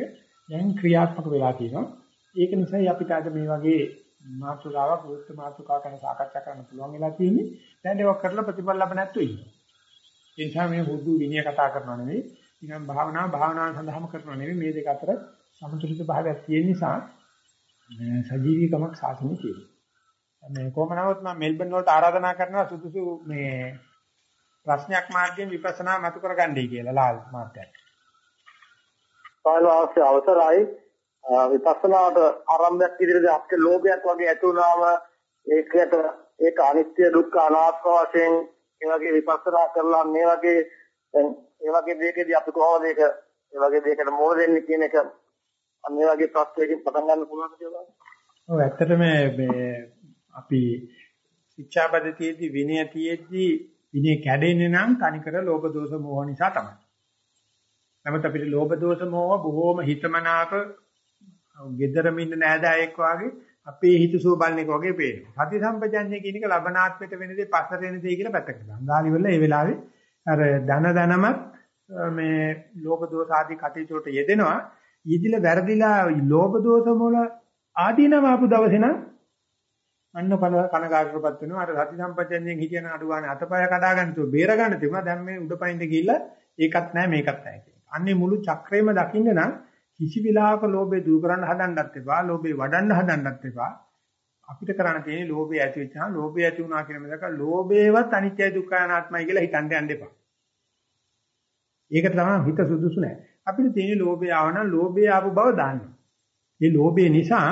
දැන් ක්‍රියාත්මක වෙලා තියෙනවා. ඒක නිසායි අපිට අද මේ වගේ මාතෘකාවක් වෘත්ත මාතෘකාවක් ගැන සාකච්ඡා කරන්න පුළුවන් වෙලා තියෙන්නේ. දැන් ඒක කරලා ප්‍රතිඵල ලැබ නැත්තු ඉන්නවා. ඒ නිසා මේ හුදු විනය කතා කරනවා නෙවෙයි, නිකන් භාවනාව භාවනාව සඳහාම කරනවා නෙවෙයි මේ දෙක අතර සමතුලිත භාවයක් තියෙන නිසා සජීවීකමක් සාසනෙ තියෙනවා. මේ කොහොමනවත් මම මෙල්බන් වලට ආරාධනා කරනවා සුදුසු මේ ප්‍රශ්නයක් මාර්ගයෙන් විපස්සනා මතු කරගන්නයි කියලා ලාල් මාත්‍යට. පාලවාස්‍ය අවසරයි විපස්සනාට ආරම්භයක් ඉදිරියට අපේ ලෝභයක් වගේ ඇති වුණාම ඒකට ඒක අනිත්‍ය දුක්ඛ අනාත්ම වශයෙන් ඒ වගේ විපස්සනා කරලා මේ වගේ දැන් ඒ වගේ දෙයකදී අපි කොහොමද ඒක ඒ වගේ දෙයකට මොන දෙන්නේ කියන එක මේ වගේ ප්‍රශ්නයකින් පටන් ගන්න පුළුවන් කියලා. ඔව් ඇත්තටම මේ අපි ශික්ෂාපදතියේදී විනය තියෙද්දී විනය කැඩෙන්නේ නම් තනිකර ලෝභ දෝෂ මෝහ නිසා තමයි. නමුත් අපිට ලෝභ දෝෂ මෝහ බොහෝම හිතමනාප ගෙදරම ඉන්න නෑදෑයෙක් වාගේ අපේ හිත සුව බලන එක වගේ පේනවා. සති සම්පජඤ්ඤය කියන එක ලබනාත්මයට වෙන දේ පස්සට වෙන දේ කියලා පැත්තකට දානවා. අඟාලි වල ඒ වෙලාවේ අර ධන ධනමත් මේ ලෝභ දෝෂ ආදී කටයුතු වලට යෙදෙනවා. ඊදිල වැරදිලා ලෝභ දෝෂ මොළ ආදීනව ආපු දවසේ නම් අන්න කනගාටුපත් වෙනවා. අර සති සම්පජඤ්ඤයෙන් හිටියන අඩු ගන්න අතපය කඩා ගන්න තු බේර ගන්න තිබුණා. දැන් මේ උඩපයින්ද ගිහිල්ලා ඒකත් නැහැ මේකත් නැහැ කියන. අන්නේ මුළු චක්‍රේම දකින්න නම් කිසි වෙලාවක ලෝභය දුරු කරන්න හදන්නත් එපා, ලෝභය වඩන්න හදන්නත් එපා. අපිට කරන්න තියෙන්නේ ලෝභය ඇති වෙච්චා ලෝභය ඇති වුණා කියන මේක ලෝභේවත් අනිත්‍යයි දුක්ඛයි අනාත්මයි කියලා හිතන්න යන්න එපා. ඒකට තමයි හිත සුදුසු නැහැ. අපිට තියෙන්නේ ලෝභය ආව නම් ලෝභය ආපු බව දාන්න. මේ ලෝභය නිසා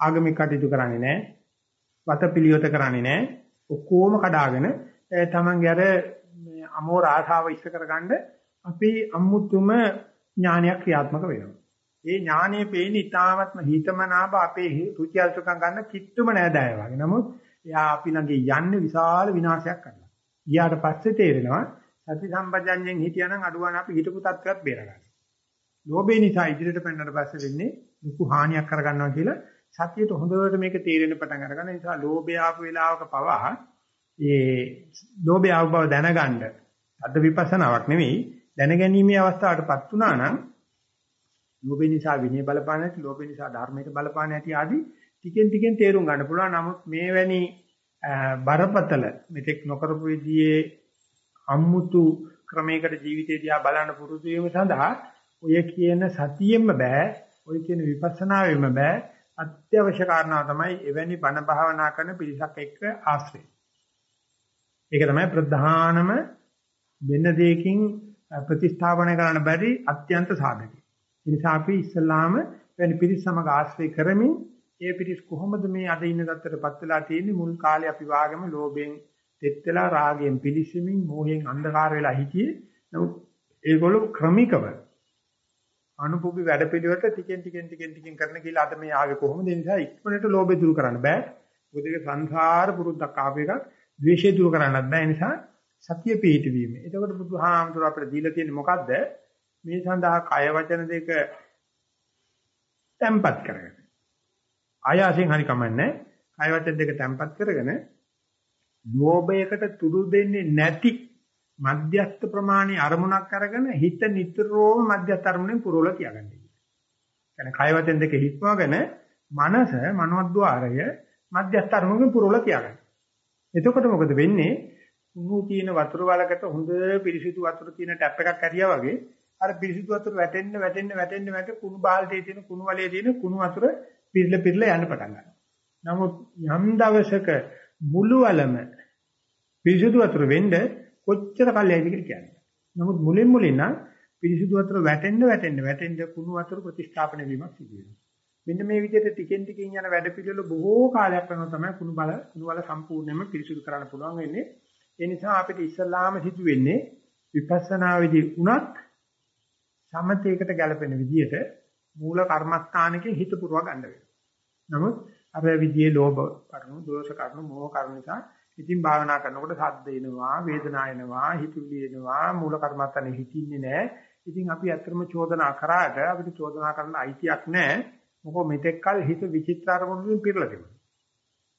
ආගමික කටයුතු කරන්නේ නැහැ. වතපිලියොත කරන්නේ නැහැ. ඔක්කොම කඩාගෙන තමන්ගේ අර අමෝර ආශාව ඉෂ්ට කරගන්න අපි අමුතුම ඥානයක් ක්‍රියාත්මක වෙනවා. ඒ ඥානයේ පේන්නේ ඊ타ත්ම හිතමනාප අපේ රුචි අරුචිකම් ගන්න කිට්ටුම නෑදෑය වගේ. නමුත් එයා අපි ළඟ යන්නේ විශාල විනාශයක් කරලා. ඊයාට පස්සේ තේරෙනවා සති සම්පජඤ්ඤයෙන් හිටියනම් අඩුවන අපි හිතපු තත්ත්වයක් බේරගන්න. ලෝභය නිසා ඉදිරියට පැනනට පස්සේ වෙන්නේ ලොකු හානියක් කරගන්නවා කියලා සතියට හොඳට මේක තේරෙන්න පටන් අරගන්න. ඒ නිසා ලෝභය ආපු වෙලාවක පවා ඒ ලෝභය ආව බව දැනගන්න අද විපස්සනාවක් නෙවෙයි දැනගැනීමේ අවස්ථාවටපත් වුණා නම් ලෝභය නිසා විනය බලපාන නැති, ලෝභය නිසා ධර්මයට බලපාන නැති ආදී ටිකෙන් ටිකෙන් තේරුම් ගන්න පුළුවන්. නමුත් මේ වැනි බරපතල මෙතෙක් නොකරපු විදිහේ අම්මුතු ක්‍රමයකට ජීවිතය දිහා බලන්න පුරුදු වීම සඳහා ඔය කියන සතියෙම බෑ, ඔය කියන විපස්සනාවෙම බෑ. අත්‍යවශ්‍ය කාරණාව තමයි එවැනි බණ භාවනා කරන පිරිසක් එක්ක ආශ්‍රය. ඒක තමයි ප්‍රධානම වෙන දෙයකින් ප්‍රතිස්ථාපනය කරන්න බැරි අත්‍යන්ත සාධකය. ඒ නිසා අපි ඉස්සල්ලාම වෙන පිරිස් සමග ආශ්‍රය කරමින් ඒ පිරිස් කොහොමද මේ අද ඉන්න තත්ත්වයටපත් වෙලා තියෙන්නේ මුල් කාලේ අපි වාගම ලෝභයෙන් තෙත් වෙලා රාගයෙන් පිලිසෙමින් මෝහයෙන් අන්ධකාර වෙලා හිටියේ නමුත් ඒගොල්ලෝ ක්‍රමිකව අනුපුපි වැඩපිළිවෙලට ටිකෙන් ටිකෙන් ටිකෙන් ටිකෙන් කරන කියලා අද මේ ආවේ කොහොමද ඒ නිසා ඉක්මනට ලෝභය දුරු කරන්න බෑ මොකද ඒක සංසාර පුරුද්දක් ආපු එකක් ද්වේෂය දුරු කරන්නත් බෑ ඒ නිසා සතිය පිහිටවීම. එතකොට බුදුහාමුදුර අපිට දීලා තියෙන්නේ මොකද්ද? මේ සඳහා කය වචන දෙක තැම්පත් කරගෙන. ආයාසයෙන් හරි කමන්නේ. කය වචන දෙක තැම්පත් කරගෙන ලෝභයකට තුඩු දෙන්නේ නැති මධ්‍යස්ථ ප්‍රමාණي අරමුණක් අරගෙන හිත නිතරම මධ්‍යස්ථ අරමුණෙන් පුරවලා තියාගන්න කියන්නේ කය වචෙන් දෙක හිස්මගෙන මනස මනෝද්වාරය මධ්‍යස්ථ අරමුණෙන් පුරවලා තියාගන්න. එතකොට මොකද වෙන්නේ? උණු තියෙන වතුර වලකට හොඳ පිරිසිදු වතුර තියෙන ටැප් එකක් ඇරියා වගේ අර පිරිසිදු වතුර වැටෙන්න වැටෙන්න වැටෙන්න වැට කුණු බාල්දියේ තියෙන කුණු වලේ තියෙන කුණු වතුර පිරල පිරල යන්න පටන් ගන්නවා. නමුත් යම් දවසක මුළු වලම පිරිසිදු වතුර වෙන්නේ කොච්චර කල්යයිද කියලා කියන්නේ. නමුත් මුලින් මුලින් නම් පිරිසිදු වතුර වැටෙන්න වැටෙන්න වැටෙන්න කුණු වතුර ප්‍රතිස්ථාපන වීමක් සිදු වෙනවා. මෙන්න මේ විදිහට ටිකෙන් ටිකෙන් යන වැඩ පිළිවෙල බොහෝ කාලයක් යනවා තමයි කුණු බල කුණු වල සම්පූර්ණයෙන්ම පිරිසිදු කරන්න පුළුවන් වෙන්නේ. ඒ නිසා අපිට ඉස්සල්ලාම සිදු වෙන්නේ විපස්සනා විදි උනත් සමතේකට ගැලපෙන විදිහට මූල කර්මස්ථානකේ හිත පුරව ගන්න වෙනවා. නමුත් අර විදිහේ ලෝභ කරුණු, දෝෂ කරුණු, මෝහ කරුණු නිසා ඉතින් භාවනා කරනකොට සද්ද එනවා, වේදනා එනවා, හිතුවිලි එනවා, මූල කර්මස්ථානේ හිතින්නේ නැහැ. ඉතින් අපි ඇත්තටම චෝදනා කරාට අපිට චෝදනා කරන්න අයිතියක් නැහැ. මොකද මෙතෙක්කල් හිත විචිත්‍ර අරමුණුකින් පිරලා තිබුණා.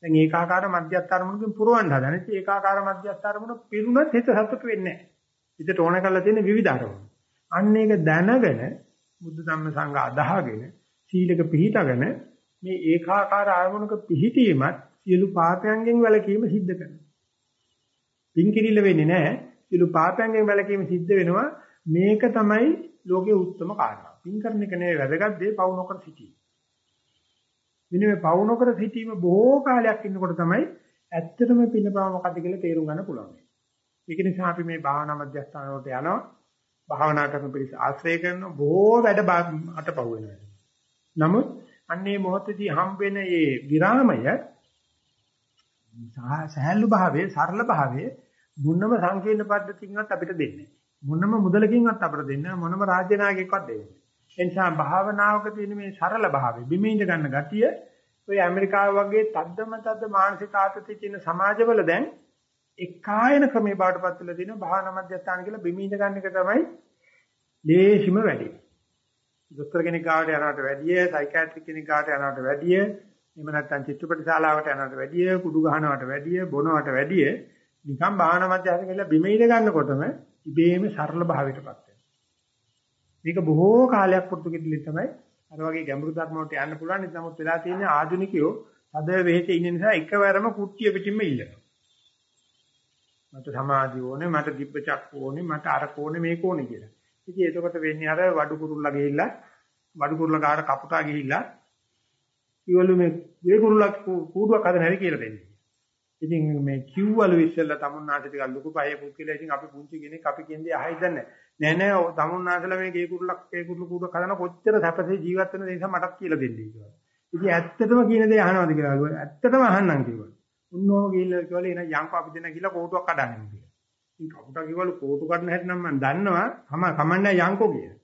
දැන් ඒකාකාර මධ්‍යස්ථ අරමුණකින් පුරවන්න හදන. ඉතින් ඒකාකාර මධ්‍යස්ථ අරමුණ පිරුණත් හිත සතුට වෙන්නේ නැහැ. හිතට ඕන කරලා තියෙන විවිධ අරමුණු. අන්න ඒක දැනගෙන බුද්ධ ධම්ම සංඝ අදහගෙන සීලක පිළිහිටගෙන මේ ඒකාකාර ආරමුණක පිහිටීමත් සියලු පාපයන්ගෙන් වැළකීම සිද්ධ කරනවා. පින්කිරිල්ල වෙන්නේ නැහැ. සියලු පාපයන්ගෙන් වැළකීම සිද්ධ වෙනවා. මේක තමයි ලෝකේ උත්තරම කාරණා. පින් කරන එක නෙවෙයි වැදගත් දේ පවු නොකර සිටීම. මෙන්න මේ පවු නොකර සිටීම බොහෝ කාලයක් ඉන්නකොට තමයි ඇත්තටම පින්නපාව මොකද්ද කියලා තේරුම් ගන්න පුළුවන්. ඒක නිසා අපි මේ භාවනා මධ්‍යස්ථාන වලට යනවා. භාවනා කරන පිළිස ආශ්‍රය කරන බොහෝ වැඩ අතපහුව වෙනවා. නමුත් අන්නේ මොහොතදී හම්බෙන මේ විරාමය සහැල්ලු භාවයේ සරල භාවයේ මොනම සංකීර්ණ පද්ධතියකින්වත් අපිට දෙන්නේ මොනම මුදලකින්වත් අපිට දෙන්නේ මොනම රාජ්‍ය නායකයෙක්වත් දෙන්නේ ඒ නිසා භාවනාවක තියෙන මේ සරල භාවය බිමින්ද ගන්න ගතිය ඔය ඇමරිකාව වගේ තද්දම තද්ද මානසික ආතතිය තියෙන සමාජවල දැන් එක්කායන ක්‍රමේ බාටපත් වෙලා තියෙන භාවනා මධ්‍යස්ථාන කියලා බිමින්ද ගන්න එක තමයි ලේසිම වැඩේ. දොස්තර කෙනෙක් ගාවට යනවට වැඩිය, සයිකියාට්‍රික් කෙනෙක් ගාවට යනවට වැඩිය, එහෙම නැත්නම් චිත්‍රපට ශාලාවට යනවට වැඩිය, කුඩු ගහනවට වැඩිය, බොනවට වැඩිය නිකන් භාවනා මධ්‍යස්ථාන කියලා බිමින්ද ගන්නකොටම ඉබේම සරල භාවයටපත් වෙනවා. මේක බොහෝ කාලයක් පුරුදු කෙරෙලි තමයි අර වගේ ගැඹුරු ධර්ම වලට යන්න පුළුවන්. නමුත් වෙලා තියෙන ආධුනිකයෝ අද වෙහෙසේ ඉන්න නිසා එකවරම කුට්ටිය පිටින්ම ඉල්ලනවා. මට සමාධිය ඕනේ, මට දිබ්බ චක්ක ඕනේ, මට අර කෝනේ මේක ඕනේ කියලා. ඉතින් එතකොට වෙන්නේ අර වඩු කුරුල්ලා ගිහිල්ලා වඩු කුරුල්ලා ගාට කපුටා ගිහිල්ලා ඉවලු මේ වේ කුරුල්ලා කූඩුවක් හදන හැටි කියලා දෙන්නේ. ඉතින් මේ කිව්වලු ඉස්සෙල්ලා තමුන්නාට ටිකක් ලොකු පහේ පුක්කලා ඉතින් අපි පුංචි කෙනෙක් අපි කියන්නේ අහයිද නැහැ. නෑ නෑ තමුන්නාටලා මේ ගේ කුරුල්ලක් ගේ කුරුළු කූඩුවක් හදන කොච්චර සැපසේ ජීවත් වෙන නිසා මටත් කියලා දෙන්නේ කියලා. ඉතින් ඇත්තටම කියන දේ අහනවාද කියලා. ඇත්තටම අහන්නම් කිව්වා. උන්නෝම ගිහිල්ලා කිව්වල එන යංක අපි දෙන්න ගිහලා කෝටුවක් කඩන්නේ කියලා. ඉතින් කවුටා කිව්වලු කෝටු කඩන හැටි නම් මම දන්නවා. කම කමන්නේ යංකෝ කියලා.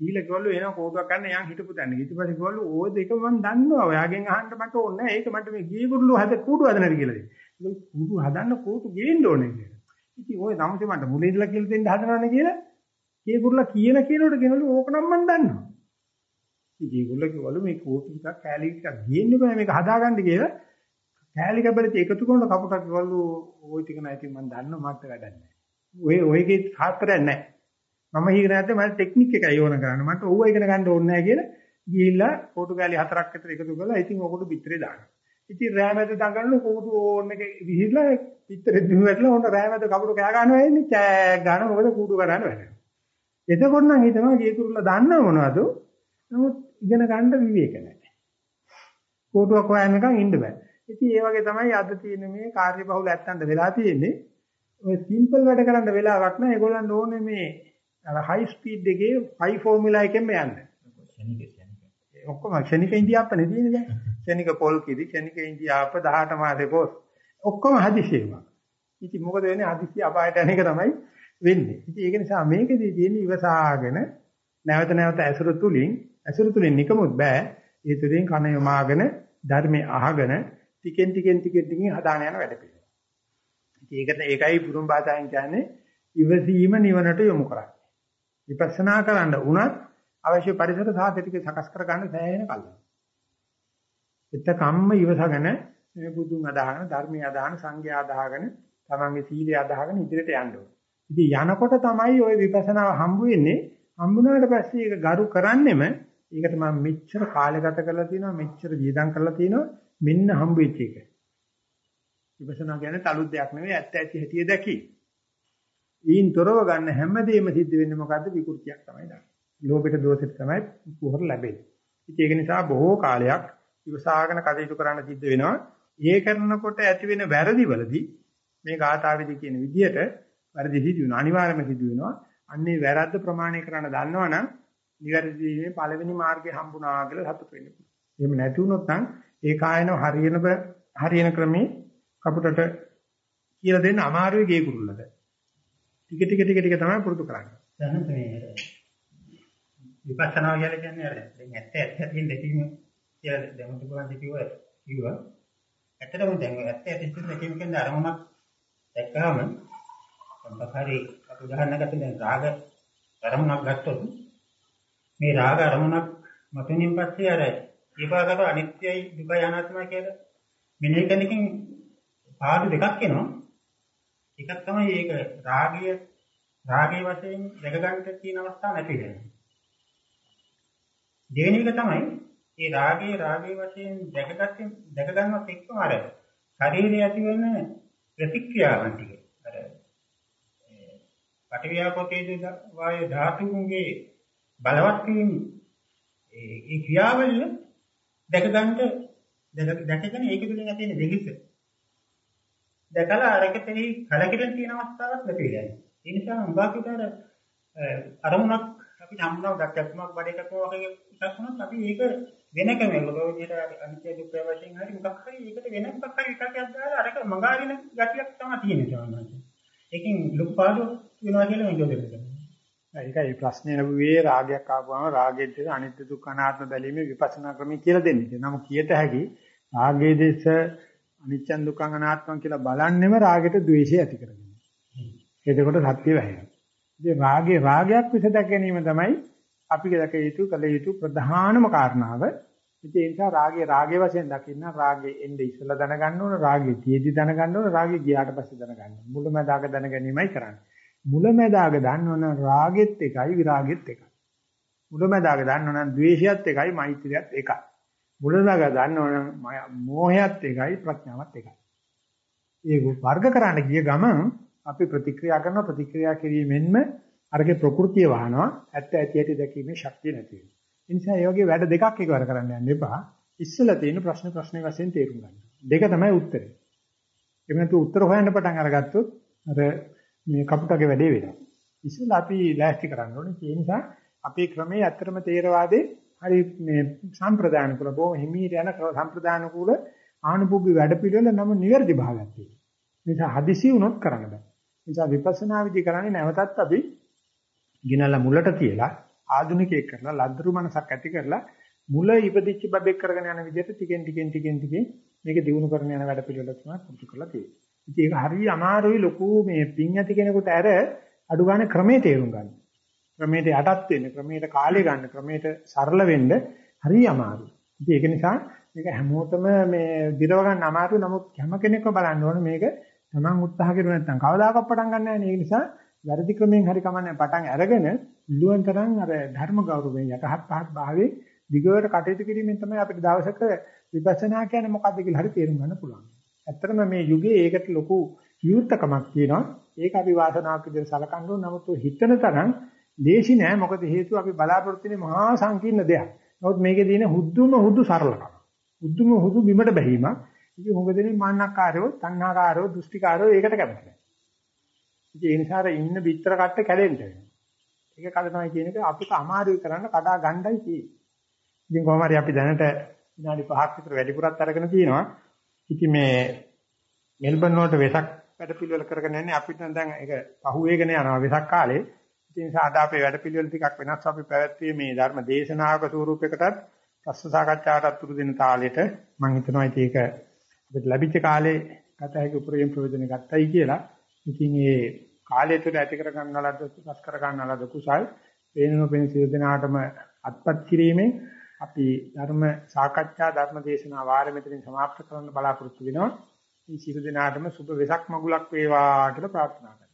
ගිහිල්ලා කිව්වලු එන කෝටුවක් ගන්න යන් හිටපු තැන. ඊට පස්සේ කිව්වලු ඕය දෙක මම දන්නවා. ඔයාගෙන් අහන්න මට ඕනේ නැහැ. ඒක මට මේ ගියේ කුරුළු හද කූඩු හදන්නද කියලා දෙන්න. ඒක කූඩු හදන්න කෝටු ගේන්න ඕනේ කියලා. ඉතින් ඔය තමසේ මට මුලින් ඉඳලා කියලා දෙන්න හදනවනේ කියලා. ගියේ කුරුල්ලා කියන කියනකොට ගෙනලු ඕක නම් මම දන්නවා. ඉතින් ඒගොල්ලෝ කිව්වලු මේ කෝටු ටිකක් කෑලි ටිකක් ගේන්න බෑ මේක හදාගන්න කියලා. කෑලි කැබලට එකතු කරන කපුටක් කිව්වලු ওই ටික නෑ ඉතින් මම දන්නවා මට වැඩක් නෑ. ඔය ඔයගේ සාත්‍රයක් නෑ. මම ඉගෙන ගත්තේ මට ටෙක්නික් එකයි ඕන කරන්න. මට ඕව ඉගෙන ගන්න ඕනේ නෑ කියලා ගිහිල්ලා පොටුගාලි හතරක් විතර එකතු කරලා ඉතින් ඔකට පිටරේ දානවා. ඉතින් රෑ මැද දඟලන කෝටු ඕන එක විහිදලා පිටරේ දිනු වැටලා හොන්න රෑ මැද කපුට කෑ ගන්නවා එන්නේ චෑ ගන්න මොකද කූඩු ගන්න වැඩ. එතකොට නම් හිතනවා ගේ කුරුල්ලා දන්නව මොනවද? නමුත් ඉගෙන ගන්න විවේක නැහැ. කෝටුවක් හොයන්නකම් ඉන්න බෑ. ඉතින් ඒ වගේ තමයි අද තියෙන මේ කාර්යබහුල ඇත්තන්ට වෙලා තියෙන්නේ. ඔය සිම්පල් වැඩ කරන්න වෙලාවක් නැහැ. ඒගොල්ලන්ට ඕනේ මේ අර හයි ස්පීඩ් එකේ හයි ෆෝමියුලා එකෙන්ම යන්න. ඔක්කොම ක්ෂණික ඉන්දියාප්පනේ තියෙන්නේ දැන්. ක්ෂණික පොල් කිරි, ක්ෂණික ඉන්දියාප්ප 18 මාසේ පොස්. ඔක්කොම හදිසියෙම. ඉතින් මොකද වෙන්නේ හදිසිය අපායට යන එක තමයි වෙන්නේ. ඉතින් ඒක නිසා මේකදී තියෙන ඉවසාගෙන නැවත නැවත ඇසුරු තුලින් ඇසුරු තුලින් නිකමුත් බෑ. ඒ තුලින් කන යමාගෙන ධර්මයේ අහගෙන ටිකෙන් ටිකෙන් ටිකෙන් ටිකෙන් හදාන යන වැඩ පිළිවෙල. ඉතින් ඒකට ඒකයි පුරුම් භාෂාවෙන් කියන්නේ ඉවසීම නිවනට යොමු කරන්නේ. විපස්සනා කරන්න උනත් අවශ්‍ය පරිසර සාධක ටික සකස් කර ගන්න සෑහෙන කල්. එතකම්ම ඉවසගෙන මේ බුදුන් අදහගෙන ධර්මයේ අදහන සංඝයා අදහගෙන තමන්ගේ සීලය අදහගෙන ඉදිරියට යන්න ඕනේ. ඉතින් යනකොට තමයි ওই විපස්සනාව හම්බ වෙන්නේ. හම්බුනාට පස්සේ ඒක ගරු කරන්නෙම ඒකට මම මෙච්චර කාලය ගත කරලා තියෙනවා මෙච්චර ජීදම් කරලා තියෙනවා මෙන්න හම්බ වෙච්ච එක. විපස්සනා කියන්නේ තලුත් දෙයක් නෙවෙයි ඇත්ත ඇති හැටි දැකි. ඊන් තොරව ගන්න හැමදේම සිද්ධ වෙන්නේ මොකද්ද විකෘතියක් තමයි දාන්නේ. ලෝභයට දෝෂෙට තමයි පුහුර ලැබෙන්නේ. ඉතින් ඒක නිසා බොහෝ කාලයක් ඉවසාගෙන කටයුතු කරන්න සිද්ධ වෙනවා. ඒ කරනකොට ඇති වෙන වැරදිවලදී මේ ගාථාවේදී කියන විදිහට වැරදි සිදු වෙනවා. අනිවාර්යයෙන්ම සිදු වෙනවා. අන්නේ වැරද්ද ප්‍රමාණය කරන්න දන්නවනම් නිවැරදිීමේ පළවෙනි මාර්ගය හම්බුණා කියලා සතුට වෙන්න පුළුවන්. එහෙම නැති වුණොත් නම් ඒ කායන හරියන හරියන ක්‍රමේ කපුටට කියලා දෙන්න අමාරුයි ගේ කුරුල්ලට. ටික ටික ටික ටික තමයි පුරුදු කරන්නේ. දැන් මේ විපස්සනා කියලා කියන්නේ අර දැන් ඇත්ත ඇත්ත තියෙන දෙකීම කියලා දැන් මොකක්ද කිව්වා කිව්වා. ඇත්තටම දැන් ඇත්ත ඇත්ත තියෙන දෙකීම කියන්නේ අරමුණක් දැක්කම සම්පහරි අපි උදාහරණයක් දැන් රාග අරමුණක් ගත්තොත් මේ රාග අරමුණක් මතුවෙනින් පස්සේ අර ඊපාගත අනිත්‍යයි දුකයි අනාත්මයි කියලා මෙනෙහි කරනකින් පාඩු දෙකක් එනවා එකක් තමයි ඒක රාගය රාගයේ වශයෙන් දැක ගන්නට තියෙන අවස්ථාව නැති වෙනවා දෙවෙනි එක තමයි මේ රාගයේ රාගයේ වශයෙන් දැකගත්තේ දැක ගන්නවත් එක්කම අර ශරීරයේ ඇති වෙන ප්‍රතික්‍රියාවන් ටික. අර පටිවියාපෝතේජ වායු ධාතුන්ගේ බලවත් වීම. ඒ ක්‍රියාවලිය දැක ගන්නට දැකගෙන ඒක තුළින් ඇති වෙන දෙහිස. දැකලා අරකෙතෙහි කලකිරෙන තියෙන අවස්ථාවක් නැති වෙනවා. ඒ නිසා උඹාකිට අර අරමුණක් අපි හම්බුනා දැක්කමක් බඩ එකක් වගේ එකක් වුණත් අපි ඒක වෙන ක්‍රමයකට ඔය විදිහට අනිත්‍ය දුක්ඛ වශයෙන් හරි මොකක් හරි ඒකට වෙන මොකක් හරි විකල්පයක් දාලා අරක මගාරින ගතියක් තමයි තියෙන්නේ සමහරවිට. ඒකෙන් ලොකු පාඩුවක් වෙනවා කියලා මම කියනවා. ඒකයි ප්‍රශ්නේ ලැබුවේ රාගයක් ආපුවම රාගෙත් අනිත්‍ය දුක්ඛ අනාත්ම බැලීමේ විපස්සනා ක්‍රමය කියලා දෙන්නේ. නමුත් කීයට හැකි රාගයේ දෙස අනිත්‍ය දුක්ඛ අනාත්ම කියලා බලන්නෙම රාගෙට ද්වේෂය ඇති කරගන්න. එතකොට සත්‍ය වැහෙනවා. ඉතින් රාගේ රාගයක් විස දැක ගැනීම තමයි අපි දැක යුතු කල යුතු ප්‍රධානම කාරණාව. ඉතින් ඒ නිසා රාගේ රාගේ වශයෙන් දකින්න රාගේ එnde ඉස්සලා දැනගන්න ඕන රාගේ තියේදී දැනගන්න ඕන රාගේ ගියාට පස්සේ දැනගන්න. මුලමදාග දැන ගැනීමයි කරන්නේ. මුලමදාග දන්නවනම් රාගෙත් එකයි විරාගෙත් එකයි. මුලමදාග දන්නවනම් ද්වේෂයත් එකයි මෛත්‍රියත් එකයි. මුලමදාග දන්නවනම් මෝහයත් එකයි ප්‍රඥාවත් එකයි. ඒක වර්ග කරන්න ගිය ගමන් අපි ප්‍රතික්‍රියා කරන ප්‍රතික්‍රියා කිරීමෙන්ම අරගේ ප්‍රകൃතිය වහනවා ඇත්ත ඇති ඇති දැකීමේ ශක්තිය නැති වෙනවා. ඒ නිසා මේ වගේ වැඩ දෙකක් එකවර කරන්න යන්න එපා. ඉස්සලා තියෙන ප්‍රශ්න ප්‍රශ්න වශයෙන් තේරුම් ගන්න. දෙක තමයි උත්තරේ. එහෙම නැතු උත්තර හොයන්න පටන් අරගත්තොත් අර මේ කපුටගේ වැඩේ වෙනවා. ඉස්සලා අපි ලෑස්ති කරන්න ඕනේ. ඒ නිසා අපේ ක්‍රමයේ ඇත්තටම තේරවාදේ හරි මේ සම්ප්‍රදාන කුල බොහොම හිමීට යන සම්ප්‍රදාන කුල ආනුභෝගී වැඩ පිළිවෙල නම් නිවැරදි භාගයක් තියෙනවා. නිසා හදිසි වුණොත් කරන්න බෑ. නිසා විපස්සනා විදි කරන්නේ නැවතත් අපි ගිනලා මුලට තියලා ආධුනිකයෙක් කරලා ලද්දරු මනසක් ඇති කරලා මුල ඉපදිච්ච බබෙක් කරගෙන යන විදිහට ටිකෙන් ටිකෙන් ටිකෙන් ටිකෙන් මේක දිනු කරන යන වැඩ පිළිවෙල තමයි පුරුදු කරලා තියෙන්නේ. ඉතින් ඒක හරිය අමාරුයි ලොකු මේ පිං ඇති කෙනෙකුට අර අඩු ගන්න ක්‍රමේ තේරුම් ගන්න. ක්‍රමයට යටත් වෙන්න, ක්‍රමයට කාලය ගන්න, ක්‍රමයට සරල වෙන්න හරිය අමාරුයි. ඉතින් ඒක නිසා මේක හැමෝටම මේ දිරව ගන්න අමාරුයි. නමුත් හැම කෙනෙක්ම බලන්න ඕනේ මේක තමන් උත්සාහ කරුවේ නැත්නම් කවදාකවත් පටන් ගන්න නැහැ. ඒ නිසා වැරදි ක්‍රමයෙන් හරි කමන්නේ පටන් අරගෙන ඉල්ලුවන් තරම් අර ධර්ම ගෞරවයෙන් යටහත් පහත් භාවයේ දිගට කටයුතු කිරීමෙන් තමයි අපිට දවසක විපස්සනා කියන්නේ මොකද්ද කියලා හරි තේරුම් ගන්න පුළුවන්. ඇත්තටම මේ යුගයේ ඒකට ලොකු විවෘතකමක් තියෙනවා. ඒක අපි වාසනාවක් විදිහට සලකන්න ඕන. නමුත් හිතන තරම් දේශි නෑ. මොකද හේතුව අපි බලාපොරොත්තු වෙන්නේ මහා සංකීර්ණ දෙයක්. නමුත් මේකේ තියෙන හුදුම හුදු සරලකම. හුදුම හුදු බිමට බැහිමක්. ඉතින් මොකද දෙන්නේ මාන්නකාරයෝ, තණ්හාකාරයෝ, දෘෂ්ටිකාරයෝ ඒකට කැමති නැහැ. ඉතින් ඒ නිසා ඉන්න පිටර කට්ට කැඩෙන්න වෙනවා. ඒක කල තමයි කියන එක අපිට අමාරුයි කරන්න කඩා ගණ්ඩයි තියෙන්නේ. ඉතින් කොහොම හරි අපි දැනට විනාඩි 5ක් විතර වැඩිපුරත් අරගෙන තියෙනවා. ඉතින් මේ මෙල්බන් වලට වෙසක් වැඩපිළිවෙල කරගෙන යන්නේ අපිට දැන් ඒක පහුවේගෙන යනවා වෙසක් කාලේ. ඒ නිසා අද අපේ වැඩපිළිවෙල ටිකක් වෙනස් අපි පැවැත්වුවේ මේ ධර්ම දේශනාවක ස්වරූපයකටත් ප්‍රශ්න සාකච්ඡාවටත් උරු දෙන තාලෙට මම හිතනවා ඒක අපිට ලැබිච්ච කාලේ ගත හැකි උපරිම ප්‍රයෝජන ගත්තයි කියලා. ඉතින් ඒ කාලය තුළ ඇති කර ගන්නලද සකස් කර ගන්නලද කුසල් වෙනම වෙන සිය දිනාටම අත්පත් කිරීමෙන් අපි ධර්ම සාකච්ඡා ධර්ම දේශනා වාරය මෙතනින් සමාප්ත කරන්න බලාපොරොත්තු වෙනවා. මේ සිය දිනාටම සුබ වෙසක් මගුලක් වේවා කියලා ප්‍රාර්ථනා කරනවා.